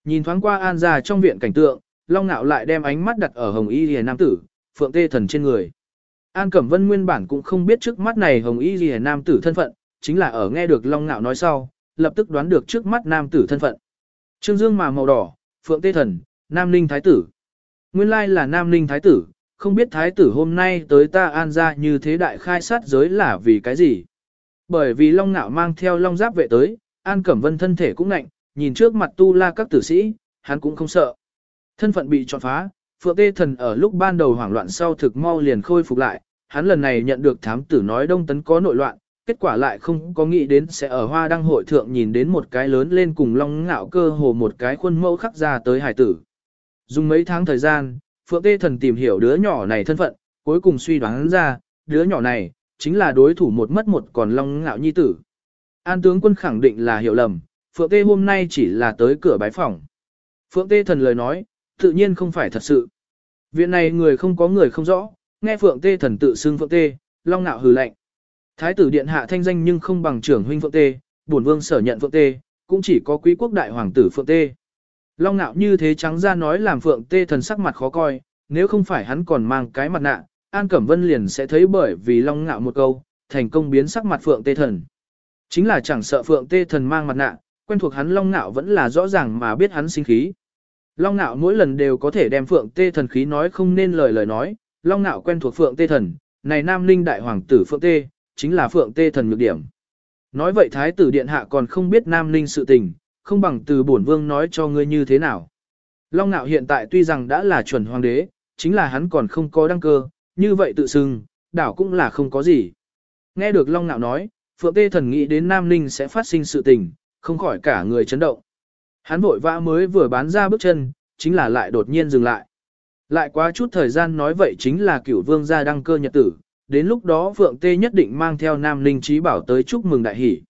Nhìn thoáng qua An gia trong viện cảnh tượng, Long Nạo lại đem ánh mắt đặt ở Hồng Y Liễu nam tử, Phượng Tê thần trên người. An Cẩm Vân nguyên bản cũng không biết trước mắt này Hồng Y Liễu nam tử thân phận, chính là ở nghe được Long Nạo nói sau, lập tức đoán được trước mắt nam tử thân phận. Trương Dương mà màu đỏ, Phượng Tê Thần, Nam Ninh Thái Tử. Nguyên lai là Nam Ninh Thái Tử, không biết Thái Tử hôm nay tới ta an ra như thế đại khai sát giới là vì cái gì. Bởi vì Long Nạo mang theo Long Giáp vệ tới, An Cẩm Vân thân thể cũng lạnh, nhìn trước mặt tu la các tử sĩ, hắn cũng không sợ. Thân phận bị chọn phá, Phượng Tê Thần ở lúc ban đầu hoảng loạn sau thực mau liền khôi phục lại, hắn lần này nhận được thám tử nói Đông Tấn có nội loạn, kết quả lại không có nghĩ đến sẽ ở hoa đăng hội thượng nhìn đến một cái lớn lên cùng long ngạo cơ hồ một cái khuôn mẫu khắc ra tới hải tử. Dùng mấy tháng thời gian, Phượng Tê Thần tìm hiểu đứa nhỏ này thân phận, cuối cùng suy đoán ra, đứa nhỏ này, chính là đối thủ một mất một còn long ngạo nhi tử. An tướng quân khẳng định là hiểu lầm, Phượng Tê hôm nay chỉ là tới cửa bái phòng. Phượng Tê Thần lời nói, tự nhiên không phải thật sự. Viện này người không có người không rõ, nghe Phượng Tê Thần tự xưng Phượng Tê, long ngạo hừ lạnh. Thái tử điện hạ thanh danh nhưng không bằng trưởng huynh Phượng Tê, bổn vương sở nhận Phượng Tê, cũng chỉ có quý quốc đại hoàng tử Phượng Tê. Long ngạo như thế trắng ra nói làm Phượng Tê thần sắc mặt khó coi, nếu không phải hắn còn mang cái mặt nạ, An Cẩm Vân liền sẽ thấy bởi vì Long ngạo một câu, thành công biến sắc mặt Phượng Tê thần. Chính là chẳng sợ Phượng Tê thần mang mặt nạ, quen thuộc hắn Long ngạo vẫn là rõ ràng mà biết hắn sinh khí. Long ngạo mỗi lần đều có thể đem Phượng Tê thần khí nói không nên lời lời nói, Long ngạo quen thuộc Phượng Tê thần, này Nam Linh đại hoàng tử Phượng Tê, chính là Phượng Tê thần nhược điểm. Nói vậy Thái tử Điện Hạ còn không biết Nam Ninh sự tình, không bằng từ bổn vương nói cho ngươi như thế nào. Long Nạo hiện tại tuy rằng đã là chuẩn hoàng đế, chính là hắn còn không có đăng cơ, như vậy tự xưng, đảo cũng là không có gì. Nghe được Long Nạo nói, Phượng Tê thần nghĩ đến Nam Ninh sẽ phát sinh sự tình, không khỏi cả người chấn động. Hắn vội vã mới vừa bán ra bước chân, chính là lại đột nhiên dừng lại. Lại quá chút thời gian nói vậy chính là cửu vương gia đăng cơ nhật tử, đến lúc đó Phượng Tê nhất định mang theo Nam Ninh Trí Bảo tới chúc mừng đại hỷ.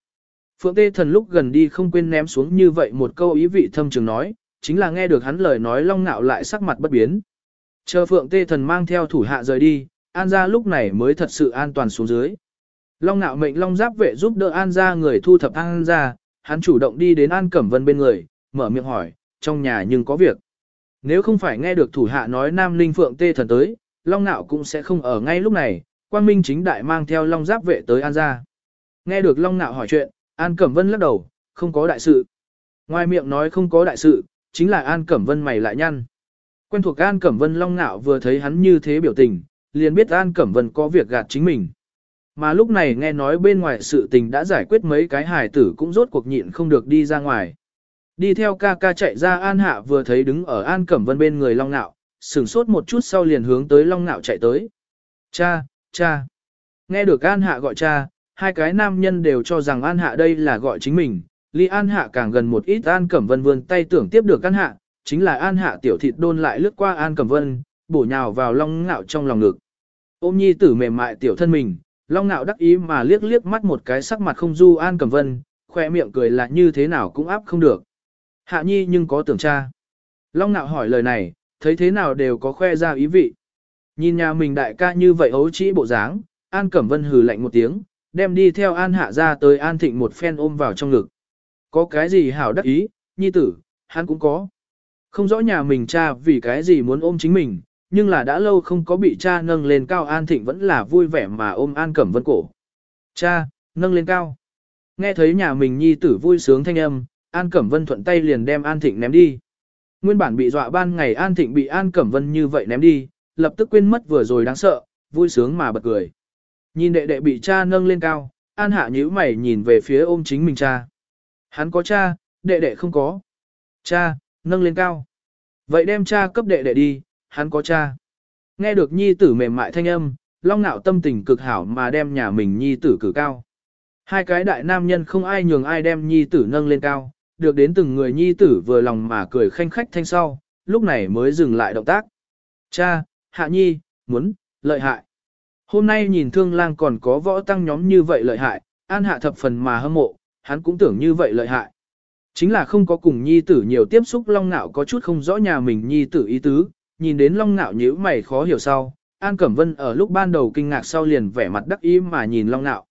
Phượng Tê thần lúc gần đi không quên ném xuống như vậy một câu ý vị thâm trường nói, chính là nghe được hắn lời nói long nạo lại sắc mặt bất biến. Chờ Phượng Tê thần mang theo thủ hạ rời đi, An gia lúc này mới thật sự an toàn xuống dưới. Long nạo mệnh Long Giáp vệ giúp đỡ An gia người thu thập An gia, hắn chủ động đi đến An Cẩm Vân bên người, mở miệng hỏi, trong nhà nhưng có việc. Nếu không phải nghe được thủ hạ nói Nam Linh Phượng Tê thần tới, Long nạo cũng sẽ không ở ngay lúc này, Quang Minh chính đại mang theo Long Giáp vệ tới An gia. Nghe được Long Nạo hỏi chuyện, An Cẩm Vân lắc đầu, không có đại sự. Ngoài miệng nói không có đại sự, chính là An Cẩm Vân mày lại nhăn. Quen thuộc An Cẩm Vân Long Nạo vừa thấy hắn như thế biểu tình, liền biết An Cẩm Vân có việc gạt chính mình. Mà lúc này nghe nói bên ngoài sự tình đã giải quyết mấy cái hài tử cũng rốt cuộc nhịn không được đi ra ngoài. Đi theo ca ca chạy ra An Hạ vừa thấy đứng ở An Cẩm Vân bên người Long Nạo, sửng sốt một chút sau liền hướng tới Long Nạo chạy tới. Cha, cha. Nghe được An Hạ gọi cha, hai cái nam nhân đều cho rằng An Hạ đây là gọi chính mình. Ly An Hạ càng gần một ít An Cẩm Vân vươn tay tưởng tiếp được An Hạ, chính là An Hạ tiểu thịt đôn lại lướt qua An Cẩm Vân, bổ nhào vào Long Ngạo trong lòng ngực. Ôm nhi tử mềm mại tiểu thân mình, Long Ngạo đắc ý mà liếc liếc mắt một cái sắc mặt không du An Cẩm Vân, khoe miệng cười là như thế nào cũng áp không được. Hạ nhi nhưng có tưởng cha. Long Ngạo hỏi lời này, thấy thế nào đều có khoe ra ý vị. Nhìn nhà mình đại ca như vậy hấu trĩ bộ dáng, An Cẩm Vân hừ lạnh một tiếng, đem đi theo An Hạ ra tới An Thịnh một phen ôm vào trong ngực. Có cái gì hảo đắc ý, nhi tử, hắn cũng có. Không rõ nhà mình cha vì cái gì muốn ôm chính mình, nhưng là đã lâu không có bị cha nâng lên cao An Thịnh vẫn là vui vẻ mà ôm An Cẩm Vân cổ. Cha, nâng lên cao. Nghe thấy nhà mình nhi tử vui sướng thanh âm, An Cẩm Vân thuận tay liền đem An Thịnh ném đi. Nguyên bản bị dọa ban ngày An Thịnh bị An Cẩm Vân như vậy ném đi, lập tức quên mất vừa rồi đáng sợ, vui sướng mà bật cười. Nhìn đệ đệ bị cha nâng lên cao, An Hạ nhíu mày nhìn về phía ôm chính mình cha. Hắn có cha, đệ đệ không có. Cha, nâng lên cao. Vậy đem cha cấp đệ đệ đi, hắn có cha. Nghe được nhi tử mềm mại thanh âm, long nạo tâm tình cực hảo mà đem nhà mình nhi tử cử cao. Hai cái đại nam nhân không ai nhường ai đem nhi tử nâng lên cao, được đến từng người nhi tử vừa lòng mà cười khanh khách thanh sau, lúc này mới dừng lại động tác. Cha, hạ nhi, muốn, lợi hại. Hôm nay nhìn thương lang còn có võ tăng nhóm như vậy lợi hại, an hạ thập phần mà hâm mộ, hắn cũng tưởng như vậy lợi hại. Chính là không có cùng nhi tử nhiều tiếp xúc long ngạo có chút không rõ nhà mình nhi tử ý tứ, nhìn đến long ngạo nhíu mày khó hiểu sau. An Cẩm Vân ở lúc ban đầu kinh ngạc sau liền vẻ mặt đắc ý mà nhìn long ngạo.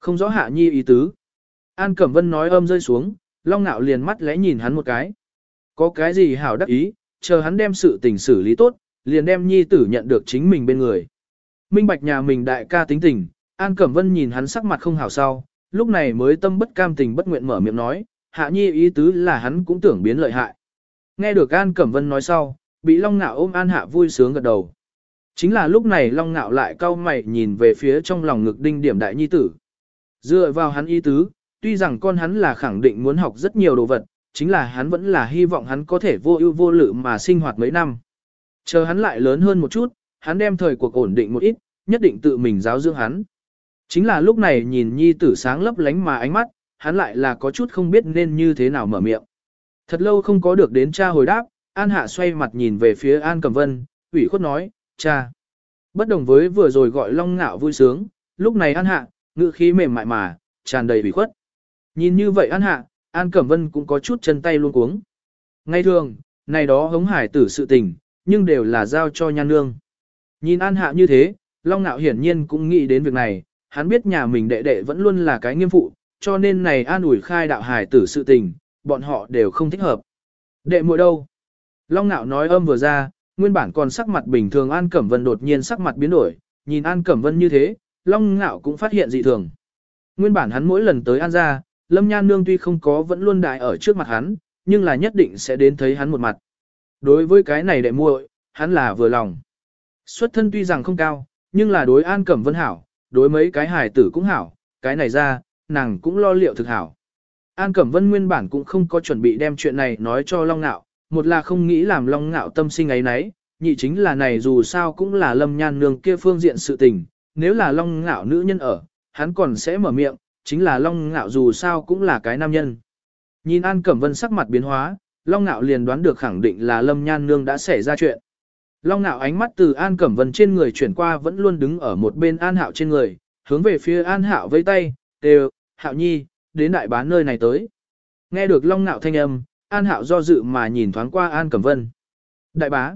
Không rõ hạ nhi ý tứ. An Cẩm Vân nói âm rơi xuống, long ngạo liền mắt lẽ nhìn hắn một cái. Có cái gì hảo đắc ý, chờ hắn đem sự tình xử lý tốt, liền đem nhi tử nhận được chính mình bên người. Minh bạch nhà mình đại ca tính tình, An Cẩm Vân nhìn hắn sắc mặt không hảo sau, lúc này mới tâm bất cam tình bất nguyện mở miệng nói, hạ nhi ý tứ là hắn cũng tưởng biến lợi hại. Nghe được An Cẩm Vân nói sau, bị Long Nạo ôm An Hạ vui sướng gật đầu. Chính là lúc này Long Nạo lại cau mày nhìn về phía trong lòng ngực đinh điểm đại nhi tử. Dựa vào hắn ý tứ, tuy rằng con hắn là khẳng định muốn học rất nhiều đồ vật, chính là hắn vẫn là hy vọng hắn có thể vô ưu vô lự mà sinh hoạt mấy năm. Chờ hắn lại lớn hơn một chút, hắn đem thời cuộc ổn định một ít, nhất định tự mình giáo dưỡng hắn. Chính là lúc này nhìn nhi tử sáng lấp lánh mà ánh mắt, hắn lại là có chút không biết nên như thế nào mở miệng. Thật lâu không có được đến cha hồi đáp, An Hạ xoay mặt nhìn về phía An Cẩm Vân, ủy khuất nói, cha. Bất đồng với vừa rồi gọi long ngạo vui sướng, lúc này An Hạ, ngữ khí mềm mại mà, tràn đầy ủy khuất. Nhìn như vậy An Hạ, An Cẩm Vân cũng có chút chân tay luôn cuống. Ngay thường, này đó hống hải tử sự tình, nhưng đều là giao cho nhan nương. Nhìn An Hạ như thế, Long Nạo hiển nhiên cũng nghĩ đến việc này, hắn biết nhà mình đệ đệ vẫn luôn là cái nghiêm phụ, cho nên này an ủi khai đạo hải tử sự tình, bọn họ đều không thích hợp. Đệ muội đâu? Long Nạo nói âm vừa ra, nguyên bản còn sắc mặt bình thường An Cẩm Vân đột nhiên sắc mặt biến đổi, nhìn An Cẩm Vân như thế, Long Nạo cũng phát hiện dị thường. Nguyên bản hắn mỗi lần tới An gia, Lâm Nhan Nương tuy không có vẫn luôn đại ở trước mặt hắn, nhưng là nhất định sẽ đến thấy hắn một mặt. Đối với cái này đệ muội, hắn là vừa lòng. Xuất thân tuy rằng không cao, nhưng là đối An Cẩm Vân hảo, đối mấy cái hài tử cũng hảo, cái này ra, nàng cũng lo liệu thực hảo. An Cẩm Vân nguyên bản cũng không có chuẩn bị đem chuyện này nói cho Long Nạo, một là không nghĩ làm Long Nạo tâm sinh ấy nấy, nhị chính là này dù sao cũng là Lâm Nhan Nương kia phương diện sự tình, nếu là Long Nạo nữ nhân ở, hắn còn sẽ mở miệng, chính là Long Nạo dù sao cũng là cái nam nhân. Nhìn An Cẩm Vân sắc mặt biến hóa, Long Nạo liền đoán được khẳng định là Lâm Nhan Nương đã xảy ra chuyện. Long Nạo ánh mắt từ An Cẩm Vân trên người chuyển qua vẫn luôn đứng ở một bên An Hạo trên người, hướng về phía An Hạo với tay, đều, Hạo Nhi, đến đại bán nơi này tới. Nghe được Long Nạo thanh âm, An Hạo do dự mà nhìn thoáng qua An Cẩm Vân. Đại bá.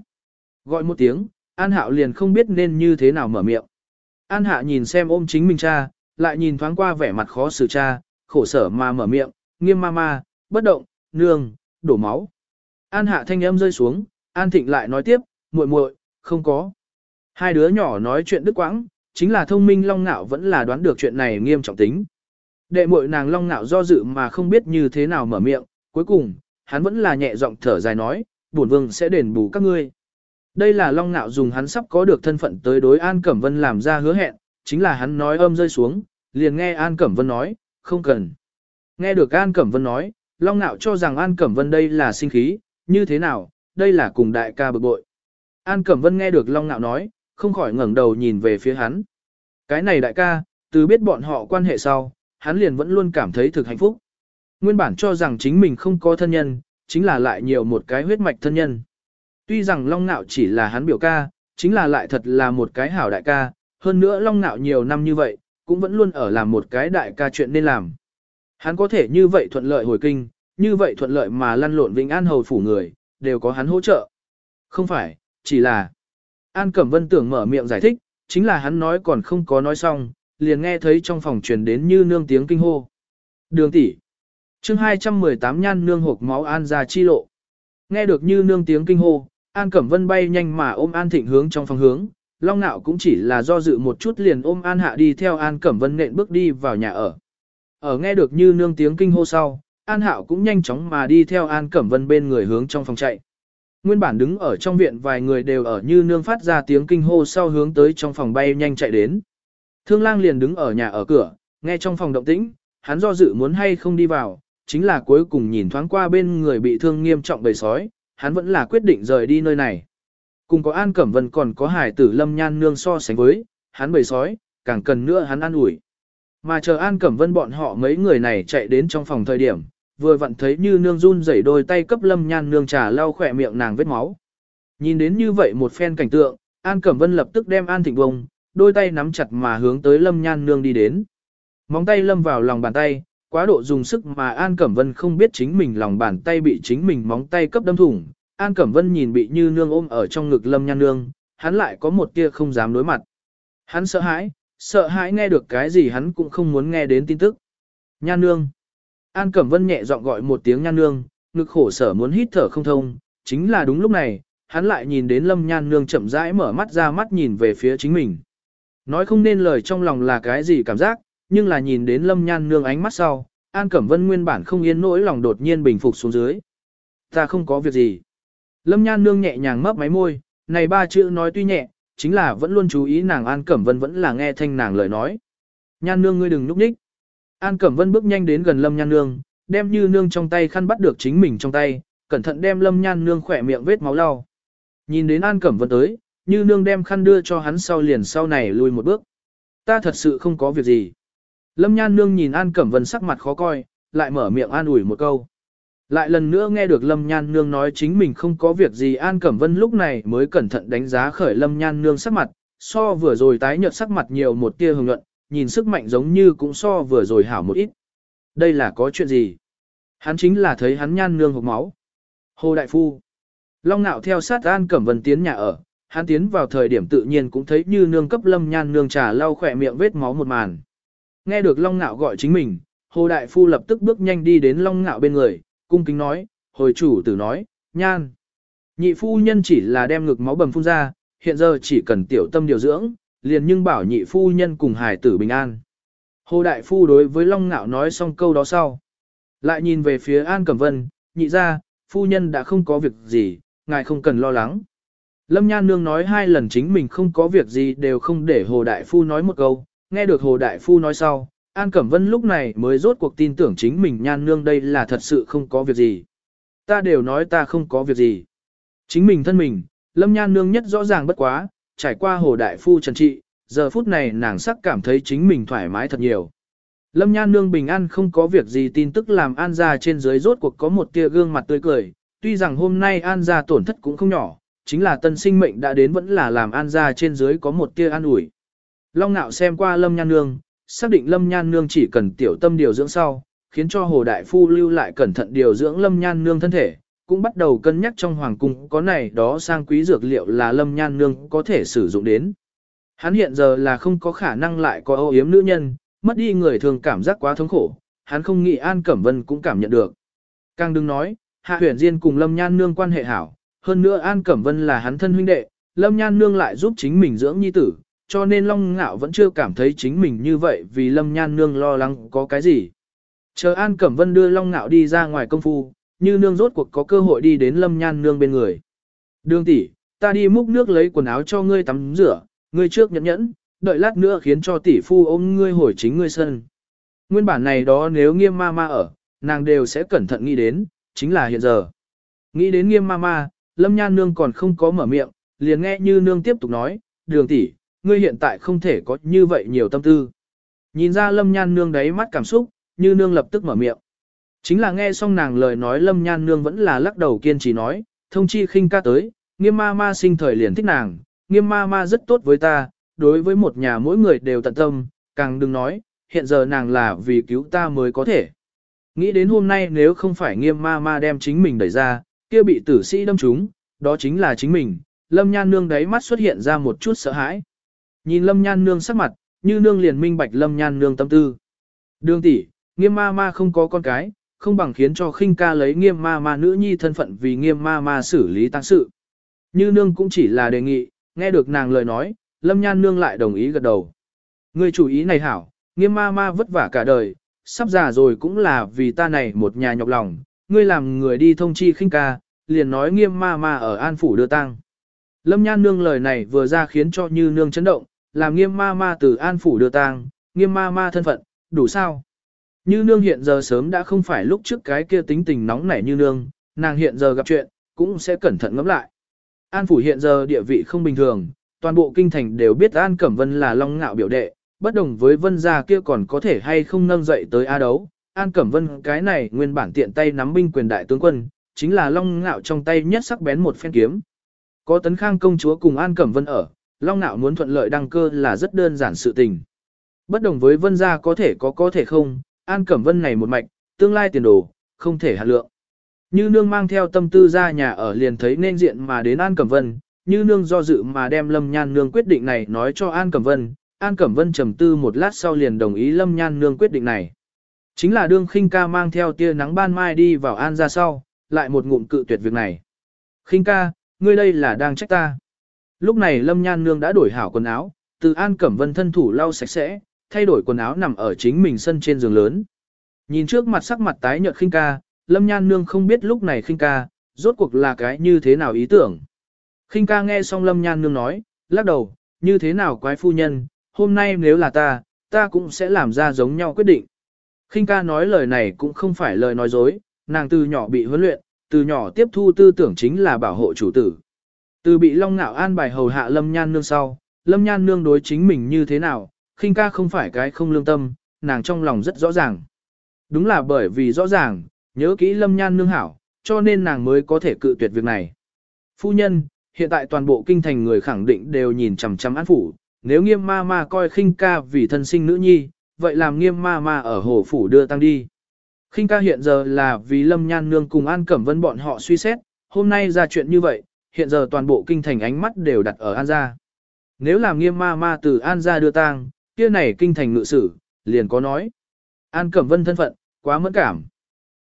Gọi một tiếng, An Hạo liền không biết nên như thế nào mở miệng. An Hạ nhìn xem ôm chính mình cha, lại nhìn thoáng qua vẻ mặt khó xử cha, khổ sở mà mở miệng, nghiêm ma ma, bất động, nương, đổ máu. An Hạ thanh âm rơi xuống, An Thịnh lại nói tiếp, muội muội, không có. Hai đứa nhỏ nói chuyện đức quãng, chính là thông minh long ngạo vẫn là đoán được chuyện này nghiêm trọng tính. Đệ muội nàng long ngạo do dự mà không biết như thế nào mở miệng, cuối cùng, hắn vẫn là nhẹ giọng thở dài nói, bổn vương sẽ đền bù các ngươi. Đây là long ngạo dùng hắn sắp có được thân phận tới đối An Cẩm Vân làm ra hứa hẹn, chính là hắn nói âm rơi xuống, liền nghe An Cẩm Vân nói, không cần. Nghe được An Cẩm Vân nói, long ngạo cho rằng An Cẩm Vân đây là sinh khí, như thế nào, đây là cùng đại ca bực bội. An Cẩm Vân nghe được Long Nạo nói, không khỏi ngẩng đầu nhìn về phía hắn. Cái này đại ca, từ biết bọn họ quan hệ sau, hắn liền vẫn luôn cảm thấy thực hạnh phúc. Nguyên bản cho rằng chính mình không có thân nhân, chính là lại nhiều một cái huyết mạch thân nhân. Tuy rằng Long Nạo chỉ là hắn biểu ca, chính là lại thật là một cái hảo đại ca, hơn nữa Long Nạo nhiều năm như vậy, cũng vẫn luôn ở làm một cái đại ca chuyện nên làm. Hắn có thể như vậy thuận lợi hồi kinh, như vậy thuận lợi mà lăn lộn Vĩnh An Hầu phủ người, đều có hắn hỗ trợ. Không phải, chỉ là... An Cẩm Vân tưởng mở miệng giải thích, chính là hắn nói còn không có nói xong, liền nghe thấy trong phòng truyền đến như nương tiếng kinh hô. Đường tỷ chương 218 nhan nương hộp máu An ra chi lộ. Nghe được như nương tiếng kinh hô, An Cẩm Vân bay nhanh mà ôm An Thịnh hướng trong phòng hướng, Long Nạo cũng chỉ là do dự một chút liền ôm An Hạ đi theo An Cẩm Vân nện bước đi vào nhà ở. Ở nghe được như nương tiếng kinh hô sau, An Hạo cũng nhanh chóng mà đi theo An Cẩm Vân bên người hướng trong phòng chạy. Nguyên bản đứng ở trong viện vài người đều ở như nương phát ra tiếng kinh hô sau hướng tới trong phòng bay nhanh chạy đến. Thương lang liền đứng ở nhà ở cửa, nghe trong phòng động tĩnh, hắn do dự muốn hay không đi vào, chính là cuối cùng nhìn thoáng qua bên người bị thương nghiêm trọng bầy sói, hắn vẫn là quyết định rời đi nơi này. Cùng có An Cẩm Vân còn có hải tử lâm nhan nương so sánh với, hắn bầy sói, càng cần nữa hắn ăn ủi. Mà chờ An Cẩm Vân bọn họ mấy người này chạy đến trong phòng thời điểm, vừa vặn thấy như nương run rẩy đôi tay cấp lâm nhan nương trà lau khỏe miệng nàng vết máu. Nhìn đến như vậy một phen cảnh tượng, An Cẩm Vân lập tức đem An Thịnh bông, đôi tay nắm chặt mà hướng tới lâm nhan nương đi đến. Móng tay lâm vào lòng bàn tay, quá độ dùng sức mà An Cẩm Vân không biết chính mình lòng bàn tay bị chính mình móng tay cấp đâm thủng. An Cẩm Vân nhìn bị như nương ôm ở trong ngực lâm nhan nương, hắn lại có một tia không dám đối mặt. Hắn sợ hãi, sợ hãi nghe được cái gì hắn cũng không muốn nghe đến tin tức. Nhan nương. An Cẩm Vân nhẹ giọng gọi một tiếng nhan nương, ngực khổ sở muốn hít thở không thông, chính là đúng lúc này, hắn lại nhìn đến Lâm Nhan nương chậm rãi mở mắt ra mắt nhìn về phía chính mình. Nói không nên lời trong lòng là cái gì cảm giác, nhưng là nhìn đến Lâm Nhan nương ánh mắt sau, An Cẩm Vân nguyên bản không yên nỗi lòng đột nhiên bình phục xuống dưới. Ta không có việc gì. Lâm Nhan nương nhẹ nhàng mấp máy môi, này ba chữ nói tuy nhẹ, chính là vẫn luôn chú ý nàng An Cẩm Vân vẫn là nghe thanh nàng lời nói. Nhan nương ngươi đừng núp đích. An Cẩm Vân bước nhanh đến gần Lâm Nhan Nương, đem như nương trong tay khăn bắt được chính mình trong tay, cẩn thận đem lâm nhan nương khỏe miệng vết máu lau. Nhìn đến An Cẩm Vân tới, như nương đem khăn đưa cho hắn sau liền sau này lùi một bước. Ta thật sự không có việc gì. Lâm nhan nương nhìn An Cẩm Vân sắc mặt khó coi, lại mở miệng an ủi một câu. Lại lần nữa nghe được Lâm Nhan Nương nói chính mình không có việc gì An Cẩm Vân lúc này mới cẩn thận đánh giá khởi Lâm Nhan Nương sắc mặt, so vừa rồi tái nhợt sắc mặt nhiều một tia hồng nhuận, nhìn sức mạnh giống như cũng so vừa rồi hảo một ít. Đây là có chuyện gì? Hắn chính là thấy hắn Nhan Nương hộp máu. Hồ Đại Phu. Long nạo theo sát An Cẩm Vân tiến nhà ở, hắn tiến vào thời điểm tự nhiên cũng thấy như nương cấp Lâm Nhan Nương trà lau khỏe miệng vết máu một màn. Nghe được Long nạo gọi chính mình, Hồ Đại Phu lập tức bước nhanh đi đến Long nạo bên người, cung kính nói, hồi chủ tử nói, nhan. Nhị phu nhân chỉ là đem ngực máu bầm phun ra, hiện giờ chỉ cần tiểu tâm điều dưỡng, liền nhưng bảo nhị phu nhân cùng hải tử bình an. Hồ Đại Phu đối với Long Ngạo nói xong câu đó sau. Lại nhìn về phía An Cẩm Vân, nhị ra, phu nhân đã không có việc gì, ngài không cần lo lắng. Lâm Nhan Nương nói hai lần chính mình không có việc gì đều không để Hồ Đại Phu nói một câu, nghe được Hồ Đại Phu nói sau, An Cẩm Vân lúc này mới rốt cuộc tin tưởng chính mình nhan nương đây là thật sự không có việc gì. Ta đều nói ta không có việc gì. Chính mình thân mình, lâm nhan nương nhất rõ ràng bất quá, trải qua hồ đại phu trần trị, giờ phút này nàng sắc cảm thấy chính mình thoải mái thật nhiều. Lâm nhan nương bình an không có việc gì tin tức làm an ra trên dưới rốt cuộc có một tia gương mặt tươi cười, tuy rằng hôm nay an ra tổn thất cũng không nhỏ, chính là tân sinh mệnh đã đến vẫn là làm an ra trên dưới có một tia an ủi. Long nạo xem qua lâm nhan nương, xác định Lâm Nhan Nương chỉ cần tiểu tâm điều dưỡng sau, khiến cho Hồ Đại Phu lưu lại cẩn thận điều dưỡng Lâm Nhan Nương thân thể, cũng bắt đầu cân nhắc trong hoàng cung có này đó sang quý dược liệu là Lâm Nhan Nương có thể sử dụng đến. Hắn hiện giờ là không có khả năng lại có ô yếm nữ nhân, mất đi người thường cảm giác quá thống khổ, hắn không nghĩ An Cẩm Vân cũng cảm nhận được. Càng đừng nói, Hạ Huyền Diên cùng Lâm Nhan Nương quan hệ hảo, hơn nữa An Cẩm Vân là hắn thân huynh đệ, Lâm Nhan Nương lại giúp chính mình dưỡng nhi tử, cho nên Long Ngạo vẫn chưa cảm thấy chính mình như vậy vì Lâm Nhan Nương lo lắng có cái gì. Chờ An Cẩm Vân đưa Long Ngạo đi ra ngoài công phu, như nương rốt cuộc có cơ hội đi đến Lâm Nhan Nương bên người. Đường tỷ, ta đi múc nước lấy quần áo cho ngươi tắm rửa, ngươi trước nhẫn nhẫn, đợi lát nữa khiến cho tỷ phu ôm ngươi hồi chính ngươi sân. Nguyên bản này đó nếu nghiêm ma ma ở, nàng đều sẽ cẩn thận nghĩ đến, chính là hiện giờ. Nghĩ đến nghiêm ma ma, Lâm Nhan Nương còn không có mở miệng, liền nghe như nương tiếp tục nói, đường tỷ, ngươi hiện tại không thể có như vậy nhiều tâm tư. Nhìn ra lâm nhan nương đáy mắt cảm xúc, như nương lập tức mở miệng. Chính là nghe xong nàng lời nói lâm nhan nương vẫn là lắc đầu kiên trì nói, thông chi khinh ca tới, nghiêm ma ma sinh thời liền thích nàng, nghiêm ma ma rất tốt với ta, đối với một nhà mỗi người đều tận tâm, càng đừng nói, hiện giờ nàng là vì cứu ta mới có thể. Nghĩ đến hôm nay nếu không phải nghiêm ma ma đem chính mình đẩy ra, kia bị tử sĩ đâm trúng, đó chính là chính mình, lâm nhan nương đáy mắt xuất hiện ra một chút sợ hãi. Nhìn Lâm Nhan Nương sắc mặt, như nương liền minh bạch Lâm Nhan Nương tâm tư. Đường tỷ, nghiêm ma ma không có con cái, không bằng khiến cho khinh ca lấy nghiêm ma ma nữ nhi thân phận vì nghiêm ma ma xử lý tăng sự. Như nương cũng chỉ là đề nghị, nghe được nàng lời nói, Lâm Nhan Nương lại đồng ý gật đầu. Người chủ ý này hảo, nghiêm ma ma vất vả cả đời, sắp già rồi cũng là vì ta này một nhà nhọc lòng, ngươi làm người đi thông chi khinh ca, liền nói nghiêm ma ma ở An Phủ đưa tang. Lâm Nhan Nương lời này vừa ra khiến cho Như Nương chấn động, làm nghiêm ma ma từ an phủ đưa tang, nghiêm ma ma thân phận, đủ sao? Như nương hiện giờ sớm đã không phải lúc trước cái kia tính tình nóng nảy như nương, nàng hiện giờ gặp chuyện, cũng sẽ cẩn thận ngẫm lại. An phủ hiện giờ địa vị không bình thường, toàn bộ kinh thành đều biết An Cẩm Vân là long ngạo biểu đệ, bất đồng với vân gia kia còn có thể hay không nâng dậy tới A đấu. An Cẩm Vân cái này nguyên bản tiện tay nắm binh quyền đại tướng quân, chính là long ngạo trong tay nhất sắc bén một phen kiếm. Có tấn khang công chúa cùng An Cẩm Vân ở, Long Nạo muốn thuận lợi đăng cơ là rất đơn giản sự tình. Bất đồng với Vân gia có thể có có thể không, An Cẩm Vân này một mạch, tương lai tiền đồ, không thể hạt lượng. Như nương mang theo tâm tư ra nhà ở liền thấy nên diện mà đến An Cẩm Vân, như nương do dự mà đem Lâm Nhan nương quyết định này nói cho An Cẩm Vân, An Cẩm Vân trầm tư một lát sau liền đồng ý Lâm Nhan nương quyết định này. Chính là đương khinh ca mang theo tia nắng ban mai đi vào An ra sau, lại một ngụm cự tuyệt việc này. khinh ca, ngươi đây là đang trách ta. Lúc này Lâm Nhan Nương đã đổi hảo quần áo, từ An Cẩm Vân thân thủ lau sạch sẽ, thay đổi quần áo nằm ở chính mình sân trên giường lớn. Nhìn trước mặt sắc mặt tái nhợt khinh ca, Lâm Nhan Nương không biết lúc này khinh ca, rốt cuộc là cái như thế nào ý tưởng. Khinh ca nghe xong Lâm Nhan Nương nói, lắc đầu, như thế nào quái phu nhân, hôm nay nếu là ta, ta cũng sẽ làm ra giống nhau quyết định. khinh ca nói lời này cũng không phải lời nói dối, nàng từ nhỏ bị huấn luyện, từ nhỏ tiếp thu tư tưởng chính là bảo hộ chủ tử. Từ bị Long Nạo an bài hầu hạ Lâm Nhan Nương sau, Lâm Nhan Nương đối chính mình như thế nào, khinh ca không phải cái không lương tâm, nàng trong lòng rất rõ ràng. Đúng là bởi vì rõ ràng, nhớ kỹ Lâm Nhan Nương hảo, cho nên nàng mới có thể cự tuyệt việc này. Phu nhân, hiện tại toàn bộ kinh thành người khẳng định đều nhìn chằm chằm an phủ, nếu nghiêm ma ma coi khinh ca vì thân sinh nữ nhi, vậy làm nghiêm ma ma ở hồ phủ đưa tăng đi. Khinh ca hiện giờ là vì Lâm Nhan Nương cùng An Cẩm Vân bọn họ suy xét, hôm nay ra chuyện như vậy, hiện giờ toàn bộ kinh thành ánh mắt đều đặt ở An gia. Nếu làm nghiêm ma ma từ An gia đưa tang, kia này kinh thành ngự sử, liền có nói. An Cẩm Vân thân phận, quá mẫn cảm.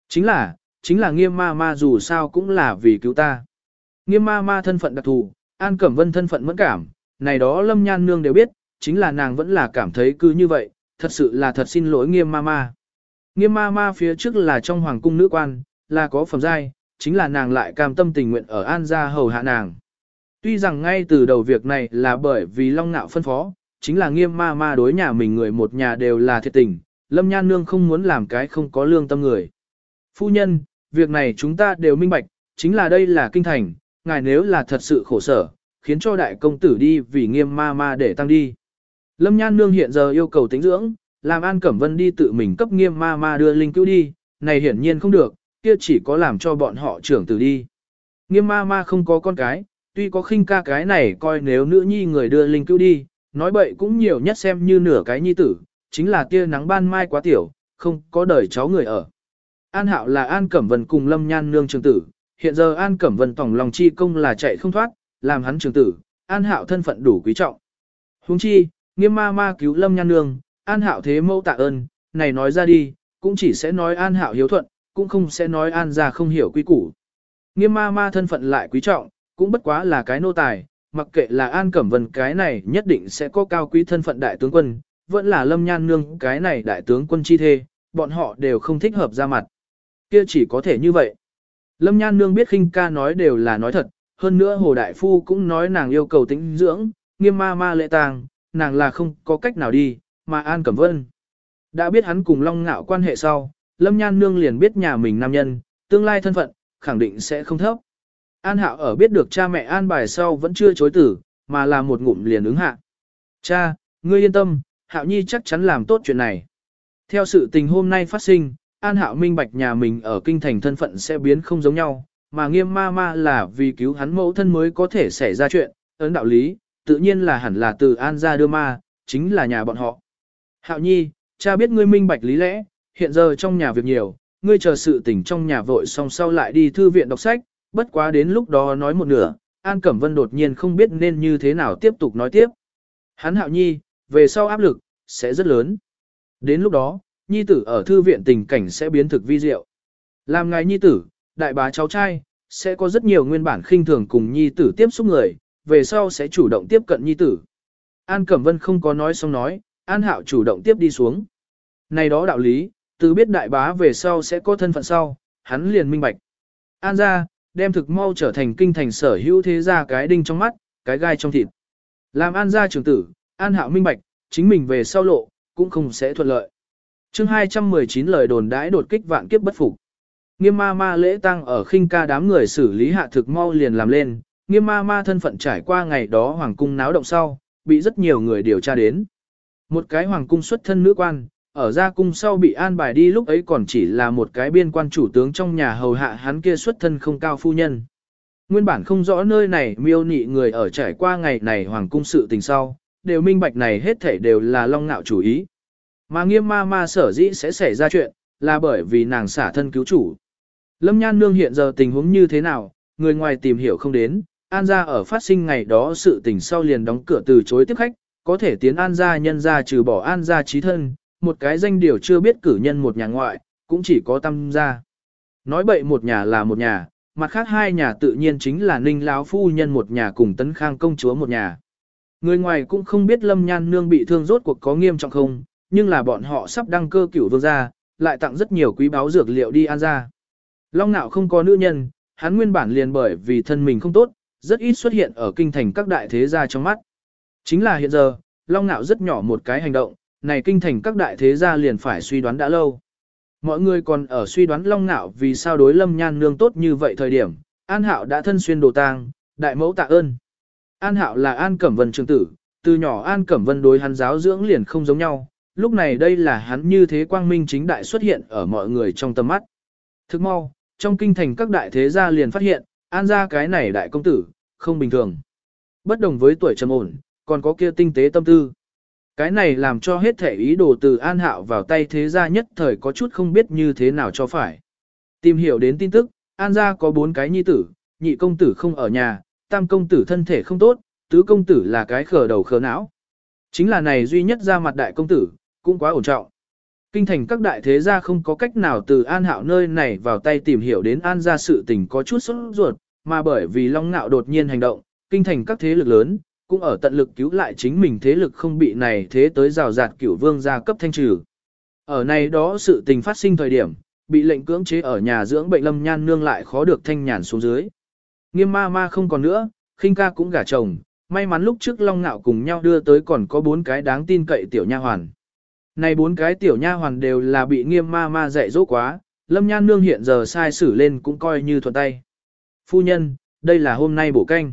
Chính là, chính là nghiêm ma ma dù sao cũng là vì cứu ta. Nghiêm ma ma thân phận đặc thù, An Cẩm Vân thân phận mẫn cảm, này đó Lâm Nhan Nương đều biết, chính là nàng vẫn là cảm thấy cứ như vậy, thật sự là thật xin lỗi nghiêm ma ma. Nghiêm ma ma phía trước là trong hoàng cung nữ quan, là có phẩm giai, chính là nàng lại cam tâm tình nguyện ở An gia hầu hạ nàng. Tuy rằng ngay từ đầu việc này là bởi vì Long Nạo phân phó, chính là nghiêm ma ma đối nhà mình người một nhà đều là thiệt tình, Lâm Nhan Nương không muốn làm cái không có lương tâm người. Phu nhân, việc này chúng ta đều minh bạch, chính là đây là kinh thành, ngài nếu là thật sự khổ sở, khiến cho đại công tử đi vì nghiêm ma ma để tăng đi. Lâm Nhan Nương hiện giờ yêu cầu tính dưỡng, làm An Cẩm Vân đi tự mình cấp nghiêm ma ma đưa linh cứu đi, này hiển nhiên không được, kia chỉ có làm cho bọn họ trưởng tử đi. Nghiêm ma ma không có con cái, tuy có khinh ca cái này coi nếu nữ nhi người đưa linh cứu đi, nói bậy cũng nhiều nhất xem như nửa cái nhi tử, chính là tia nắng ban mai quá tiểu, không có đời cháu người ở. An Hạo là An Cẩm Vân cùng Lâm Nhan nương trường tử, hiện giờ An Cẩm Vân tổng lòng chi công là chạy không thoát, làm hắn trường tử, An Hạo thân phận đủ quý trọng. Huống chi, nghiêm ma ma cứu Lâm Nhan nương, An Hạo thế mẫu tạ ơn, này nói ra đi, cũng chỉ sẽ nói An Hạo hiếu thuận, cũng không sẽ nói An ra không hiểu quy củ. Nghiêm ma ma thân phận lại quý trọng, cũng bất quá là cái nô tài, mặc kệ là An Cẩm Vân cái này nhất định sẽ có cao quý thân phận đại tướng quân, vẫn là Lâm Nhan Nương cái này đại tướng quân chi thê, bọn họ đều không thích hợp ra mặt. Kia chỉ có thể như vậy. Lâm Nhan Nương biết khinh ca nói đều là nói thật, hơn nữa Hồ Đại Phu cũng nói nàng yêu cầu tĩnh dưỡng, nghiêm ma ma lệ tàng, nàng là không có cách nào đi, mà An Cẩm Vân. Đã biết hắn cùng Long Ngạo quan hệ sau, Lâm Nhan Nương liền biết nhà mình nam nhân, tương lai thân phận, khẳng định sẽ không thấp. An Hạo ở biết được cha mẹ an bài sau vẫn chưa chối tử, mà là một ngụm liền ứng hạ. Cha, ngươi yên tâm, Hạo Nhi chắc chắn làm tốt chuyện này. Theo sự tình hôm nay phát sinh, An Hạo minh bạch nhà mình ở kinh thành thân phận sẽ biến không giống nhau, mà nghiêm ma ma là vì cứu hắn mẫu thân mới có thể xảy ra chuyện, ấn đạo lý, tự nhiên là hẳn là từ An ra đưa ma, chính là nhà bọn họ. Hạo Nhi, cha biết ngươi minh bạch lý lẽ, hiện giờ trong nhà việc nhiều, ngươi chờ sự tình trong nhà vội xong sau lại đi thư viện đọc sách, bất quá đến lúc đó nói một nửa, An Cẩm Vân đột nhiên không biết nên như thế nào tiếp tục nói tiếp. Hắn hạo nhi, về sau áp lực, sẽ rất lớn. Đến lúc đó, nhi tử ở thư viện tình cảnh sẽ biến thực vi diệu. Làm ngài nhi tử, đại bá cháu trai, sẽ có rất nhiều nguyên bản khinh thường cùng nhi tử tiếp xúc người, về sau sẽ chủ động tiếp cận nhi tử. An Cẩm Vân không có nói xong nói, An Hạo chủ động tiếp đi xuống. Này đó đạo lý, từ biết đại bá về sau sẽ có thân phận sau, hắn liền minh bạch. An ra, đem thực mau trở thành kinh thành sở hữu thế gia cái đinh trong mắt, cái gai trong thịt. Làm an gia trưởng tử, an hạo minh bạch, chính mình về sau lộ, cũng không sẽ thuận lợi. chương 219 lời đồn đãi đột kích vạn kiếp bất phục. Nghiêm ma ma lễ tăng ở khinh ca đám người xử lý hạ thực mau liền làm lên, nghiêm ma ma thân phận trải qua ngày đó hoàng cung náo động sau, bị rất nhiều người điều tra đến. Một cái hoàng cung xuất thân nữ quan, ở gia cung sau bị an bài đi lúc ấy còn chỉ là một cái biên quan chủ tướng trong nhà hầu hạ hắn kia xuất thân không cao phu nhân. Nguyên bản không rõ nơi này miêu nị người ở trải qua ngày này hoàng cung sự tình sau, đều minh bạch này hết thể đều là long ngạo chủ ý. Mà nghiêm ma ma sở dĩ sẽ xảy ra chuyện, là bởi vì nàng xả thân cứu chủ. Lâm Nhan Nương hiện giờ tình huống như thế nào, người ngoài tìm hiểu không đến, An gia ở phát sinh ngày đó sự tình sau liền đóng cửa từ chối tiếp khách, có thể tiến An gia nhân gia trừ bỏ An gia trí thân, một cái danh điều chưa biết cử nhân một nhà ngoại, cũng chỉ có tâm gia. Nói bậy một nhà là một nhà, mặt khác hai nhà tự nhiên chính là ninh lão phu nhân một nhà cùng tấn khang công chúa một nhà. Người ngoài cũng không biết lâm nhan nương bị thương rốt cuộc có nghiêm trọng không, nhưng là bọn họ sắp đăng cơ cửu vương gia, lại tặng rất nhiều quý báo dược liệu đi an ra. Long nạo không có nữ nhân, hắn nguyên bản liền bởi vì thân mình không tốt, rất ít xuất hiện ở kinh thành các đại thế gia trong mắt. Chính là hiện giờ, Long nạo rất nhỏ một cái hành động, này kinh thành các đại thế gia liền phải suy đoán đã lâu. Mọi người còn ở suy đoán Long ngạo vì sao đối Lâm Nhan Nương tốt như vậy thời điểm, An Hạo đã thân xuyên đồ tang, đại mẫu tạ ơn. An Hạo là An Cẩm Vân trưởng tử, từ nhỏ An Cẩm Vân đối hắn giáo dưỡng liền không giống nhau, lúc này đây là hắn như thế quang minh chính đại xuất hiện ở mọi người trong tầm mắt. Thức mau, trong kinh thành các đại thế gia liền phát hiện, An gia cái này đại công tử, không bình thường. Bất đồng với tuổi trầm ổn, còn có kia tinh tế tâm tư. Cái này làm cho hết thể ý đồ từ An Hạo vào tay thế gia nhất thời có chút không biết như thế nào cho phải. Tìm hiểu đến tin tức, An gia có bốn cái nhi tử, nhị công tử không ở nhà, tam công tử thân thể không tốt, tứ công tử là cái khờ đầu khờ não. Chính là này duy nhất ra mặt đại công tử, cũng quá ổn trọng. Kinh thành các đại thế gia không có cách nào từ An Hạo nơi này vào tay tìm hiểu đến An gia sự tình có chút sốt ruột, mà bởi vì Long Nạo đột nhiên hành động, kinh thành các thế lực lớn, cũng ở tận lực cứu lại chính mình thế lực không bị này thế tới rào rạt cửu vương gia cấp thanh trừ. Ở này đó sự tình phát sinh thời điểm, bị lệnh cưỡng chế ở nhà dưỡng bệnh lâm nhan nương lại khó được thanh nhàn xuống dưới. Nghiêm ma ma không còn nữa, khinh ca cũng gả chồng, may mắn lúc trước Long ngạo cùng nhau đưa tới còn có bốn cái đáng tin cậy tiểu nha hoàn. Này bốn cái tiểu nha hoàn đều là bị nghiêm ma ma dạy dỗ quá, lâm nhan nương hiện giờ sai xử lên cũng coi như thuận tay. Phu nhân, đây là hôm nay bổ canh.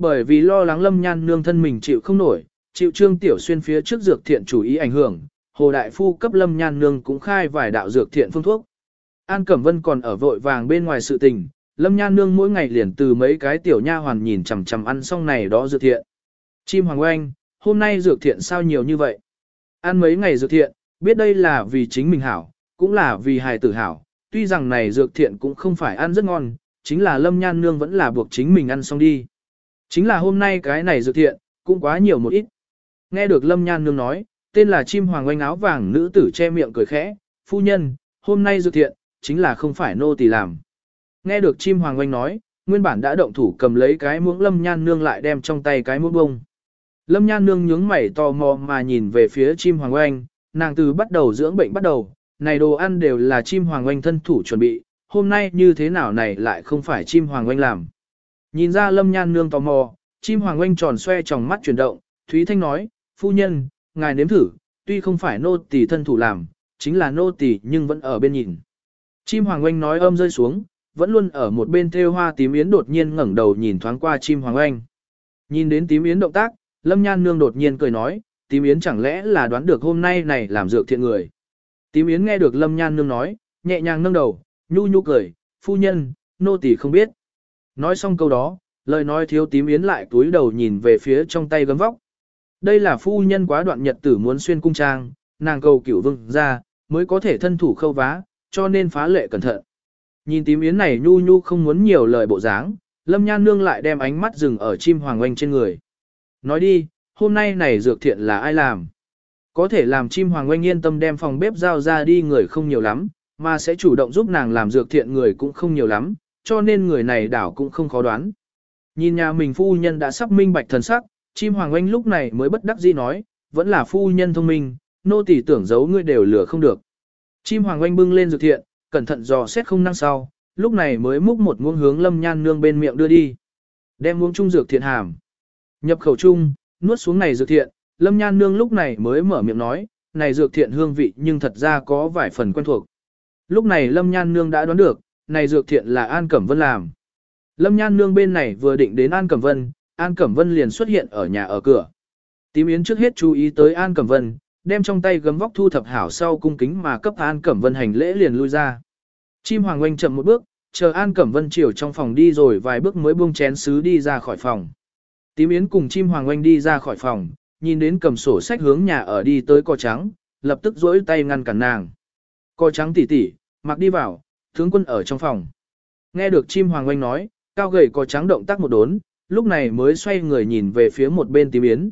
Bởi vì lo lắng lâm nhan nương thân mình chịu không nổi, chịu trương tiểu xuyên phía trước dược thiện chủ ý ảnh hưởng, hồ đại phu cấp lâm nhan nương cũng khai vài đạo dược thiện phương thuốc. An Cẩm Vân còn ở vội vàng bên ngoài sự tình, lâm nhan nương mỗi ngày liền từ mấy cái tiểu nha hoàn nhìn chằm chằm ăn xong này đó dược thiện. Chim Hoàng Oanh, hôm nay dược thiện sao nhiều như vậy? Ăn mấy ngày dược thiện, biết đây là vì chính mình hảo, cũng là vì hài tử hảo, tuy rằng này dược thiện cũng không phải ăn rất ngon, chính là lâm nhan nương vẫn là buộc chính mình ăn xong đi. Chính là hôm nay cái này dược thiện, cũng quá nhiều một ít. Nghe được lâm nhan nương nói, tên là chim hoàng oanh áo vàng nữ tử che miệng cười khẽ, phu nhân, hôm nay dược thiện, chính là không phải nô tỳ làm. Nghe được chim hoàng oanh nói, nguyên bản đã động thủ cầm lấy cái muỗng lâm nhan nương lại đem trong tay cái muỗng bông. Lâm nhan nương nhướng mày tò mò mà nhìn về phía chim hoàng oanh, nàng từ bắt đầu dưỡng bệnh bắt đầu, này đồ ăn đều là chim hoàng oanh thân thủ chuẩn bị, hôm nay như thế nào này lại không phải chim hoàng oanh làm. Nhìn ra lâm nhan nương tò mò, chim hoàng oanh tròn xoe tròng mắt chuyển động, Thúy Thanh nói, phu nhân, ngài nếm thử, tuy không phải nô tỳ thân thủ làm, chính là nô tỳ nhưng vẫn ở bên nhìn. Chim hoàng oanh nói âm rơi xuống, vẫn luôn ở một bên theo hoa tím yến đột nhiên ngẩng đầu nhìn thoáng qua chim hoàng oanh. Nhìn đến tím yến động tác, lâm nhan nương đột nhiên cười nói, tím yến chẳng lẽ là đoán được hôm nay này làm dược thiện người. Tím yến nghe được lâm nhan nương nói, nhẹ nhàng nâng đầu, nhu nhu cười, phu nhân, nô tỳ không biết. Nói xong câu đó, lời nói thiếu tím yến lại túi đầu nhìn về phía trong tay gấm vóc. Đây là phu nhân quá đoạn nhật tử muốn xuyên cung trang, nàng cầu cửu vương ra, mới có thể thân thủ khâu vá, cho nên phá lệ cẩn thận. Nhìn tím yến này nhu nhu không muốn nhiều lời bộ dáng, lâm nhan nương lại đem ánh mắt dừng ở chim hoàng oanh trên người. Nói đi, hôm nay này dược thiện là ai làm? Có thể làm chim hoàng oanh yên tâm đem phòng bếp giao ra đi người không nhiều lắm, mà sẽ chủ động giúp nàng làm dược thiện người cũng không nhiều lắm, cho nên người này đảo cũng không khó đoán. Nhìn nhà mình phu nhân đã sắp minh bạch thần sắc, chim hoàng oanh lúc này mới bất đắc dĩ nói, vẫn là phu nhân thông minh, nô tỳ tưởng giấu ngươi đều lừa không được. Chim hoàng oanh bưng lên dược thiện, cẩn thận dò xét không năng sau, lúc này mới múc một muỗng hướng lâm nhan nương bên miệng đưa đi. Đem muỗng chung dược thiện hàm. Nhập khẩu chung, nuốt xuống này dược thiện, lâm nhan nương lúc này mới mở miệng nói, này dược thiện hương vị nhưng thật ra có vài phần quen thuộc. Lúc này lâm nhan nương đã đoán được, này dược thiện là An Cẩm Vân làm. Lâm Nhan Nương bên này vừa định đến An Cẩm Vân, An Cẩm Vân liền xuất hiện ở nhà ở cửa. Tím Yến trước hết chú ý tới An Cẩm Vân, đem trong tay gấm vóc thu thập hảo sau cung kính mà cấp An Cẩm Vân hành lễ liền lui ra. Chim Hoàng Oanh chậm một bước, chờ An Cẩm Vân chiều trong phòng đi rồi vài bước mới buông chén sứ đi ra khỏi phòng. Tím Yến cùng Chim Hoàng Oanh đi ra khỏi phòng, nhìn đến cầm sổ sách hướng nhà ở đi tới cò trắng, lập tức duỗi tay ngăn cản nàng. Cò trắng tỉ tỉ, mặc đi vào, tướng quân ở trong phòng. Nghe được chim hoàng oanh nói, cao gầy có trắng động tác một đốn, lúc này mới xoay người nhìn về phía một bên tím yến.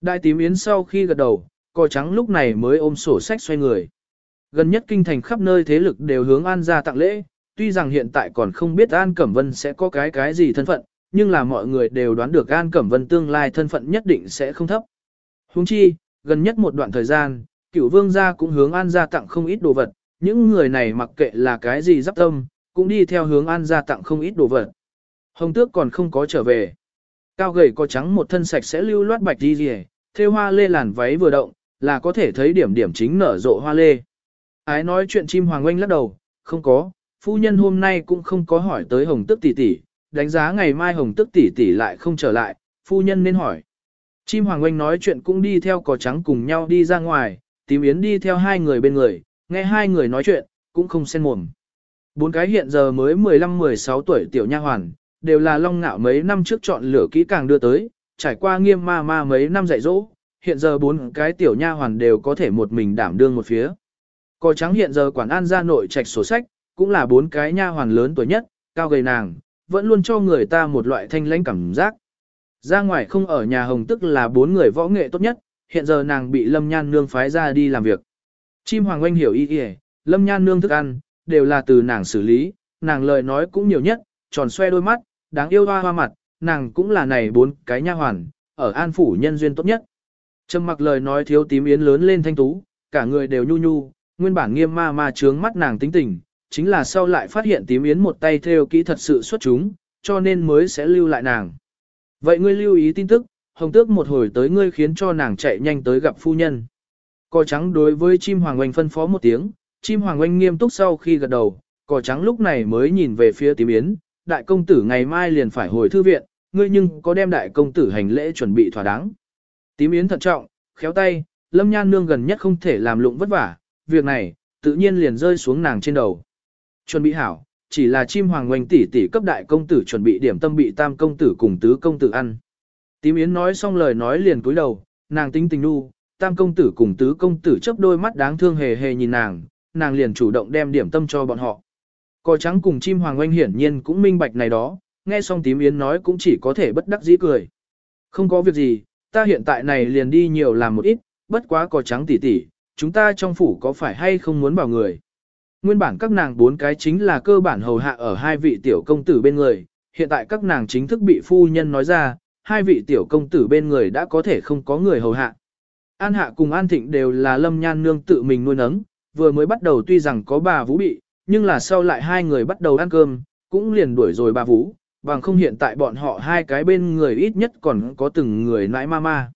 Đại tím yến sau khi gật đầu, cò trắng lúc này mới ôm sổ sách xoay người. Gần nhất kinh thành khắp nơi thế lực đều hướng An ra tặng lễ, tuy rằng hiện tại còn không biết An Cẩm Vân sẽ có cái cái gì thân phận, nhưng là mọi người đều đoán được An Cẩm Vân tương lai thân phận nhất định sẽ không thấp. Huống chi, gần nhất một đoạn thời gian, cửu vương gia cũng hướng An ra tặng không ít đồ vật, những người này mặc kệ là cái gì giáp tâm, cũng đi theo hướng An gia tặng không ít đồ vật. Hồng tước còn không có trở về. Cao gầy có trắng một thân sạch sẽ lưu loát bạch đi rìa, theo hoa lê làn váy vừa động, là có thể thấy điểm điểm chính nở rộ hoa lê. Ái nói chuyện chim hoàng oanh lắc đầu, không có, phu nhân hôm nay cũng không có hỏi tới hồng Tước tỷ tỷ, đánh giá ngày mai hồng Tước tỷ tỷ lại không trở lại, phu nhân nên hỏi. Chim hoàng oanh nói chuyện cũng đi theo cỏ trắng cùng nhau đi ra ngoài, tím yến đi theo hai người bên người, nghe hai người nói chuyện, cũng không xen mồm. Bốn cái hiện giờ mới 15-16 tuổi tiểu nha hoàn, đều là long ngạo mấy năm trước chọn lửa kỹ càng đưa tới, trải qua nghiêm ma ma mấy năm dạy dỗ, hiện giờ bốn cái tiểu nha hoàn đều có thể một mình đảm đương một phía. Cò trắng hiện giờ quản an gia nội trạch sổ sách, cũng là bốn cái nha hoàn lớn tuổi nhất, cao gầy nàng, vẫn luôn cho người ta một loại thanh lãnh cảm giác. Ra ngoài không ở nhà hồng tức là bốn người võ nghệ tốt nhất, hiện giờ nàng bị lâm nhan nương phái ra đi làm việc. Chim hoàng oanh hiểu ý kìa, lâm nhan nương thức ăn, đều là từ nàng xử lý, nàng lời nói cũng nhiều nhất, tròn xoe đôi mắt, đáng yêu hoa hoa mặt, nàng cũng là này bốn cái nha hoàn, ở an phủ nhân duyên tốt nhất. Trầm mặc lời nói thiếu tím yến lớn lên thanh tú, cả người đều nhu nhu, nguyên bản nghiêm ma ma trướng mắt nàng tính tình, chính là sau lại phát hiện tím yến một tay theo kỹ thật sự xuất chúng, cho nên mới sẽ lưu lại nàng. Vậy ngươi lưu ý tin tức, hồng tước một hồi tới ngươi khiến cho nàng chạy nhanh tới gặp phu nhân. Cò trắng đối với chim hoàng oanh phân phó một tiếng, chim hoàng oanh nghiêm túc sau khi gật đầu, cò trắng lúc này mới nhìn về phía tím yến, đại công tử ngày mai liền phải hồi thư viện, ngươi nhưng có đem đại công tử hành lễ chuẩn bị thỏa đáng. Tím yến thận trọng, khéo tay, lâm nhan nương gần nhất không thể làm lụng vất vả, việc này, tự nhiên liền rơi xuống nàng trên đầu. Chuẩn bị hảo, chỉ là chim hoàng oanh tỷ tỷ cấp đại công tử chuẩn bị điểm tâm bị tam công tử cùng tứ công tử ăn. Tím yến nói xong lời nói liền cúi đầu, nàng tính tình nu, tam công tử cùng tứ công tử chớp đôi mắt đáng thương hề hề nhìn nàng, nàng liền chủ động đem điểm tâm cho bọn họ. Cò trắng cùng chim hoàng oanh hiển nhiên cũng minh bạch này đó, nghe xong tím yến nói cũng chỉ có thể bất đắc dĩ cười. Không có việc gì, ta hiện tại này liền đi nhiều làm một ít, bất quá cò trắng tỉ tỉ, chúng ta trong phủ có phải hay không muốn bảo người. Nguyên bản các nàng bốn cái chính là cơ bản hầu hạ ở hai vị tiểu công tử bên người, hiện tại các nàng chính thức bị phu nhân nói ra, hai vị tiểu công tử bên người đã có thể không có người hầu hạ. An Hạ cùng An Thịnh đều là lâm nhan nương tự mình nuôi nấng, vừa mới bắt đầu tuy rằng có bà Vũ bị, nhưng là sau lại hai người bắt đầu ăn cơm, cũng liền đuổi rồi bà Vũ, bằng không hiện tại bọn họ hai cái bên người ít nhất còn có từng người nãi ma ma.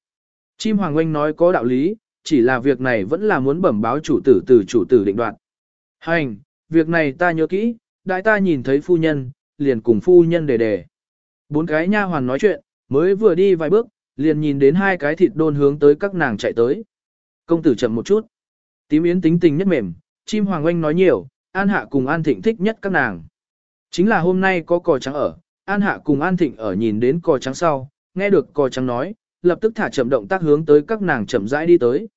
Chim Hoàng Oanh nói có đạo lý, chỉ là việc này vẫn là muốn bẩm báo chủ tử từ chủ tử định đoạt. Hành, việc này ta nhớ kỹ, đại ta nhìn thấy phu nhân, liền cùng phu nhân đề đề. Bốn cái nha hoàn nói chuyện, mới vừa đi vài bước, liền nhìn đến hai cái thịt đôn hướng tới các nàng chạy tới. Công tử chậm một chút. Tím yến tính tình nhất mềm, chim hoàng oanh nói nhiều, an hạ cùng an thịnh thích nhất các nàng. Chính là hôm nay có cò trắng ở, an hạ cùng an thịnh ở nhìn đến cò trắng sau, nghe được cò trắng nói, lập tức thả chậm động tác hướng tới các nàng chậm rãi đi tới.